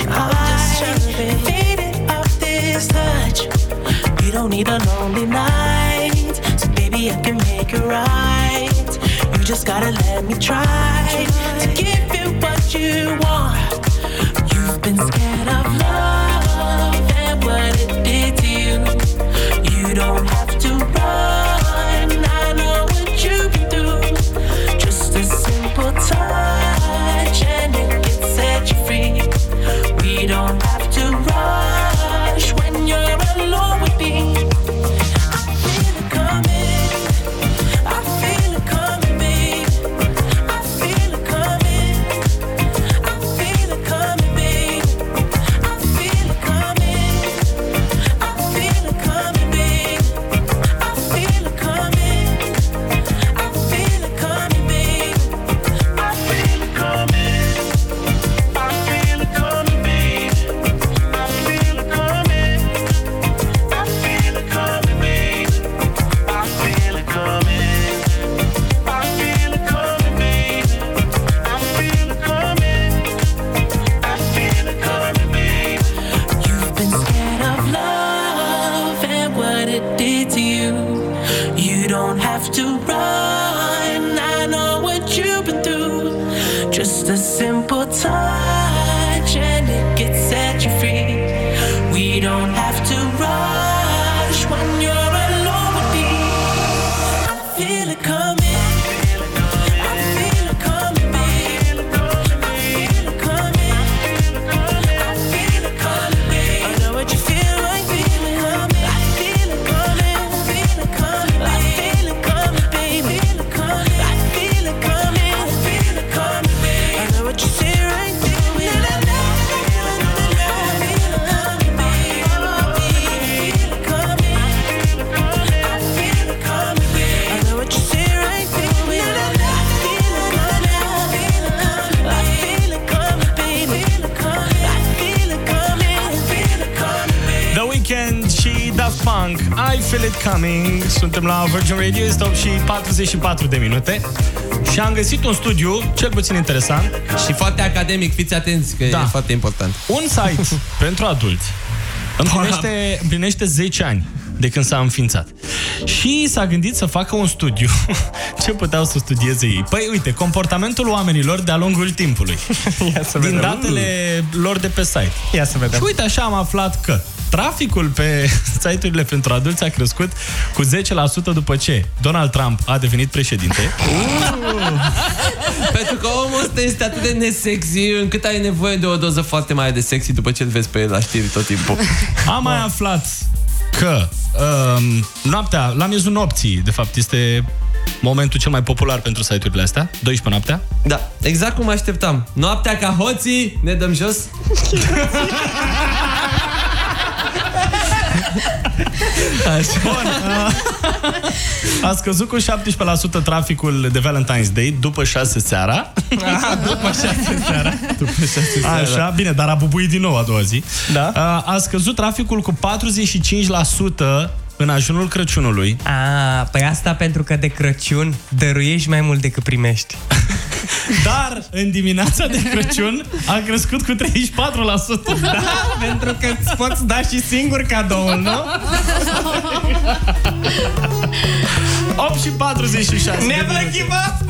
high, and faded off this touch. You don't need a lonely night, so baby, I can make it right. You just gotta let me try to give you what you want. Suntem la Virgin Radio, este 8 și 44 de minute Și am găsit un studiu, cel puțin interesant Și foarte academic, fiți atenți că Da. e foarte important. Un site pentru adulți împlinește, împlinește 10 ani de când s-a înființat. Și s-a gândit să facă un studiu. Ce puteau să studieze ei? Păi, uite, comportamentul oamenilor de-a lungul timpului. Ia să Din vedem. datele lor de pe site. Ia să vedem. Și uite, așa am aflat că traficul pe site-urile pentru adulți a crescut cu 10% după ce Donald Trump a devenit președinte. Pentru că omul ăsta este atât de nesexy încât ai nevoie de o doză foarte mare de sexy după ce îl vezi pe el la știri tot timpul. Am mai aflat că um, noaptea, la miezul nopții, de fapt, este momentul cel mai popular pentru site-urile astea, 12 noaptea. Da, exact cum așteptam. Noaptea ca hoții, ne dăm jos. Așa. Bun. A scăzut cu 17% traficul de Valentine's Day după 6 seara. Ah, după 6 seara. După 6 seara. Așa, bine, dar a bubuit din nou a doua zi. Da. A scăzut traficul cu 45% în ajunul Crăciunului. A, păi asta pentru că de Crăciun dăruiești mai mult decât primești. Dar în dimineața de Crăciun a crescut cu 34%. Da, pentru că îți poți da și singur cadoul, nu? 8 și 46 Never de minute. give up!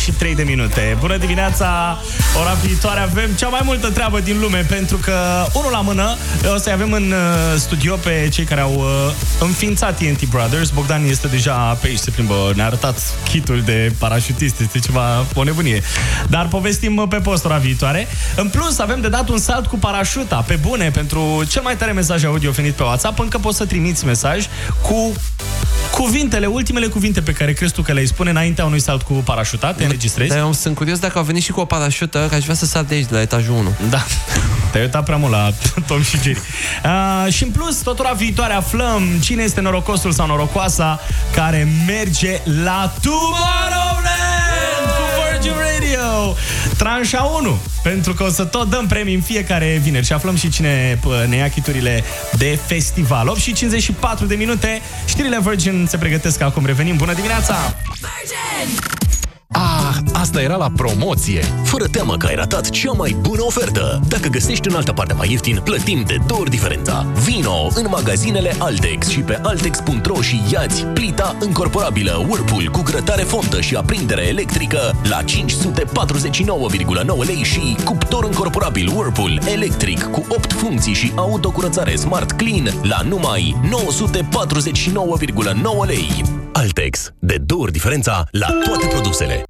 53 de minute. Bună dimineața! Ora viitoare avem cea mai multă treabă din lume Pentru că, unul la mână O să avem în uh, studio pe cei care au uh, înființat TNT Brothers. Bogdan este deja pe aici, se plimbă. Ne-a arătat kitul de parașutist Este ceva, o nebunie. Dar povestim uh, pe post ora viitoare. În plus, avem de dat un salt cu parașuta Pe bune, pentru cel mai tare mesaj audio venit pe WhatsApp. Încă poți să trimiți mesaj cu cuvintele, ultimele cuvinte pe care crezi tu că le-ai spune înaintea unui salt cu parașuta, te înregistrezi? Dar eu sunt curios dacă au venit și cu o parașută, că aș vrea să sar de aici, de la etajul 1. Da. Te-ai uitat prea mult la Tom și Jerry. Uh, și în plus, tot ora viitoare aflăm cine este norocosul sau norocoasa care merge la Tomorrowland cu Virgin Radio. Tranșa 1. Pentru că o să tot dăm premii în fiecare vineri și aflăm și cine pă, ne ia chiturile de festival. 8 și 54 de minute. Știrile Virgin se pregătesc acum. Revenim. Bună dimineața! Ah, asta era la promoție! Fără teamă că ai ratat cea mai bună ofertă! Dacă găsești în altă parte mai ieftin, plătim de două ori diferența. Vino în magazinele Altex și pe altex.ro și iați plita încorporabilă Whirlpool cu grătare fontă și aprindere electrică la 549,9 lei și cuptor încorporabil Whirlpool electric cu 8 funcții și autocurățare Smart Clean la numai 949,9 lei. Altex. De două ori diferența la toate produsele.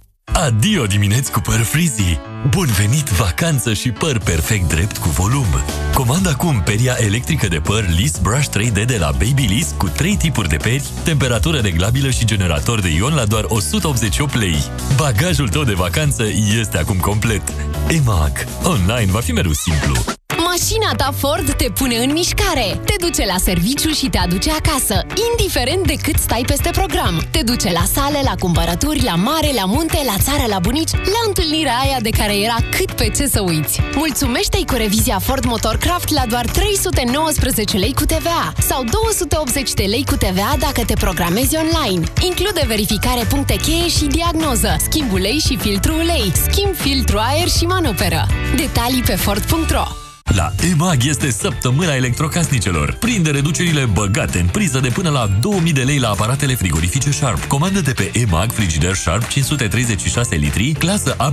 Adio dimineți cu păr frizzy! Bun venit vacanță și păr perfect drept cu volum! Comanda acum peria electrică de păr Lis Brush 3D de la Babyliss cu 3 tipuri de peri, temperatură reglabilă și generator de ion la doar 188 lei. Bagajul tău de vacanță este acum complet. EMAG. Online va fi mereu simplu. Mașina ta Ford te pune în mișcare. Te duce la serviciu și te aduce acasă, indiferent de cât stai peste program. Te duce la sale, la cumpărături, la mare, la munte, la țară, la bunici, la întâlnirea aia de care era cât pe ce să uiți. Mulțumește-i cu revizia Ford Motorcraft la doar 319 lei cu TVA sau 280 de lei cu TVA dacă te programezi online. Include verificare puncte cheie și diagnoză, schimb ulei și filtru ulei, schimb filtru aer și manoperă. Detalii pe Ford.ro La EMAG este săptămâna electrocasnicelor. Prinde reducerile băgate în priză de până la 2000 de lei la aparatele frigorifice Sharp. Comandă de pe EMAG frigider Sharp 536 litri, clasă A++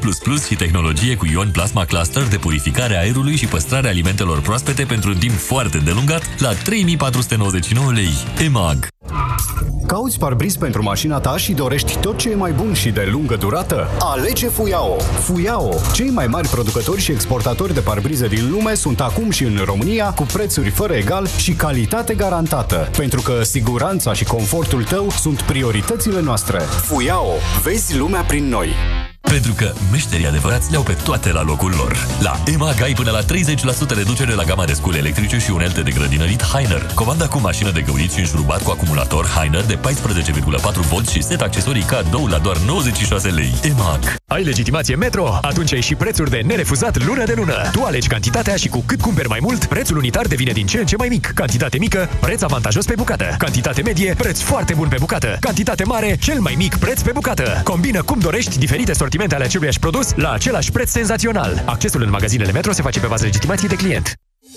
și tehnologie cu ion plasma cluster de purificare a aerului și păstrare alimentelor proaspete pentru un timp foarte îndelungat la 3499 lei. EMAG. Cauți parbriz pentru mașina ta și dorești tot ce e mai bun și de lungă durată? Alege Fuyao! Fuyao, cei mai mari producători și exportatori de parbrize din lume sunt acum și în România cu prețuri fără egal și calitate garantată. Pentru că siguranța și confortul tău sunt prioritățile noastre. Fuyao, vezi lumea prin noi! Pentru că meșterii adevărați le-au pe toate la locul lor. La EMAG ai până la 30% reducere la gama de scule electrice și unelte de grădinărit Heiner. Comanda cu mașină de găurit și înșurubat cu acumulator Heiner de 14,4V și set accesorii cadou la doar 96 lei. EMAG. Ai legitimație Metro? Atunci ai și prețuri de nerefuzat lună de lună. Tu alegi cantitatea și cu cât cumperi mai mult, prețul unitar devine din ce în ce mai mic. Cantitate mică, preț avantajos pe bucată. Cantitate medie, preț foarte bun pe bucată. Cantitate mare, cel mai mic preț pe bucată. Combină cum dorești diferite sortimente ale aceluiași produs la același preț senzațional. Accesul în magazinele Metro se face pe bază legitimației de client.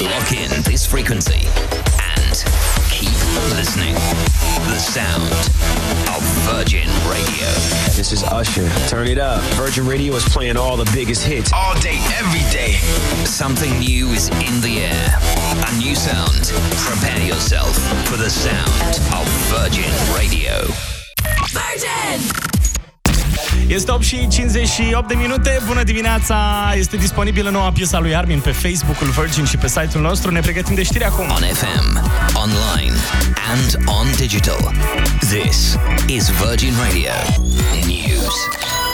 Lock in this frequency and keep listening. The sound of Virgin Radio. This is Usher. Turn it up. Virgin Radio is playing all the biggest hits all day, every day. Something new is in the air. A new sound. Prepare yourself for the sound of Virgin Radio. Virgin! Este 8 și 58 de minute. Bună dimineața! Este disponibilă noua piesa lui Armin pe Facebook-ul Virgin și pe site-ul nostru. Ne pregătim de știri acum. On FM, online and on digital. This is Virgin Radio News.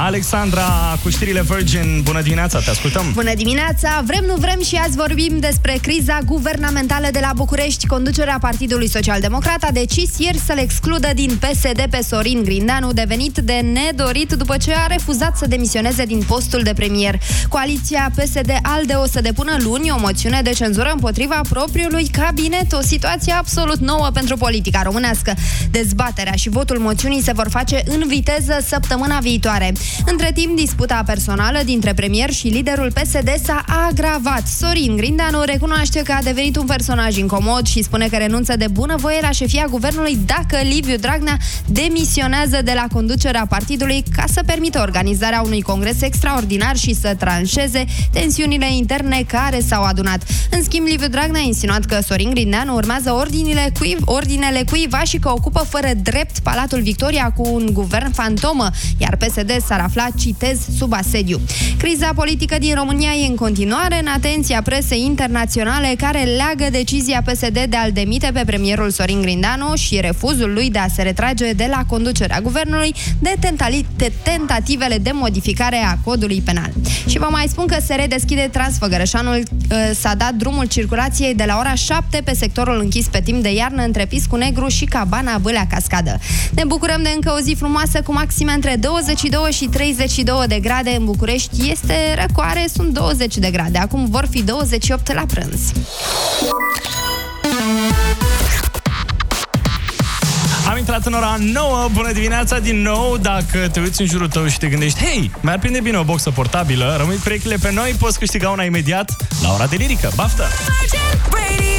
Alexandra cu știrile Virgin, bună dimineața, te ascultăm. Bună dimineața! Vrem, nu vrem și azi vorbim despre criza guvernamentală de la București. Conducerea Partidului Social Democrat a decis ieri să-l excludă din PSD pe Sorin Grindeanu, devenit de nedorit după ce a refuzat să demisioneze din postul de premier. Coaliția PSD-ALDE o să depună luni o moțiune de cenzură împotriva propriului cabinet, o situație absolut nouă pentru politica românească. Dezbaterea și votul moțiunii se vor face în viteză săptămâna viitoare. Între timp, disputa personală dintre premier și liderul PSD s-a agravat. Sorin Grindeanu recunoaște că a devenit un personaj incomod și spune că renunță de bunăvoie la șefia guvernului dacă Liviu Dragnea demisionează de la conducerea partidului ca să permită organizarea unui congres extraordinar și să tranșeze tensiunile interne care s-au adunat. În schimb, Liviu Dragnea a insinuat că Sorin Grindeanu urmează ordinile cuiv, ordinele cuiva și că ocupă fără drept Palatul Victoria cu un guvern fantomă, iar PSD s-ar afla, citez, sub asediu. Criza politică din România e în continuare în atenția presei internaționale care leagă decizia PSD de a-l demite pe premierul Sorin Grindeanu și refuzul lui de a se retrage de la conducerea guvernului de, tentali- de tentativele de modificare a codului penal. Și vă mai spun că se redeschide Transfăgărășanul, uh, s-a dat drumul circulației de la ora 7 pe sectorul închis pe timp de iarnă între Piscu Negru și Cabana Bâlea Cascadă. Ne bucurăm de încă o zi frumoasă cu maxime între 22 și 32 de grade în București. Este răcoare, sunt 20 de grade. Acum vor fi 28 la prânz. Am intrat în ora 9, bună dimineața din nou Dacă te uiți în jurul tău și te gândești Hei, mi-ar prinde bine o boxă portabilă Rămâi cu urechile pe noi, poți câștiga una imediat La ora de lirică, baftă! I've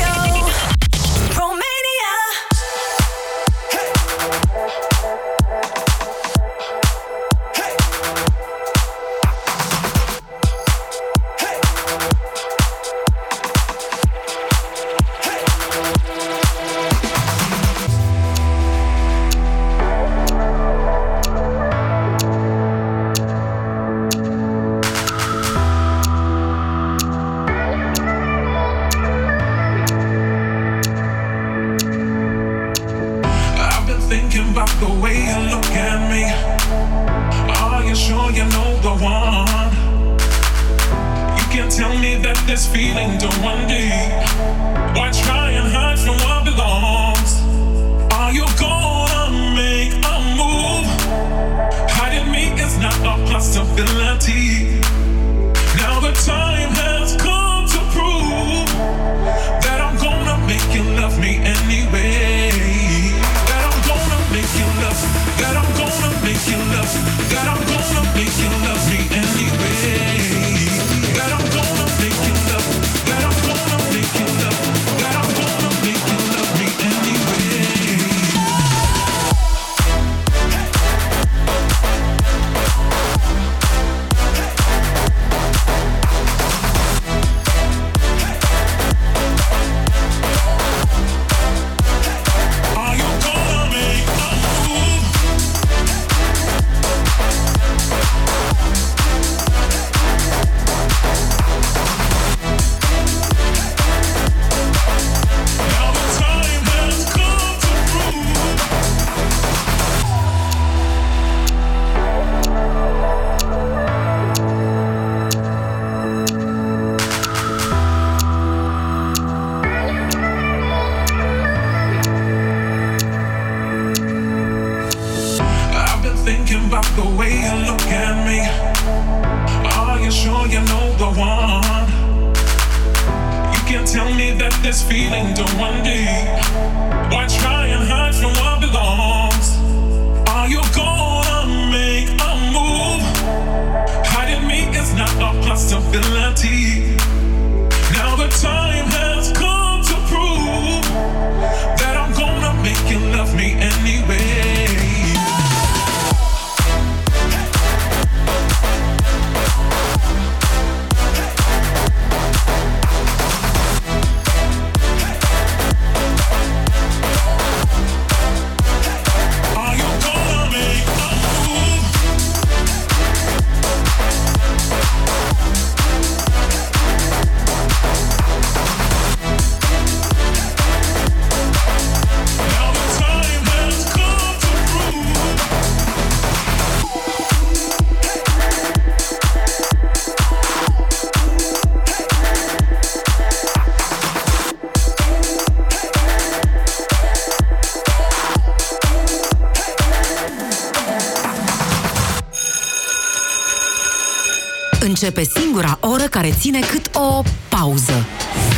Începe singura oră care ține cât o pauză.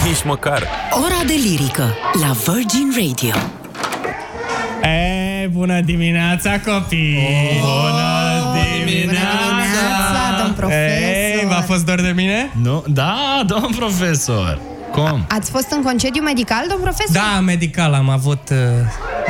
Nici măcar. Ora de lirică la Virgin Radio. E, bună dimineața, copii! Bună dimineața, domn profesor! Ei, v-a fost dor de mine? Nu? Da, domn profesor. Cum? Ați fost în concediu medical, domn profesor? Da, medical, am avut, uh,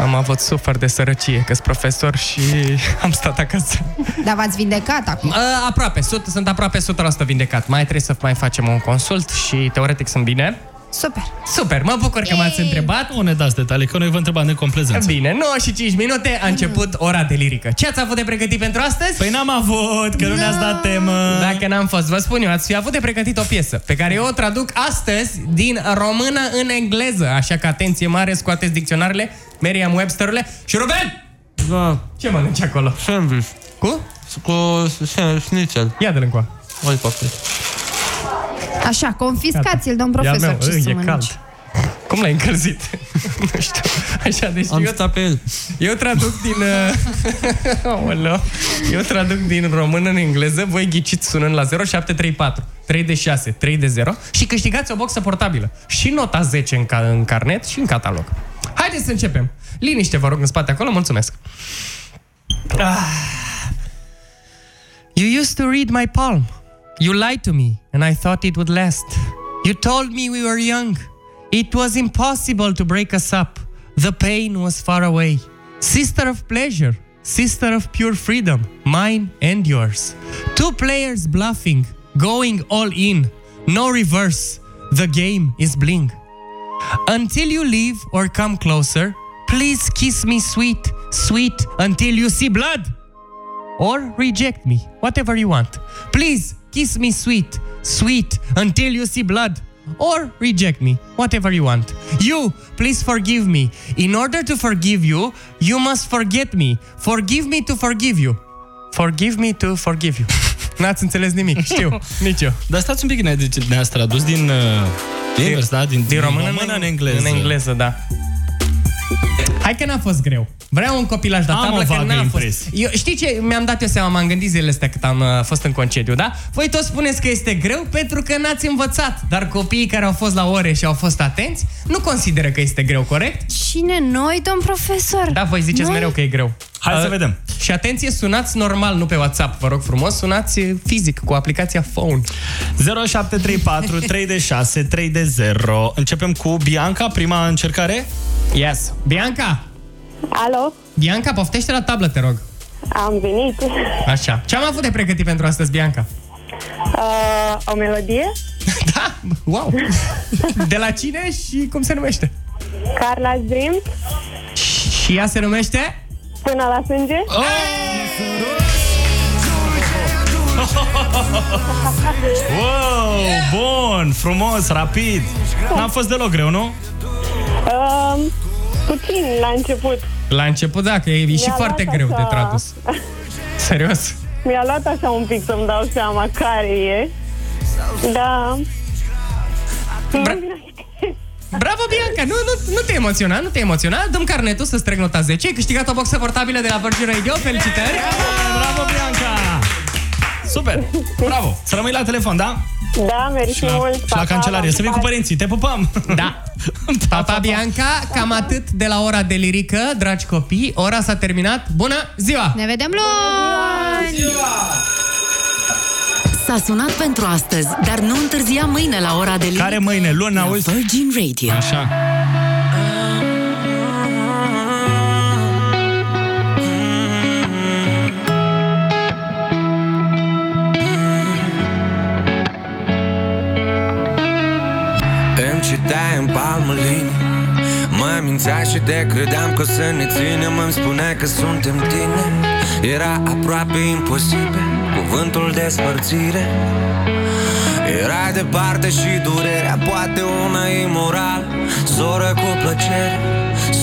am avut sufăr de sărăcie, că sunt profesor și am stat acasă. Dar v-ați vindecat acum. Uh, aproape, sut, sunt aproape 100% vindecat. Mai trebuie să mai facem un consult și teoretic sunt bine. Super. Super, mă bucur că m-ați întrebat. Nu ne dați detalii, că noi vă întrebam de complezență. Bine, 9 și 5 minute a început ora de lirică. Ce ați avut de pregătit pentru astăzi? Păi n-am avut, că nu ne-ați dat temă. Dacă n-am fost, vă spun eu, ați fi avut de pregătit o piesă pe care eu o traduc astăzi din română în engleză. Așa că atenție mare, scoateți dicționarele, Merriam-Webster-urile și Ruben! Da. Ce mănânci acolo? Sandwich. Cu? Cu schnitzel. Ia de-l încoa. Oi, papă. Așa, confiscați-l, domn profesor, Ia-l meu, ce Îi, să e mănânci. cald. Cum l-ai încălzit? nu știu. Așa, deci Am eu, stat pe el. eu traduc din... Uh, Aoleu. eu traduc din română în engleză, voi ghiciți sunând la 0734 3 de 6 3 de 0 și câștigați o boxă portabilă. Și nota 10 în, ca- în carnet și în catalog. Haideți să începem. Liniște, vă rog, în spate acolo, mulțumesc. Read my palm. You lied to me, and I thought it would last. You told me we were young. It was impossible to break us up. The pain was far away. Sister of pleasure, sister of pure freedom, mine and yours. Two players bluffing, going all in. No reverse. The game is bling. Until you leave or come closer, please kiss me sweet, sweet until you see blood or reject me, whatever you want. Please kiss me sweet, sweet until you see blood, or reject me, whatever you want. You, please forgive me. In order to forgive you, you must forget me. Forgive me to forgive you. Forgive me to forgive you. N-ați înțeles nimic, știu, nici eu. Dar stați un pic, ne- deci ne-ați tradus din... Uh, din, invers, da? Din, Din română, română în engleză. În engleză, da. Hai că n-a fost greu. Vreau un copilaj la Am tablă o că vagă n-a fost. impresie. Eu, știi ce? Mi-am dat eu seama, m-am gândit zilele astea cât am uh, fost în concediu, da? Voi toți spuneți că este greu pentru că n-ați învățat. Dar copiii care au fost la ore și au fost atenți nu consideră că este greu, corect? Cine noi, domn profesor? Da, voi ziceți Noi? mereu că e greu. Hai să vedem. Și atenție, sunați normal, nu pe WhatsApp, vă rog frumos, sunați uh, fizic cu aplicația Phone. 0734 3 de 6 3 de 0. Începem cu Bianca, prima încercare. Yes. Bianca! Alo? Bianca, poftește la tablă, te rog. Am venit. Așa. Ce am avut de pregătit pentru astăzi, Bianca? Uh, o melodie? Da, wow! De la cine și cum se numește? Carla's Dream? Și ea se numește? Până la sânge? Oh! Wow, bun, frumos, rapid. N-a fost deloc greu, nu? Uh, puțin la început. La început, da, că e, e și Mi-a foarte luat greu de așa- tradus. Serios? Mi-a luat așa un pic să-mi dau seama care e. Da. Bravo, Bianca! Nu, nu, nu te emoționa, nu te emoționa. Dăm carnetul să-ți trec nota 10. Ai câștigat o boxă portabilă de la Virgin Radio. Felicitări! Bravo, Bianca! Super! Bravo! Să rămâi la telefon, da? Da, mersi Și la, mult. și la cancelarie. Să vii cu părinții. Te pupăm! Da! Pa, pa, Bianca, cam atât de la ora de lirică, dragi copii. Ora s-a terminat. Bună ziua! Ne vedem luni! S-a sunat pentru astăzi, dar nu întârzia mâine la ora de lirică. Care mâine? Luni, la auzi? Virgin Radio. Așa. Îmi citeai în palmă linii Mă mințea și de credeam că o să ne ținem Îmi spunea că suntem tine. Era aproape imposibil Cuvântul despărțire Era departe și durerea Poate una imoral Soră cu plăcere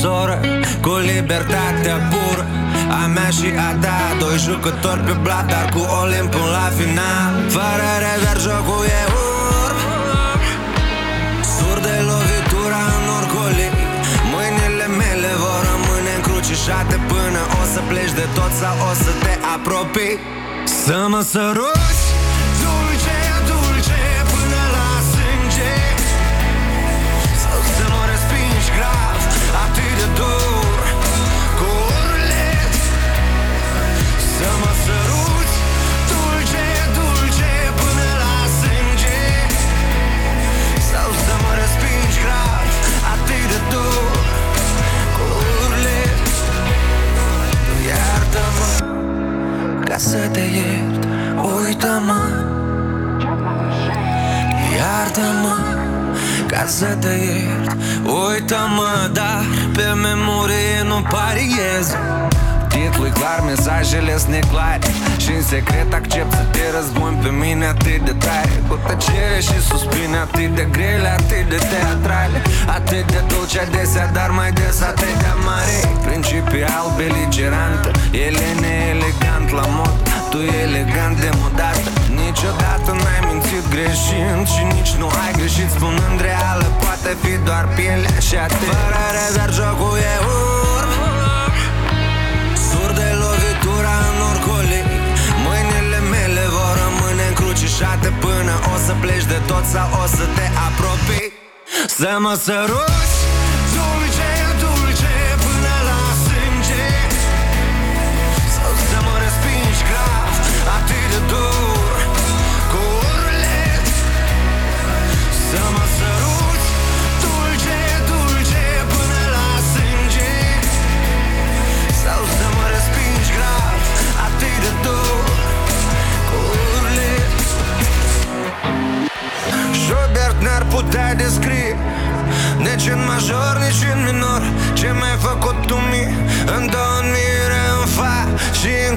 Soră cu libertatea pură. A mea și a ta Doi jucători pe blat Dar cu Olimp până la final. Fără revers jocul e urmă angajate Până o să pleci de tot sau o să te apropii. Să mă săruți dulce, dulce Până la sânge. Sau să mă respingi grav atât de dulce Ca să te iert. Uită-mă Iartă-mă ca să te iert. Uită-mă, dar pe memorie nu pariez Titlul clar, mesajele sunt neclare. Și în secret accept să te răzbun pe mine atât de tare. Cu tăcere și suspine atât de grele, atât de teatrale. Atât de dulce adesea, dar mai des atât de mare Principial beligerantă, ele neelegant la mod Tu elegant de modată Niciodată n-ai mințit greșind Și nici nu ai greșit spunând reală Poate fi doar pielea și atât. Fără rezerv jocul e urm în orcoli Mâinile mele vor rămâne încrucișate Până o să pleci de tot sau o să te apropii. Să mă săruți Schubert n-ar putea descrie Nici în major, nici în minor Ce mi-ai făcut tu mie În dormire, în fa Și în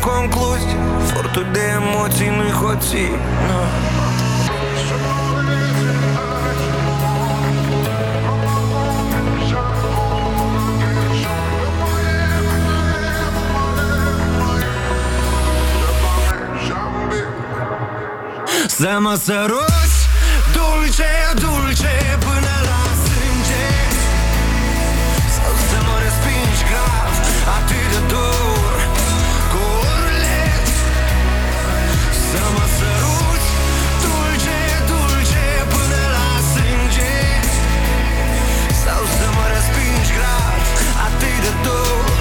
Dulce, dulce Până la sânge. Sau să mă respingi grav Atât de dur Cu urlet Să mă săruți Dulce, dulce Până la sânge. Sau să mă respingi grav Atât de dur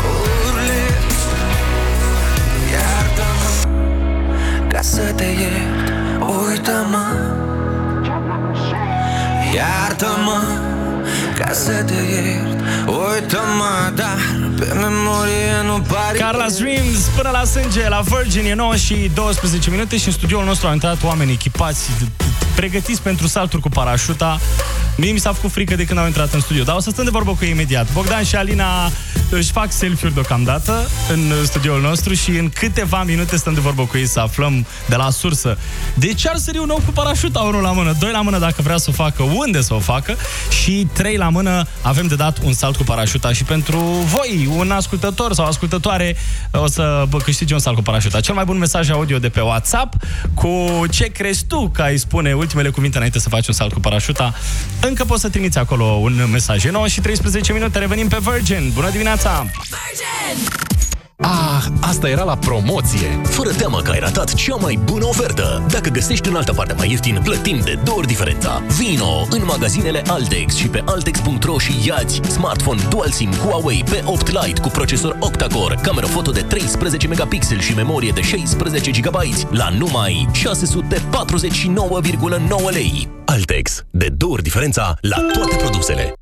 Cu urlet Iartă-mă ca să te iert Uită-mă Iartă-mă Ca să te iert Uită-mă, dar Pe memorie nu pare Carla Dreams până la sânge la Virgin e 9 și 12 minute și în studioul nostru au intrat oameni echipați pregătiți pentru salturi cu parașuta. Mie mi s-a făcut frică de când au intrat în studio, dar o să stăm de vorbă cu ei imediat. Bogdan și Alina își fac selfie-uri deocamdată în studioul nostru și în câteva minute stăm de vorbă cu ei să aflăm de la sursă de ce ar sări un om cu parașuta, unul la mână, doi la mână dacă vrea să o facă, unde să o facă și trei la mână avem de dat un salt cu parașuta și pentru voi, un ascultător sau ascultătoare, o să bă, câștigi un salt cu parașuta. Cel mai bun mesaj audio de pe WhatsApp cu ce crezi tu că ai spune ultimele cuvinte înainte să faci un salt cu parașuta. Încă poți să trimiți acolo un mesaj. E 9 și 13 minute, revenim pe Virgin. Bună dimineața! Ah, asta era la promoție! Fără teamă că ai ratat cea mai bună ofertă! Dacă găsești în altă parte mai ieftin, plătim de două ori diferența. Vino în magazinele Altex și pe altex.ro și iați smartphone dual SIM Huawei P8 Lite cu procesor octa-core, cameră foto de 13 megapixel și memorie de 16 GB la numai 649,9 lei. Altex. De două ori diferența la toate produsele.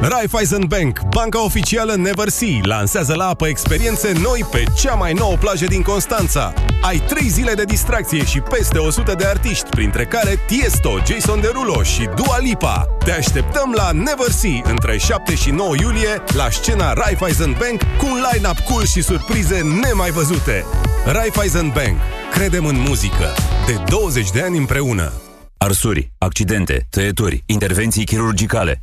Raiffeisen Bank, banca oficială Never Sea, lansează la apă experiențe noi pe cea mai nouă plajă din Constanța. Ai 3 zile de distracție și peste 100 de artiști, printre care Tiesto, Jason Derulo și Dua Lipa. Te așteptăm la Never Sea între 7 și 9 iulie la scena Raiffeisen Bank cu un line-up cool și surprize nemai văzute. Raiffeisen Bank. Credem în muzică. De 20 de ani împreună. Arsuri, accidente, tăieturi, intervenții chirurgicale.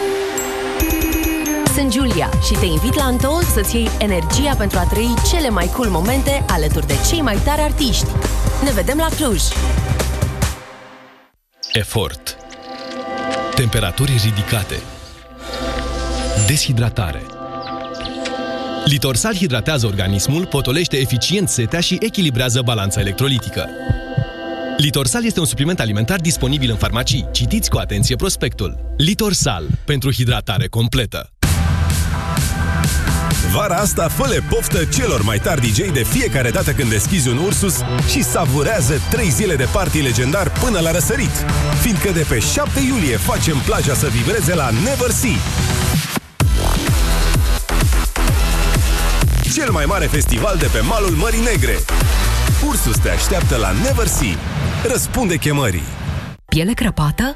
Sunt Julia și te invit la Untold să-ți iei energia pentru a trăi cele mai cool momente alături de cei mai tari artiști. Ne vedem la Cluj! Efort. Temperaturi ridicate. Deshidratare. Litorsal hidratează organismul, potolește eficient setea și echilibrează balanța electrolitică. Litorsal este un supliment alimentar disponibil în farmacii. Citiți cu atenție prospectul. Litorsal. Pentru hidratare completă. Vara asta fă poftă celor mai tari DJ de fiecare dată când deschizi un Ursus și savurează 3 zile de party legendar până la răsărit. Fiindcă de pe 7 iulie facem plaja să vibreze la Never Sea. Cel mai mare festival de pe malul Mării Negre. Ursus te așteaptă la Never Sea. Răspunde chemării. Piele crăpată?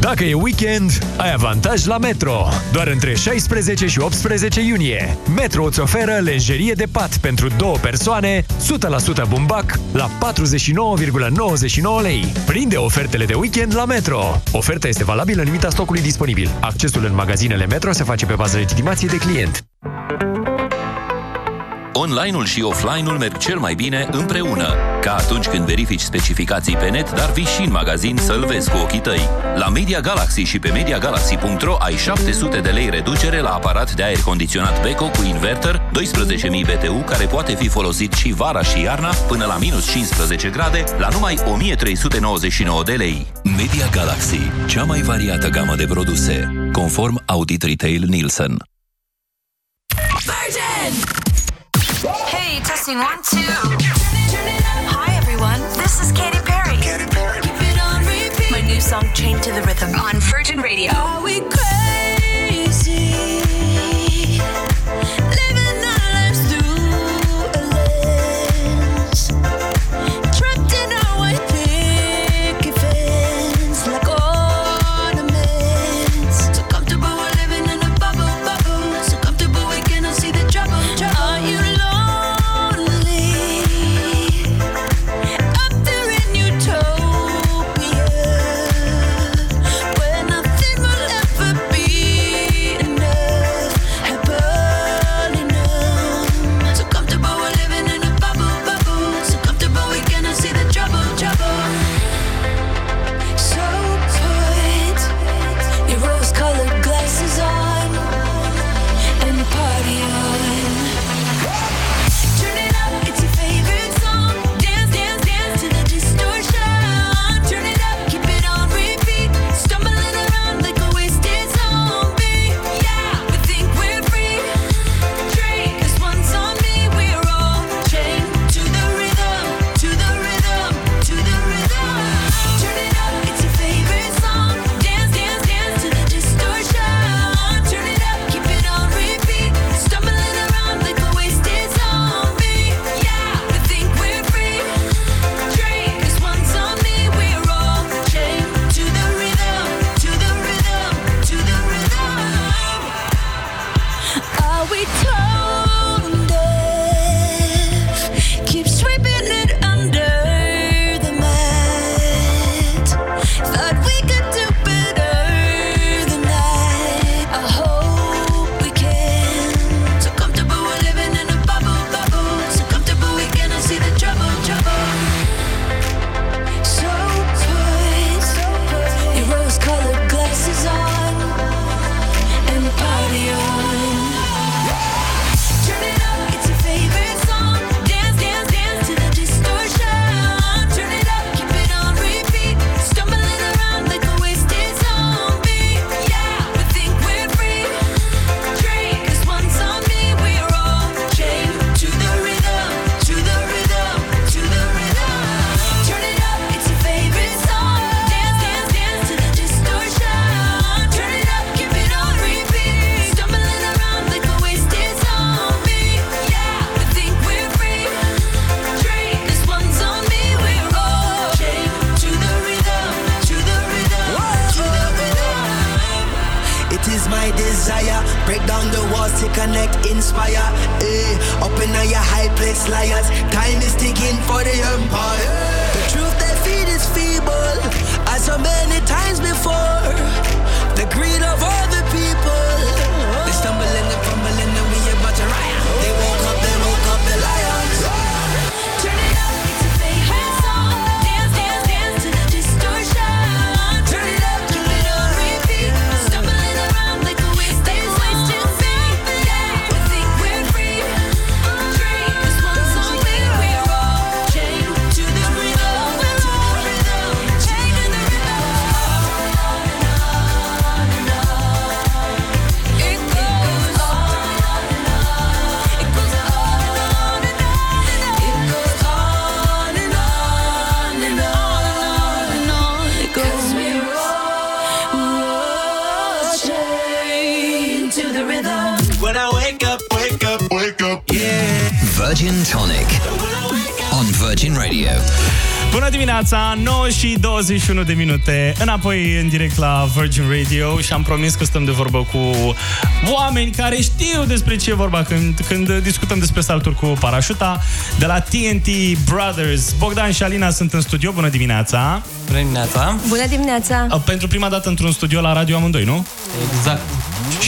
Dacă e weekend, ai avantaj la Metro. Doar între 16 și 18 iunie. Metro îți oferă lenjerie de pat pentru două persoane, 100% bumbac, la 49,99 lei. Prinde ofertele de weekend la Metro. Oferta este valabilă în limita stocului disponibil. Accesul în magazinele Metro se face pe bază legitimației de client. Online-ul și offline-ul merg cel mai bine împreună. Ca atunci când verifici specificații pe net, dar vii și în magazin să-l vezi cu ochii tăi. La Media Galaxy și pe MediaGalaxy.ro ai 700 de lei reducere la aparat de aer condiționat Beko cu inverter 12.000 BTU care poate fi folosit și vara și iarna până la minus 15 grade la numai 1399 de lei. Media Galaxy, cea mai variată gamă de produse, conform Audit Retail Nielsen. Hey, testing one, two. Hi, everyone. This is Katy Perry. My new song, Chained to the Rhythm, on Virgin Radio. Oh, 21 de minute. Înapoi în direct la Virgin Radio Și am promis că stăm de vorbă cu oameni care știu despre ce e vorba când, când discutăm despre salturi cu parașuta. De la TNT Brothers Bogdan și Alina sunt în studio, bună dimineața! Bună dimineața! Bună dimineața! Pentru prima dată într-un studio la radio amândoi, nu? Exact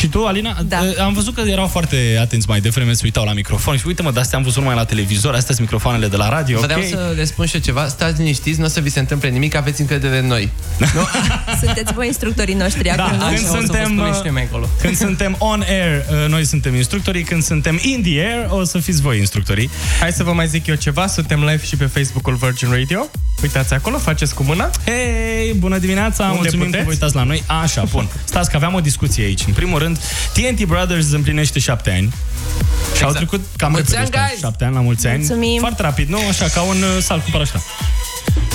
Și tu, Alina? Da. Am văzut că erau foarte atenți mai devreme, se uitau la microfon și uite mă, de astea am văzut numai la televizor, astea sunt microfoanele de la radio, Vreau ok? să le spun și eu ceva. Stați liniștiți, nu o să vi se întâmple nimic, aveți încredere în noi. Sunteți voi instructorii noștri Da, acum. când suntem, când suntem on air, uh, noi suntem instructorii, când suntem in the air, o să fiți voi instructorii. Hai să vă mai zic eu ceva, suntem live și pe Facebook-ul Virgin Radio. Uitați acolo, faceți cu mâna. Hei, bună dimineața, Unde mulțumim puteți? că vă uitați la noi. Așa, bun. Stați că aveam o discuție aici. În primul rând, TNT Brothers împlinește șapte ani. Și au trecut cam Mulți repede ani, ăștia, guys! șapte ani la mulți ani. Mulțumim! Foarte rapid, nu? Așa, ca un uh, salt cu parașuta.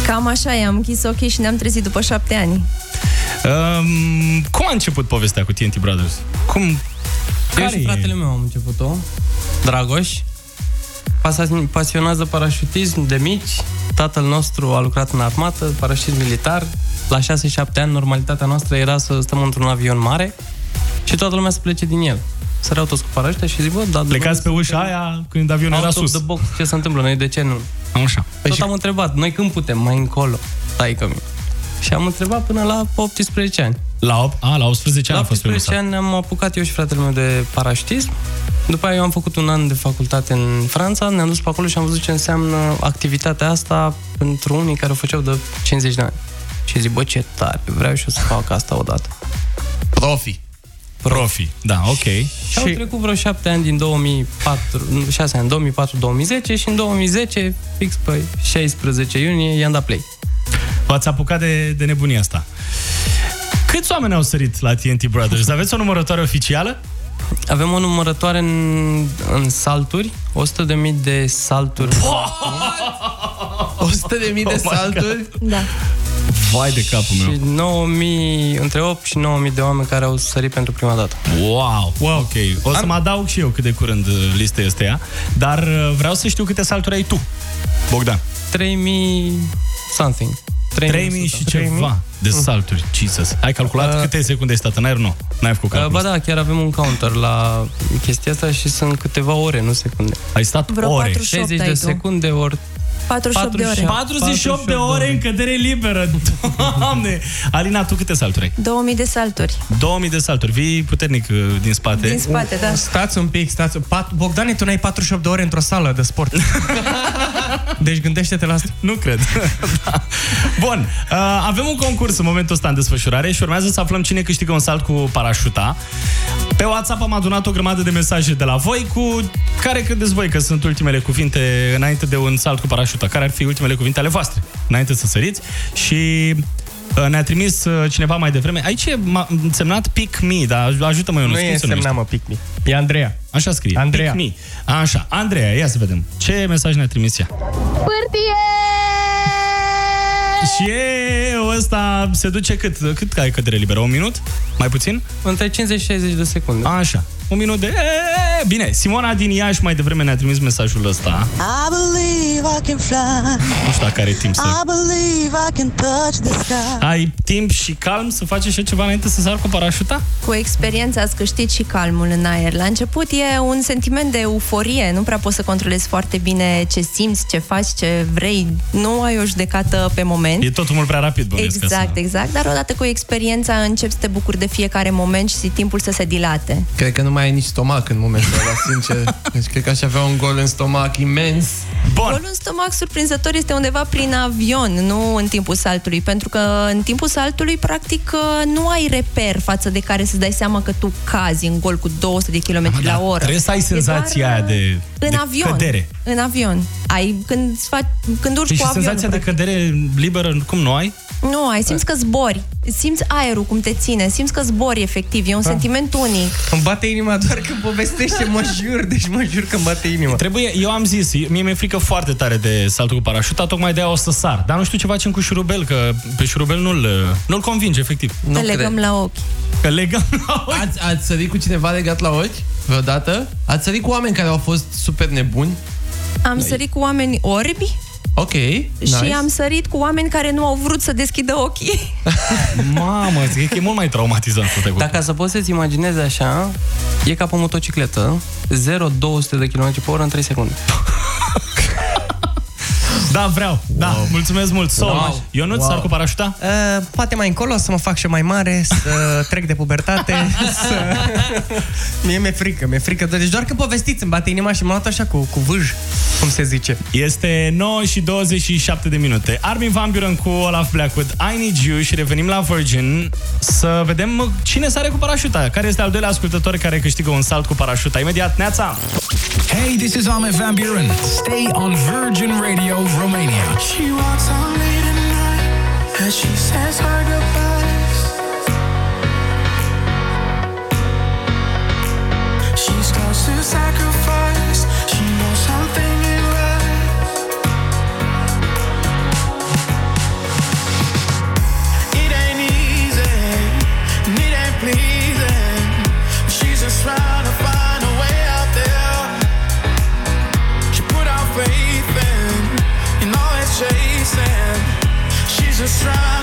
Cam așa e, am închis ochii și ne-am trezit după șapte ani. Um, cum a început povestea cu TNT Brothers? Cum? Eu Care și e? fratele meu am început-o, Dragoș, pasa- pasionat de parașutism de mici. Tatăl nostru a lucrat în armată, parașutist militar. La 6-7 ani, normalitatea noastră era să stăm într-un avion mare și toată lumea să plece din el. Săreau toți cu parașuta și zic, bă, dar... Plecați pe ușa aia când avionul era Out of sus. the box, ce se întâmplă? Noi de ce nu? Așa. Tot am întrebat, noi când putem? Mai încolo. Stai că Și am întrebat până la 18 ani. La, 8, a, la 18 ani La a fost primul 18 salt. ani am apucat eu și fratele meu de parașutism. După aia eu am făcut un an de facultate în Franța, ne-am dus pe acolo și am văzut ce înseamnă activitatea asta pentru unii care o făceau de 50 de ani. Și zic, bă, ce tare, vreau și eu să fac asta odată. Profi. Profi, da, ok. Și au trecut vreo 7 ani din 2004, 6 ani, 2004-2010 și în 2010, fix pe 16 iunie, i-am dat play. V-ați apucat de, de nebunia asta. Câți oameni au sărit la TNT Brothers? Aveți o numărătoare oficială? Avem o numărătoare în, în salturi, 100 de mii de salturi. 100 de mii de Oh my salturi? Da. Vai de capul meu. Și 9000, între 8 și 9000 de oameni care au sărit pentru prima dată. Wow, wow. ok. O să mă adaug și eu cât de curând uh, lista este ea, dar uh, vreau să știu câte salturi ai tu, Bogdan. 3000 something. 3000 și ceva de salturi. Jesus. Ai calculat Uh, câte secunde ai stat în aer? Nu. N-ai făcut Uh, calcul. Ba da, chiar avem un counter la chestia asta și sunt câteva ore, nu secunde. Ai stat Vreo ore. 48 60 de ai tu. secunde ori 48 de ore. 48 de ore în cădere liberă. Doamne! Alina, tu câte salturi ai? 2000 de salturi. 2000 de salturi. Vii puternic uh, din spate. Din spate, da. Stați un pic, stați. Pat... Bogdane, tu n-ai 48 de ore într-o sală de sport. deci gândește-te la asta. Nu cred. da. Bun, uh, avem un concurs în momentul ăsta în desfășurare și urmează să aflăm cine câștigă un salt cu parașuta. Pe WhatsApp am adunat o grămadă de mesaje de la voi cu care credeți voi că sunt ultimele cuvinte înainte de un salt cu parașuta. Care ar fi ultimele cuvinte ale voastre înainte să săriți și uh, ne-a trimis uh, cineva mai devreme. Aici e ma- semnat Pick Me, dar ajută-mă eu, Nu e semnat, mă, Pick Me. E Andreea. Așa scrie. Andreea. Pick Me. Așa, Andreea, ia să vedem. Ce mesaj ne-a trimis ea? Pârtie! Și e, ăsta se duce cât? Cât ai cădere liberă? Un minut? Mai puțin? Între 50 și 60 de secunde. Așa. Un minut de... E, bine, Simona din Iași mai devreme ne-a trimis mesajul ăsta. I believe I can fly. Nu știu dacă are timp să... I believe I can touch the sky. Ai timp și calm să faci și ceva înainte să sar cu parașuta? Cu experiența ați câștig și calmul în aer. La început e un sentiment de euforie, nu prea poți să controlezi foarte bine ce simți, ce faci, ce vrei. Nu ai o judecată pe moment. E totul mult prea rapid, bănuiesc Exact, asta. exact, dar odată cu experiența începi să te bucuri de fiecare moment și timpul să se dilate. Cred că nu mai ai nici stomac în momentul ăla, sincer. Deci cred că aș avea un gol în stomac imens. Bun. Golul în stomac surprinzător este undeva prin avion, nu în timpul saltului, pentru că în timpul saltului, practic, nu ai reper față de care să-ți dai seama că tu cazi în gol cu 200 de km la oră. Trebuie să ai E senzația doar, aia de, în de avion. cădere. În avion. Ai, când, îți faci, când urci Deci cu și avionul. senzația de cădere liberă, cum nu ai? Nu, ai simți că zbori. Simți aerul cum te ține, simți că zbori efectiv. E un Da. sentiment unic. Îmi bate inima doar când povestește, mă jur, deci mă jur că îmi bate inima. Trebuie, eu am zis, mie mi-e frică foarte tare de saltul cu parașuta, tocmai de aia o să sar. Dar nu știu ce facem cu șurubel, că pe șurubel nu-l, nu-l convinge, efectiv. Te legăm la ochi. Că legăm la ochi. Ați, ați sărit cu cineva legat la ochi? Vreodată? Ați sărit cu oameni care au fost super nebuni? Am sărit cu oameni orbi Ok, și nice. am sărit cu oameni care nu au vrut să deschidă ochii. Mamă, zic că e mult mai traumatizant să te Dacă să poți să-ți imaginezi așa, e ca pe o motocicletă, 0-200 de km pe oră în 3 secunde. Da, vreau. Da, wow. mulțumesc mult. So, Wow. Ionut, wow. sar cu parașuta? Uh, poate mai încolo să mă fac și mai mare, să trec de pubertate, să... Mie mi-e frică, mi-e frică. Deci doar că povestiți îmi bate inima și m-a luat așa cu, cu vâj, cum se zice. Este 9 și 27 de minute. Armin Van Buren cu Olaf Blackwood, I Need You și revenim la Virgin să vedem cine sare cu parașuta. Care este al doilea ascultător care câștigă un salt cu parașuta. Imediat, Neața! Hey, this is Armin van Buren. Stay on Virgin Radio Romania. She walks on late at night as she says her goodbyes. She starts to sacrifice. She knows something inside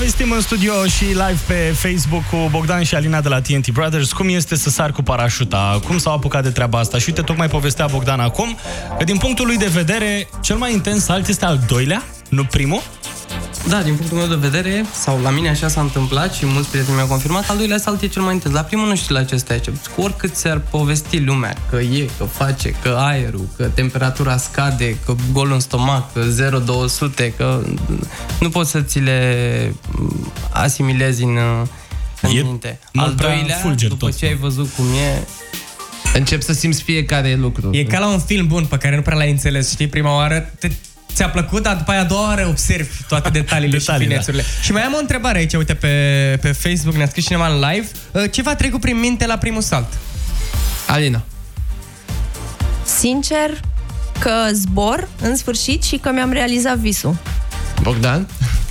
povestim în studio și live pe Facebook cu Bogdan și Alina de la TNT Brothers cum este să sar cu parașuta, cum s-au apucat de treaba asta. Și uite, tocmai povestea Bogdan acum că din punctul lui de vedere, cel mai intens salt este al doilea, nu primul. Da, din punctul meu de vedere, sau la mine așa s-a întâmplat și mulți prieteni mi-au confirmat, al doilea salt e cel mai intens. La primul nu știu la ce stai aici. Cu oricât ți-ar povesti lumea că e, că face, că aerul, că temperatura scade, că gol în stomac, că 0-200, că nu poți să ți le asimilezi în, în E minte. mult Al prea doilea, fulger după tot. ce ai văzut cum e, Încep să simți fiecare lucru. E ca la un film bun pe care nu prea l-ai înțeles, știi, prima oară te, ți-a plăcut, dar după aia a doua oară observi toate detaliile Detalii, și finețurile. Și mai am o întrebare aici, uite, pe, pe Facebook, ne-a scris cineva în live. Uh, Ce v-a trecut prin minte la primul salt? Alina. Sincer, că zbor în sfârșit și că mi-am realizat visul. Bogdan?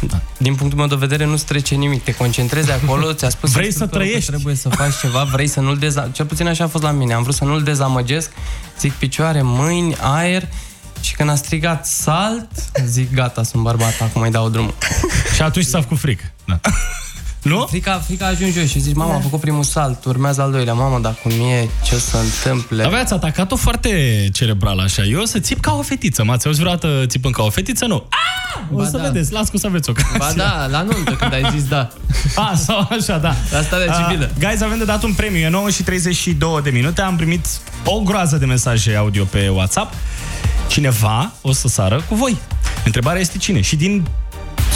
Da. Din punctul meu de vedere nu-ți trece nimic. Te concentrezi acolo, ți-a spus Vrei să instructorul că trăiești. trebuie să faci ceva, vrei să nu-l dezam... Cel puțin așa a fost la mine. Am vrut să nu-l dezamăgesc. Zic picioare, mâini, aer și când a strigat salt, zic gata, sunt bărbat, acum îi dau drumul. Și atunci s-a făcut frică. Da. Nu? Frica, frica ajunge jos și zici, mama, a făcut primul salt, urmează al doilea, mamă, dar cum e, ce o să întâmple? Dar ați atacat-o foarte cerebral așa. Eu o să țip ca o fetiță. M-ați auzit vreodată țipând ca o fetiță? Nu. Ah! O Ba să da. vedeți, las cu să aveți ocazia. Ba da, la nuntă când ai zis da. A, sau așa, da. La starea civilă. Uh, guys, avem de dat un premiu. E 9 și 32 de minute. Am primit o groază de mesaje audio pe WhatsApp. Cineva o să sară cu voi. Întrebarea este cine. Și din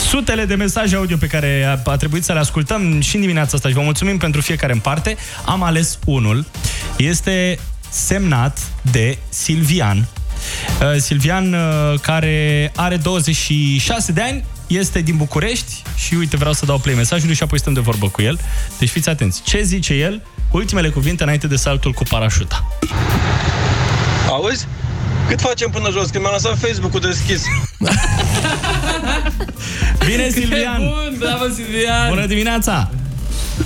sutele de mesaje audio pe care a, a trebuit să le ascultăm și în dimineața asta și vă mulțumim pentru fiecare în parte, am ales unul. Este semnat de Silvian. Uh, Silvian, uh, care are 26 de ani, este din București și uite, vreau să dau play mesajului și apoi stăm de vorbă cu el. Deci fiți atenți. Ce zice el? Ultimele cuvinte înainte de saltul cu parașuta. Auzi? Cât facem până jos? Că mi-a lăsat Facebook-ul deschis. Bine, Silvian! Bun, bravo, Silvian! Bună dimineața!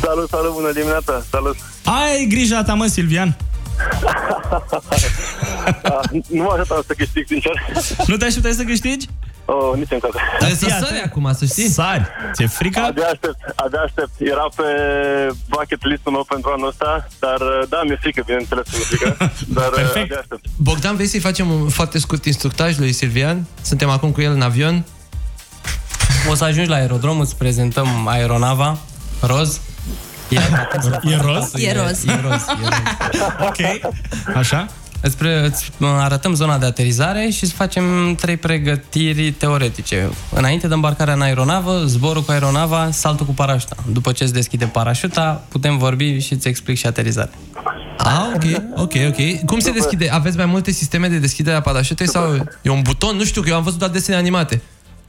Salut, salut, bună dimineața, salut. Ai grijă ta, mă, Silvian! Ah, nu mă așteptam să câștig, sincer. Nu te așteptai să câștigi? Oh, nici în caz. Trebuie să sari acum, să știi. Sari. Ți-e frică? Abia aștept, abia aștept. Era pe bucket list-ul meu pentru anul ăsta, dar da, mi-e frică, bineînțeles că mi-e frică. Dar Perfect. abia aștept. Bogdan, vrei să-i facem un foarte scurt instructaj lui Silvian? Suntem acum cu el în avion. O să ajungi la aerodrom, îți prezentăm aeronava, roz. E, e roz? E roz. E roz, e roz. ok. Așa? Îți, pre, îți arătăm zona de aterizare și îți facem trei pregătiri teoretice. Înainte de îmbarcarea în aeronavă, zborul cu aeronava, saltul cu parașuta. După ce îți deschide parașuta, putem vorbi și îți explic și aterizarea. Ah, ok, ok, ok. Cum se deschide? Aveți mai multe sisteme de deschidere a parașutei sau e un buton? Nu știu, că eu am văzut doar desene animate.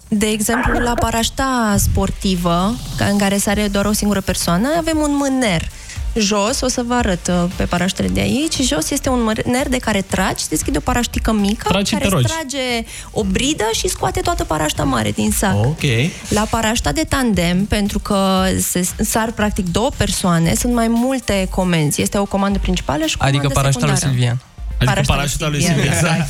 De exemplu, la parașta sportivă, ca- în care sare doar o singură persoană, avem un mâner. Jos, o să vă arăt uh, pe paraștele de aici, jos este un mâner de care tragi, se deschide o paraștică mică, Tragi și care te rogi. trage o bridă și scoate toată parașta mare din sac. Ok. La parașta de tandem, pentru că se sar practic două persoane, sunt mai multe comenzi. Este o comandă principală și o comandă Adică parașuta lui secundară. Silvian. Adică Parașuta parașuta lui lui Silvian. Silvian,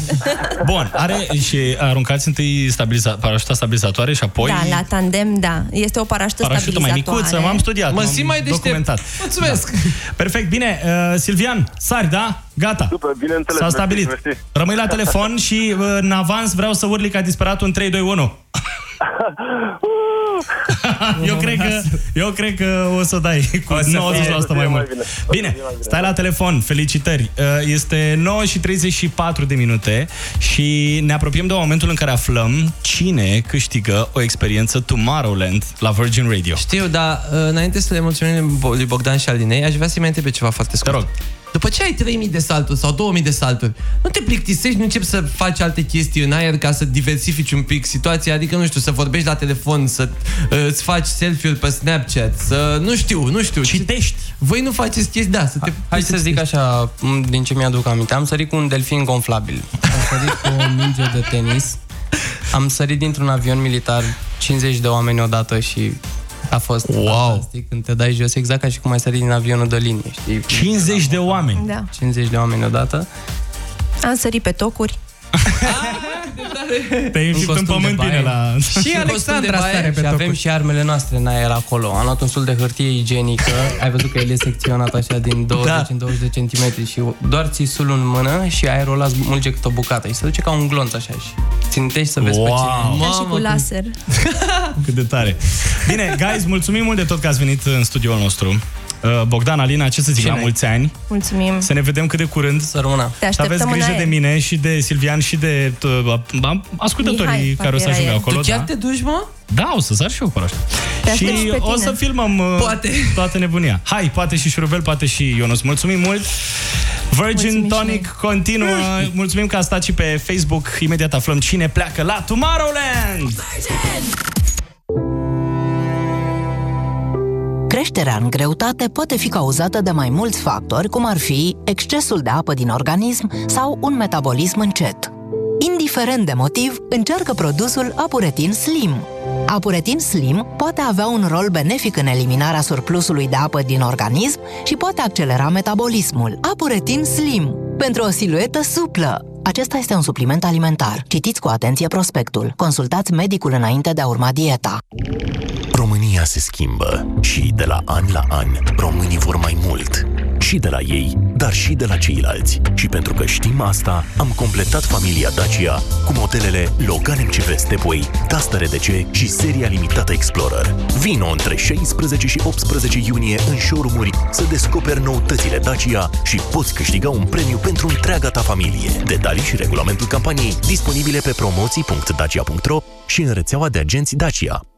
Bun, are și aruncați întâi stabiliza, parașuta stabilizatoare și apoi... Da, la tandem, da. Este o parașută Parașută mai stabilizatoare. micuță, m-am studiat, Mă m-am simt mai deștept. documentat. Mulțumesc. Da. Perfect, bine. Uh, Silvian, sari, da? Gata. Super, bineînțeles. S-a mersi, stabilit. mersi. Rămâi la telefon și uh, în avans vreau să urli ca disperat un 3, 2, 1. eu, cred că, eu cred că o să dai cu 90% mai mult. Bine, stai la telefon, felicitări. Uh, Este 9 și 34 de minute și ne apropiem de momentul în care aflăm cine câștigă o experiență Tomorrowland la Virgin Radio. Știu, dar uh, înainte să le mulțumim lui Bogdan și Alinei, aș vrea să-i mai întreb pe ceva foarte scurt. Te rog. După ce ai 3000 de salturi sau 2000 de salturi, nu te plictisești, nu începi să faci alte chestii în aer ca să diversifici un pic situația, adică, nu știu, să vorbești la telefon, să uh, îți faci selfie-uri pe Snapchat, să, nu știu, nu știu. Citești. Voi nu faceți chestii, da, să te... Hai să zic așa, m, din ce mi-aduc aminte. Am sărit cu un delfin gonflabil. Am sărit cu o minge de tenis. Am sărit dintr-un avion militar 50 de oameni odată și a fost wow. fantastic când te dai jos, exact ca și cum ai sărit din avionul de linie, știi? 50 de oameni. Da. 50 de oameni odată. Am sărit pe tocuri. Te-ai înfipt în pământ bine la... Și Alexandra stare pe Și avem tocuri. și armele noastre în aer acolo. Am luat un sul de hârtie igienică. Ai văzut că el e secționat așa din 20 Da. în 20 de centimetri și dar ții sulul în mână și aerul ăla smulge câte o bucată și se duce ca un glonț așa și țintești să vezi Wow. pe cine. Ca și cu laser. Cât de tare. Bine, guys, mulțumim mult de tot că ați venit în studioul nostru. Uh, Bogdan, Alina, ce să zic, Și la noi. mulți ani. Mulțumim. Să ne vedem cât de curând. Să rămână. Te Și aveți așteptăm în grijă de aer. mine și de Silvian și de uh, a- ascultătorii Mihai, care o să parcă ajungă era el. acolo. Tu chiar da. te duci, mă? Da, o să sar și eu acolo. Te Și aștept și pe o tine. să filmăm uh, Poate. toată nebunia. Hai, poate și Șurubel, poate și Ionuț. Mulțumim mult! Virgin Mulțumim și Tonic continuă. Mulțumim că a stat și pe Facebook. Imediat aflăm cine pleacă la Tomorrowland! Creșterea în greutate poate fi cauzată de mai mulți factori, cum ar fi excesul de apă din organism sau un metabolism încet. Indiferent de motiv, încearcă produsul Apuretin Slim. Apuretin Slim poate avea un rol benefic în eliminarea surplusului de apă din organism și poate accelera metabolismul. Apuretin Slim, pentru o siluetă suplă. Acesta este un supliment alimentar. Citiți cu atenție prospectul. Consultați medicul înainte de a urma dieta. România se schimbă și de la an la an românii vor mai mult. Și de la ei, dar și de la ceilalți. Și pentru că știm asta, am completat familia Dacia cu modelele Logan MCV Stepway, Duster EDC și seria limitată Explorer. Vino între 16 și 18 iunie în showroom-uri să descoperi noutățile Dacia și poți câștiga un premiu pentru întreaga ta familie. Detalii și regulamentul campaniei disponibile pe promoții.dacia.ro și în rețeaua de agenți Dacia.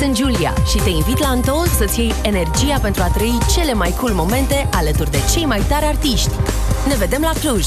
Sunt Julia și te invit la Untold să-ți iei energia pentru a trăi cele mai cool momente alături de cei mai tari artiști. Ne vedem la Cluj!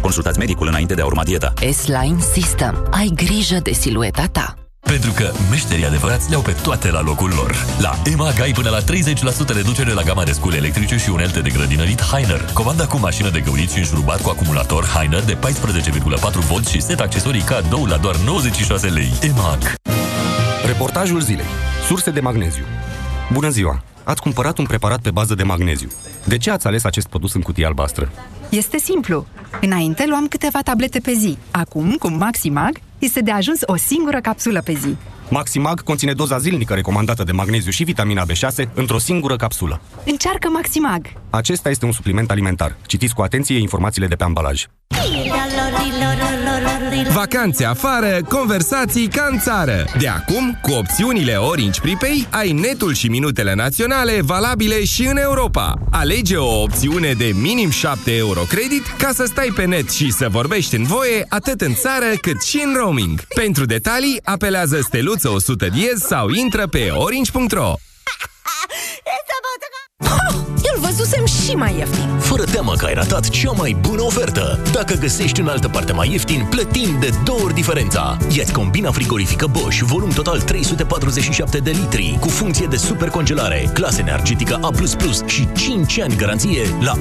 Consultați medicul înainte de a urma dieta. S-Line System. Ai grijă de silueta ta. Pentru că meșterii adevărați le-au pe toate la locul lor. La EMAG ai până la 30% reducere la gama de scule electrice și unelte de grădinărit Heiner. Comanda cu mașină de găurit și înșurubat cu acumulator Heiner de 14,4V și set accesorii cadou la doar 96 lei. EMAG. Reportajul zilei. Surse de magneziu. Bună ziua! Ați cumpărat un preparat pe bază de magneziu. De ce ați ales acest produs în cutie albastră? Este simplu. Înainte luam câteva tablete pe zi. Acum, cu Maximag, este de ajuns o singură capsulă pe zi. Maximag conține doza zilnică recomandată de magneziu și vitamina B6 într-o singură capsulă. Încearcă Maximag! Acesta este un supliment alimentar. Citiți cu atenție informațiile de pe ambalaj. Vacanțe afară, conversații ca în țară. De acum, cu opțiunile Orange Prepay, ai netul și minutele naționale valabile și în Europa. Alege o opțiune de minim 7 euro credit ca să stai pe net și să vorbești în voie atât în țară cât și în roaming. Pentru detalii, apelează steluță 100 diez sau intră pe orange.ro. Îl văzusem și mai ieftin. Fără teamă că ai ratat cea mai bună ofertă. Dacă găsești în altă parte mai ieftin, plătim de două ori diferența. Iați combina frigorifică Bosch, volum total 347 de litri, cu funcție de supercongelare, clasă energetică A++ și 5 ani garanție la 1799,9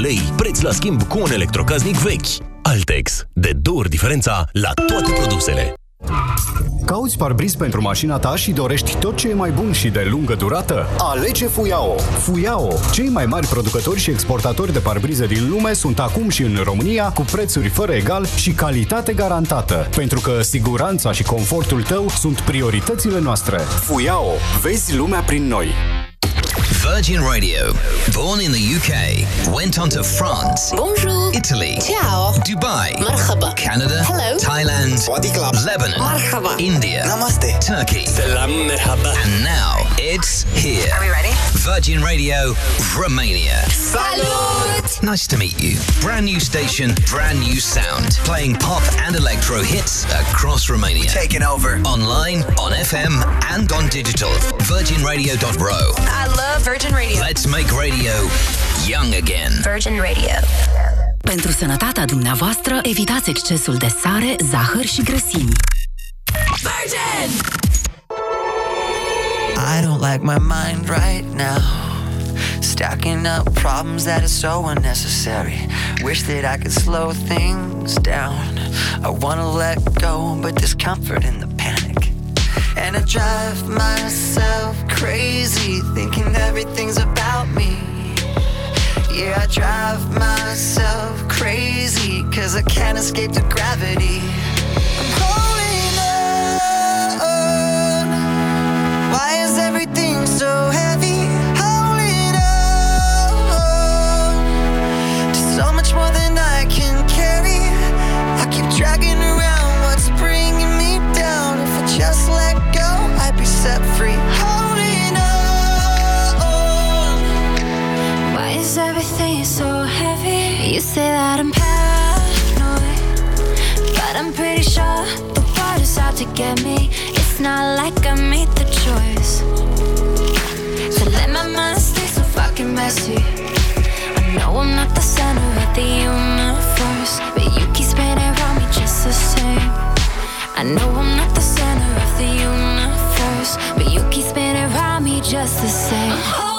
lei, preț la schimb cu un electrocaznic vechi. Altex. De două ori diferența la toate produsele. Cauți parbriz pentru mașina ta și dorești tot ce e mai bun și de lungă durată? Alege Fuyao! Fuyao, cei mai mari producători și exportatori de parbrize din lume, sunt acum și în România cu prețuri fără egal și calitate garantată. Pentru că siguranța și confortul tău sunt prioritățile noastre. Fuyao, vezi lumea prin noi! Virgin Radio. Born in the UK, went on to France, Bonjour. Italy, Ciao. Dubai, Marhaba. Canada, Hello. Thailand, Lebanon, Marhaba. India, Namaste, Turkey, and now it's here. Are we ready? Virgin Radio, Romania. Salut! Nice to meet you. Brand new station, brand new sound. Playing pop and electro hits across Romania. Taking over. Online, on FM, and on digital. VirginRadio.ro. I love Virgin Radio. Let's make radio young again. Virgin Radio. Pentru sănătatea dumneavoastră, evitați excesul de sare, zahăr și grăsimi. Virgin! I don't like my mind right now. Stacking up problems that are so unnecessary. Wish that I could slow things down. I wanna let go, but there's comfort in the panic. And I drive myself crazy, thinking everything's about me. Yeah, I drive myself crazy, cause I can't escape the gravity. You say that I'm paranoid, but I'm pretty sure the world is out to get me. It's not like I made the choice to let my mind stay so fucking messy. I know I'm not the center of the universe, but you keep spinning around me just the same. I know I'm not the center of the universe, but you keep spinning around me just the same.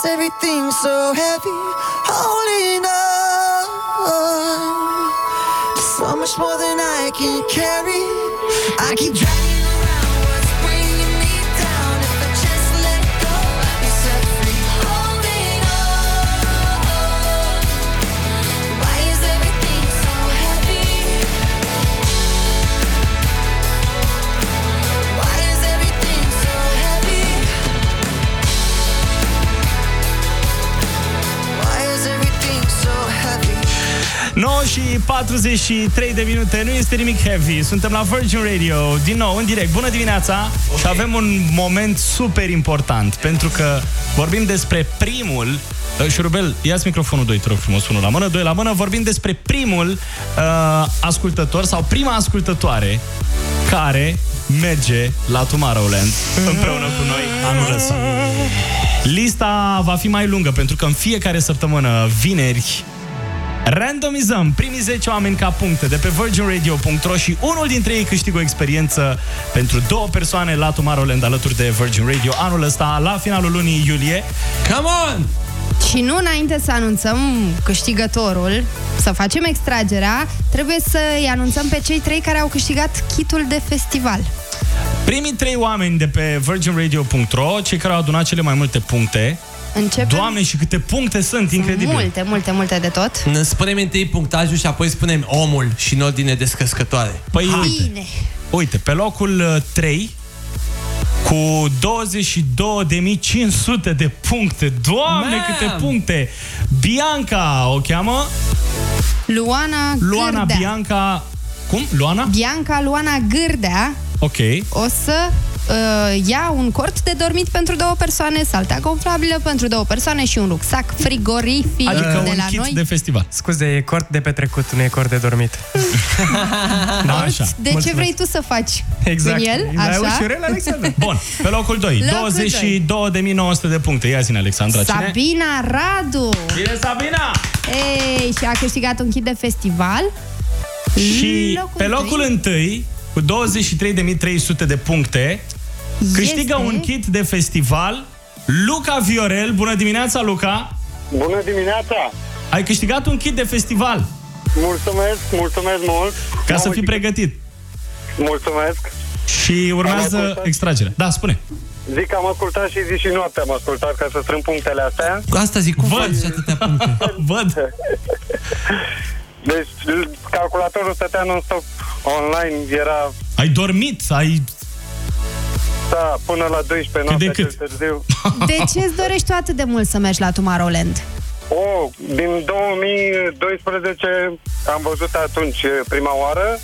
Why is everything so heavy? Holding on. So much more than I can carry. I keep dragging 9 și 43 de minute, nu este nimic heavy. Suntem la Virgin Radio, din nou, în direct. Bună dimineața! Okay. Și avem un moment super important, pentru că vorbim despre primul uh, Șurubel, ia-ți microfonul 2, te rog frumos, unul la mână, doi la mână. Vorbim despre primul uh, ascultător sau prima ascultătoare care merge la Tomorrowland împreună cu noi anul ăsta. Lista va fi mai lungă pentru că în fiecare săptămână, vineri, Randomizăm primii 10 oameni ca puncte de pe virginradio.ro și unul dintre ei câștigă o experiență pentru două persoane la Tomorrowland alături de Virgin Radio anul ăsta, la finalul lunii iulie. Come on! Și nu înainte să anunțăm câștigătorul, să facem extragerea, trebuie să-i anunțăm pe cei trei care au câștigat kitul de festival. Primii trei oameni de pe virginradio.ro, cei care au adunat cele mai multe puncte, Începem? Doamne, și câte puncte sunt, incredibil. Multe, multe, multe de tot. Ne spunem întâi punctajul și apoi spunem omul și în ordine descrescătoare. Păi uite, Bine. uite, pe locul uh, 3 cu 22.500 de puncte. Doamne, Mam! câte puncte! Bianca o cheamă? Luana Luana Gârdea. Bianca... Cum? Luana? Bianca Luana Gârdea Ok. o să uh, ia un cort de dormit pentru două persoane, saltea gonflabilă pentru două persoane și un rucsac frigorific Adică de un la kit noi. de festival. Scuze, e cort de petrecut, nu e cort de dormit. Da, așa. De ce vrei tu să faci Exact. în el? Mai Așa? ușurel, Alexandru. Bun, pe locul 2, Locul 22.900 de puncte. Ia zi Alexandra, cine? Sabina Radu. Bine, Sabina! Ei, și a câștigat un kit de festival. Și Locul pe locul trei. întâi, cu 23.300 de puncte, câștigă Este- un kit de festival Luca Viorel. Bună dimineața, Luca! Bună dimineața! Ai câștigat un kit de festival. Mulțumesc, mulțumesc mult! Ca să Mamă, fii pregătit. Mulțumesc! Și Am urmează ascultat. extragerea. Da, spune. Zic că am ascultat și zi și noapte am ascultat ca să strâng punctele astea. Cu asta zic, cum Văd. faci atâtea puncte? Văd. Deci calculatorul stătea non-stop online, era Ai dormit, ai... da, până la 12 noaptea de cel cât? târziu. De ce îți dorești tu atât de mult să mergi la Tomorrowland? Oh, din 2012 am văzut atunci prima oară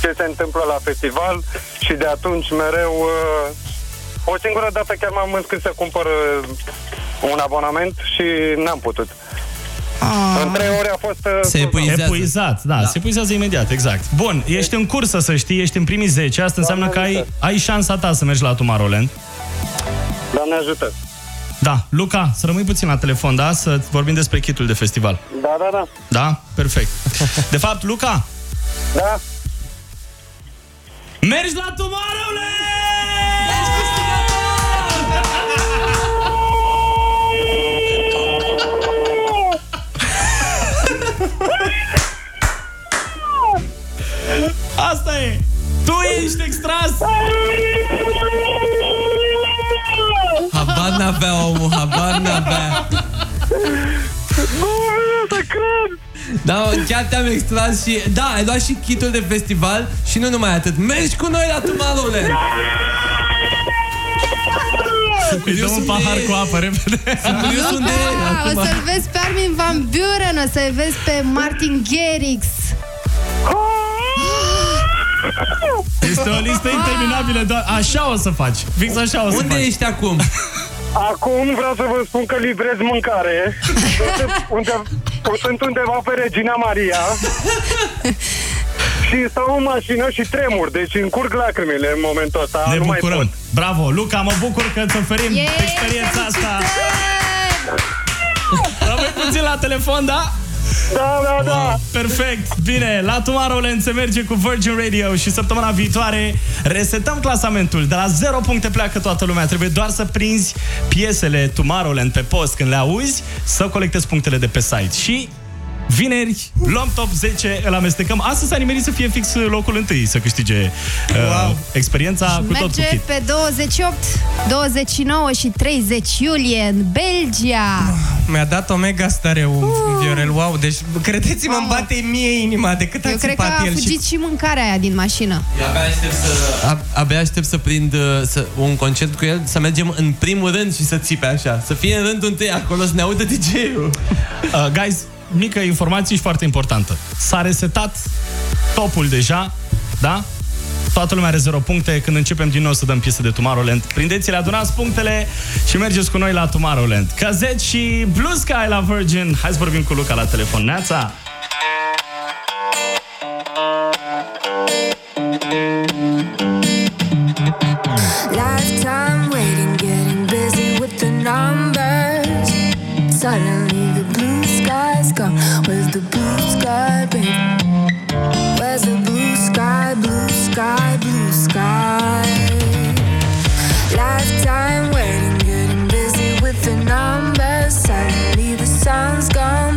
ce se întâmplă la festival și de atunci mereu uh, o singură dată chiar m-am înscris să cumpăr uh, un abonament și n-am putut. În trei ore a fost... uh, Se epuizează. Epuizat, da, da, se epuizează imediat, exact. Bun, ești în cursă, să știi, ești în primii 10. Asta înseamnă că ai, ai șansa ta să mergi la Tomorrowland. Doamne ajută! Da, Luca, să rămâi puțin la telefon, da? Să vorbim despre kitul de festival. Da, da, da. Da? Perfect. De fapt, Luca, Da. mergi la Tomorrowland! Asta e! Tu ești extras! Habar n-avea omul, habar n-avea. Da, chiar te-am extras și... Da, ai luat și kitul de festival și nu numai atât. Mergi cu noi la Tomorrowland! Sunt curios un pahar cu apă, repede. Sunt curios unde e Ah, o acum. să-l vezi pe Armin Van Buren, o să-l vezi pe Martin Garrix. Este o listă interminabilă, doar așa o să faci. Fix așa o să Unde faci. ești acum? Acum vreau să vă spun că livrez mâncare. Sunt unde, sunt undeva pe Regina Maria. și stau în mașină și tremur, deci îmi curg lacrimile în momentul ăsta. Ne nu mai pot. bucurăm. Bravo, Luca, mă bucur că îți oferim Yay, experiența asta. Rămâi puțin la telefon, da? Da, da, da. Perfect, bine, la Tomorrowland se merge cu Virgin Radio și săptămâna viitoare resetăm clasamentul. De la 0 puncte pleacă toată lumea. Trebuie doar să prinzi piesele Tomorrowland pe post când le auzi, să colectezi punctele de pe site. Și vineri luăm top 10, îl amestecăm. Astăzi s-a nimerit să fie fix locul întâi să câștige uh, Wow. experiența cu tot cu Merge kit. pe 28, 29 și 30 iulie în Belgia. Mi-a dat Omega stare un Viorel, wow, deci credeți-mă, îmi bate mie inima de cât a Eu cred că țipat a el fugit și mâncarea aia din mașină. Eu abia aștept să... A, abia aștept să prind uh, să, un concert cu el, să mergem în primul rând și să țipe așa. Să fie în rândul întâi acolo, să ne audă DJ-ul. Uh, guys, mică informație și foarte importantă. S-a resetat topul deja, da? Toată lumea are 0 puncte. Când începem din nou să dăm piese de Tomorrowland, prindeți-le, adunați punctele și mergeți cu noi la Tomorrowland. Cazet și Blue Sky la Virgin. Hai să vorbim cu Luca la telefon. Neața! Sun's gone,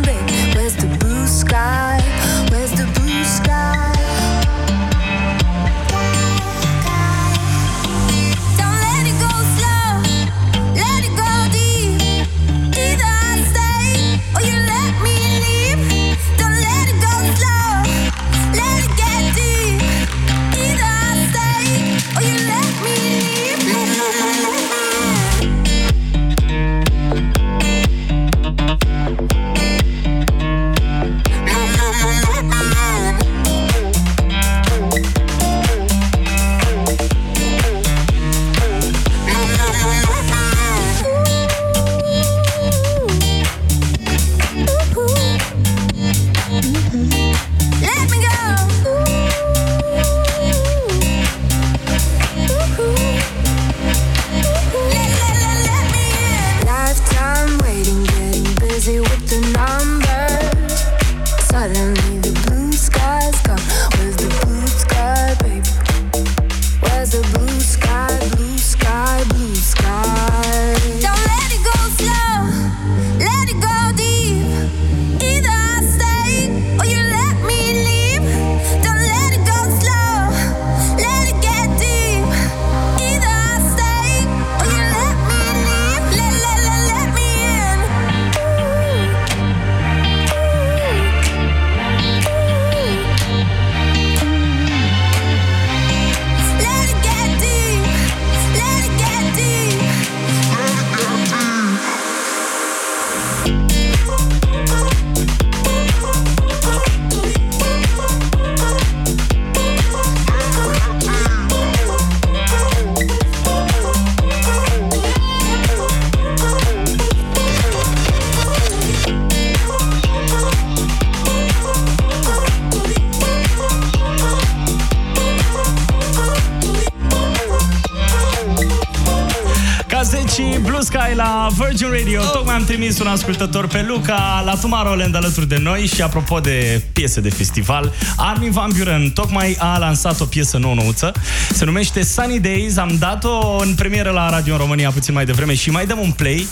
Virgin Radio. Oh. Tocmai am trimis un ascultător pe Luca la Tomorrowland alături de noi și apropo de piese de festival, Armin Van Buren tocmai a lansat o piesă nouă nouță. Se numește Sunny Days. Am dat-o în premieră la Radio în România puțin mai devreme și mai dăm un play.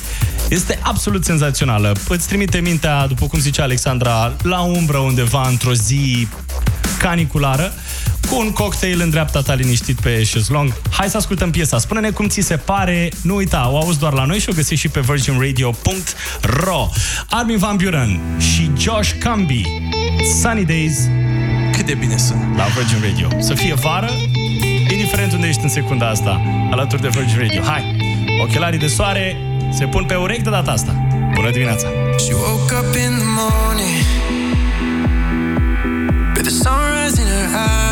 Este absolut senzațională. Îți trimite mintea, după cum zicea Alexandra, la umbră undeva într-o zi caniculară cu un cocktail în dreapta ta liniștit pe șezlong. Hai să ascultăm piesa. Spune-ne cum ți se pare. Nu uita, o auzi doar la noi și o găsești și pe virginradio.ro Armin Van Buren și Josh Camby. Sunny Days. Cât de bine sunt. La Virgin Radio. Să fie vară, indiferent unde ești în secunda asta, alături de Virgin Radio. Hai! Ochelarii de soare se pun pe urechi de data asta. Bună dimineața! She woke up in the morning with the sunrise in her eyes.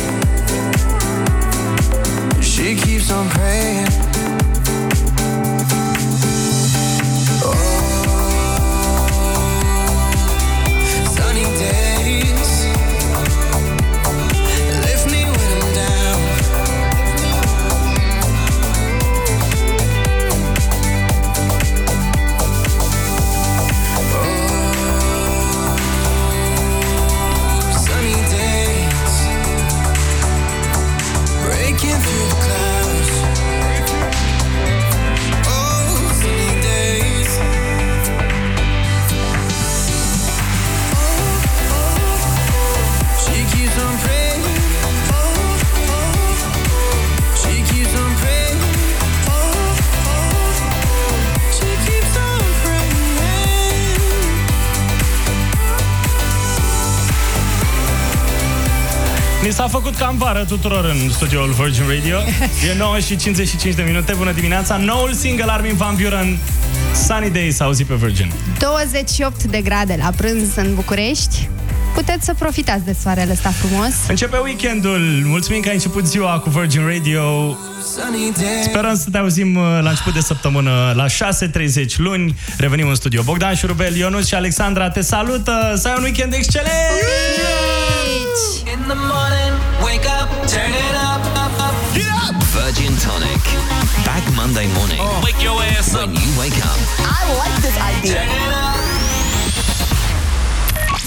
Keeps on praying. Făcut cam vară tuturor în studioul Virgin Radio. E 9 și 55 de minute. Bună dimineața! Noul single Armin Van Buren, Sunny Days, s-a auzit pe Virgin. 28 de grade la prânz în București. Puteți să profitați de soarele ăsta frumos. Începe weekendul. Mulțumim că ai început ziua cu Virgin Radio. Sperăm să te auzim uh, la început de săptămână la 6.30 luni. Revenim în studio. Bogdan Șurubel, Ionuț și Alexandra te salută! Să ai un weekend excelent! In the morning, wake up, turn it up, up, up. Get up! Virgin Tonic. Back Monday morning. Wake your ass up. When you wake up. I like this idea.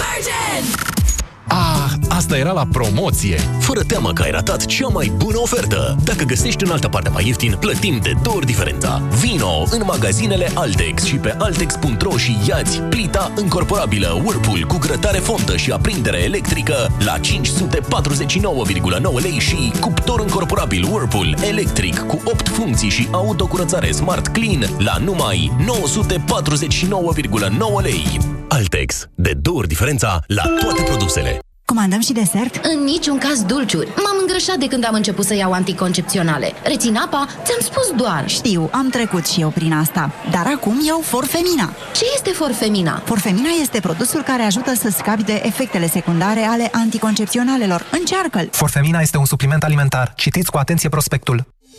Virgin! Ah, asta era la promoție! Fără teamă că ai ratat cea mai bună ofertă! Dacă găsești în altă parte mai ieftin, plătim de două ori diferența. Vino în magazinele Altex și pe altex.ro și iați plita încorporabilă Whirlpool cu grătare fontă și aprindere electrică la 549,9 lei și cuptor încorporabil Whirlpool electric cu 8 funcții și autocurățare Smart Clean la numai 949,9 lei. Altex. De două ori diferența la toate produsele. Comandăm și desert? În niciun caz dulciuri. M-am îngrășat de când am început să iau anticoncepționale. Rețin apa? Ți-am spus doar. Știu, am trecut și eu prin asta. Dar acum iau Forfemina. Ce este Forfemina? Forfemina este produsul care ajută să scapi de efectele secundare ale anticoncepționalelor. Încearcă-l! Forfemina este un supliment alimentar. Citiți cu atenție prospectul.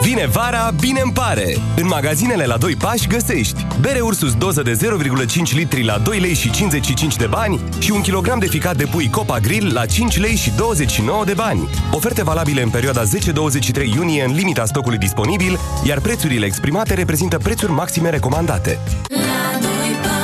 Vine vara, bine îmi pare! În magazinele la 2 pași găsești bere Ursus doză de 0,5 litri la 2 lei și 55 de bani și un kilogram de ficat de pui Copa Grill la 5 lei și 29 de bani. Oferte valabile în perioada 10-23 iunie în limita stocului disponibil, iar prețurile exprimate reprezintă prețuri maxime recomandate. La doi pași,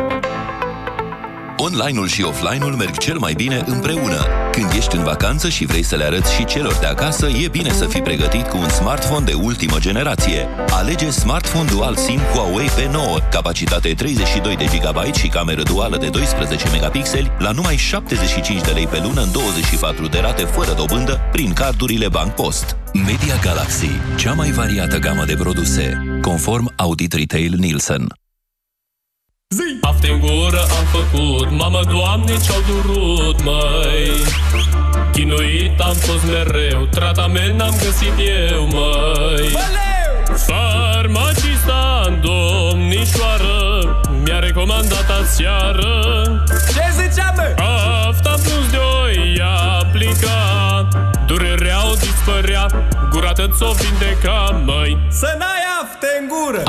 Online-ul și offline-ul merg cel mai bine împreună. Când ești în vacanță și vrei să le arăți și celor de acasă, e bine să fii pregătit cu un smartphone de ultimă generație. Alege smartphone dual SIM Huawei P9, capacitate 32 de GB și cameră duală de 12 megapixeli, la numai 75 de lei pe lună în 24 de rate fără dobândă prin cardurile Bank Post. Media Galaxy, cea mai variată gamă de produse, conform Audit Retail Nielsen. Zi! Afte în gură am făcut, mamă, doamne, ce-au durut, măi. Chinuit am fost mereu, tratament n-am găsit eu, măi. Farmacista în domnișoară Mi-a recomandat aseară Ce zicea, mă? Afta plus de oi aplica Durerea o dispărea Gura ți-o vindeca, măi. Să n-ai afte în gură!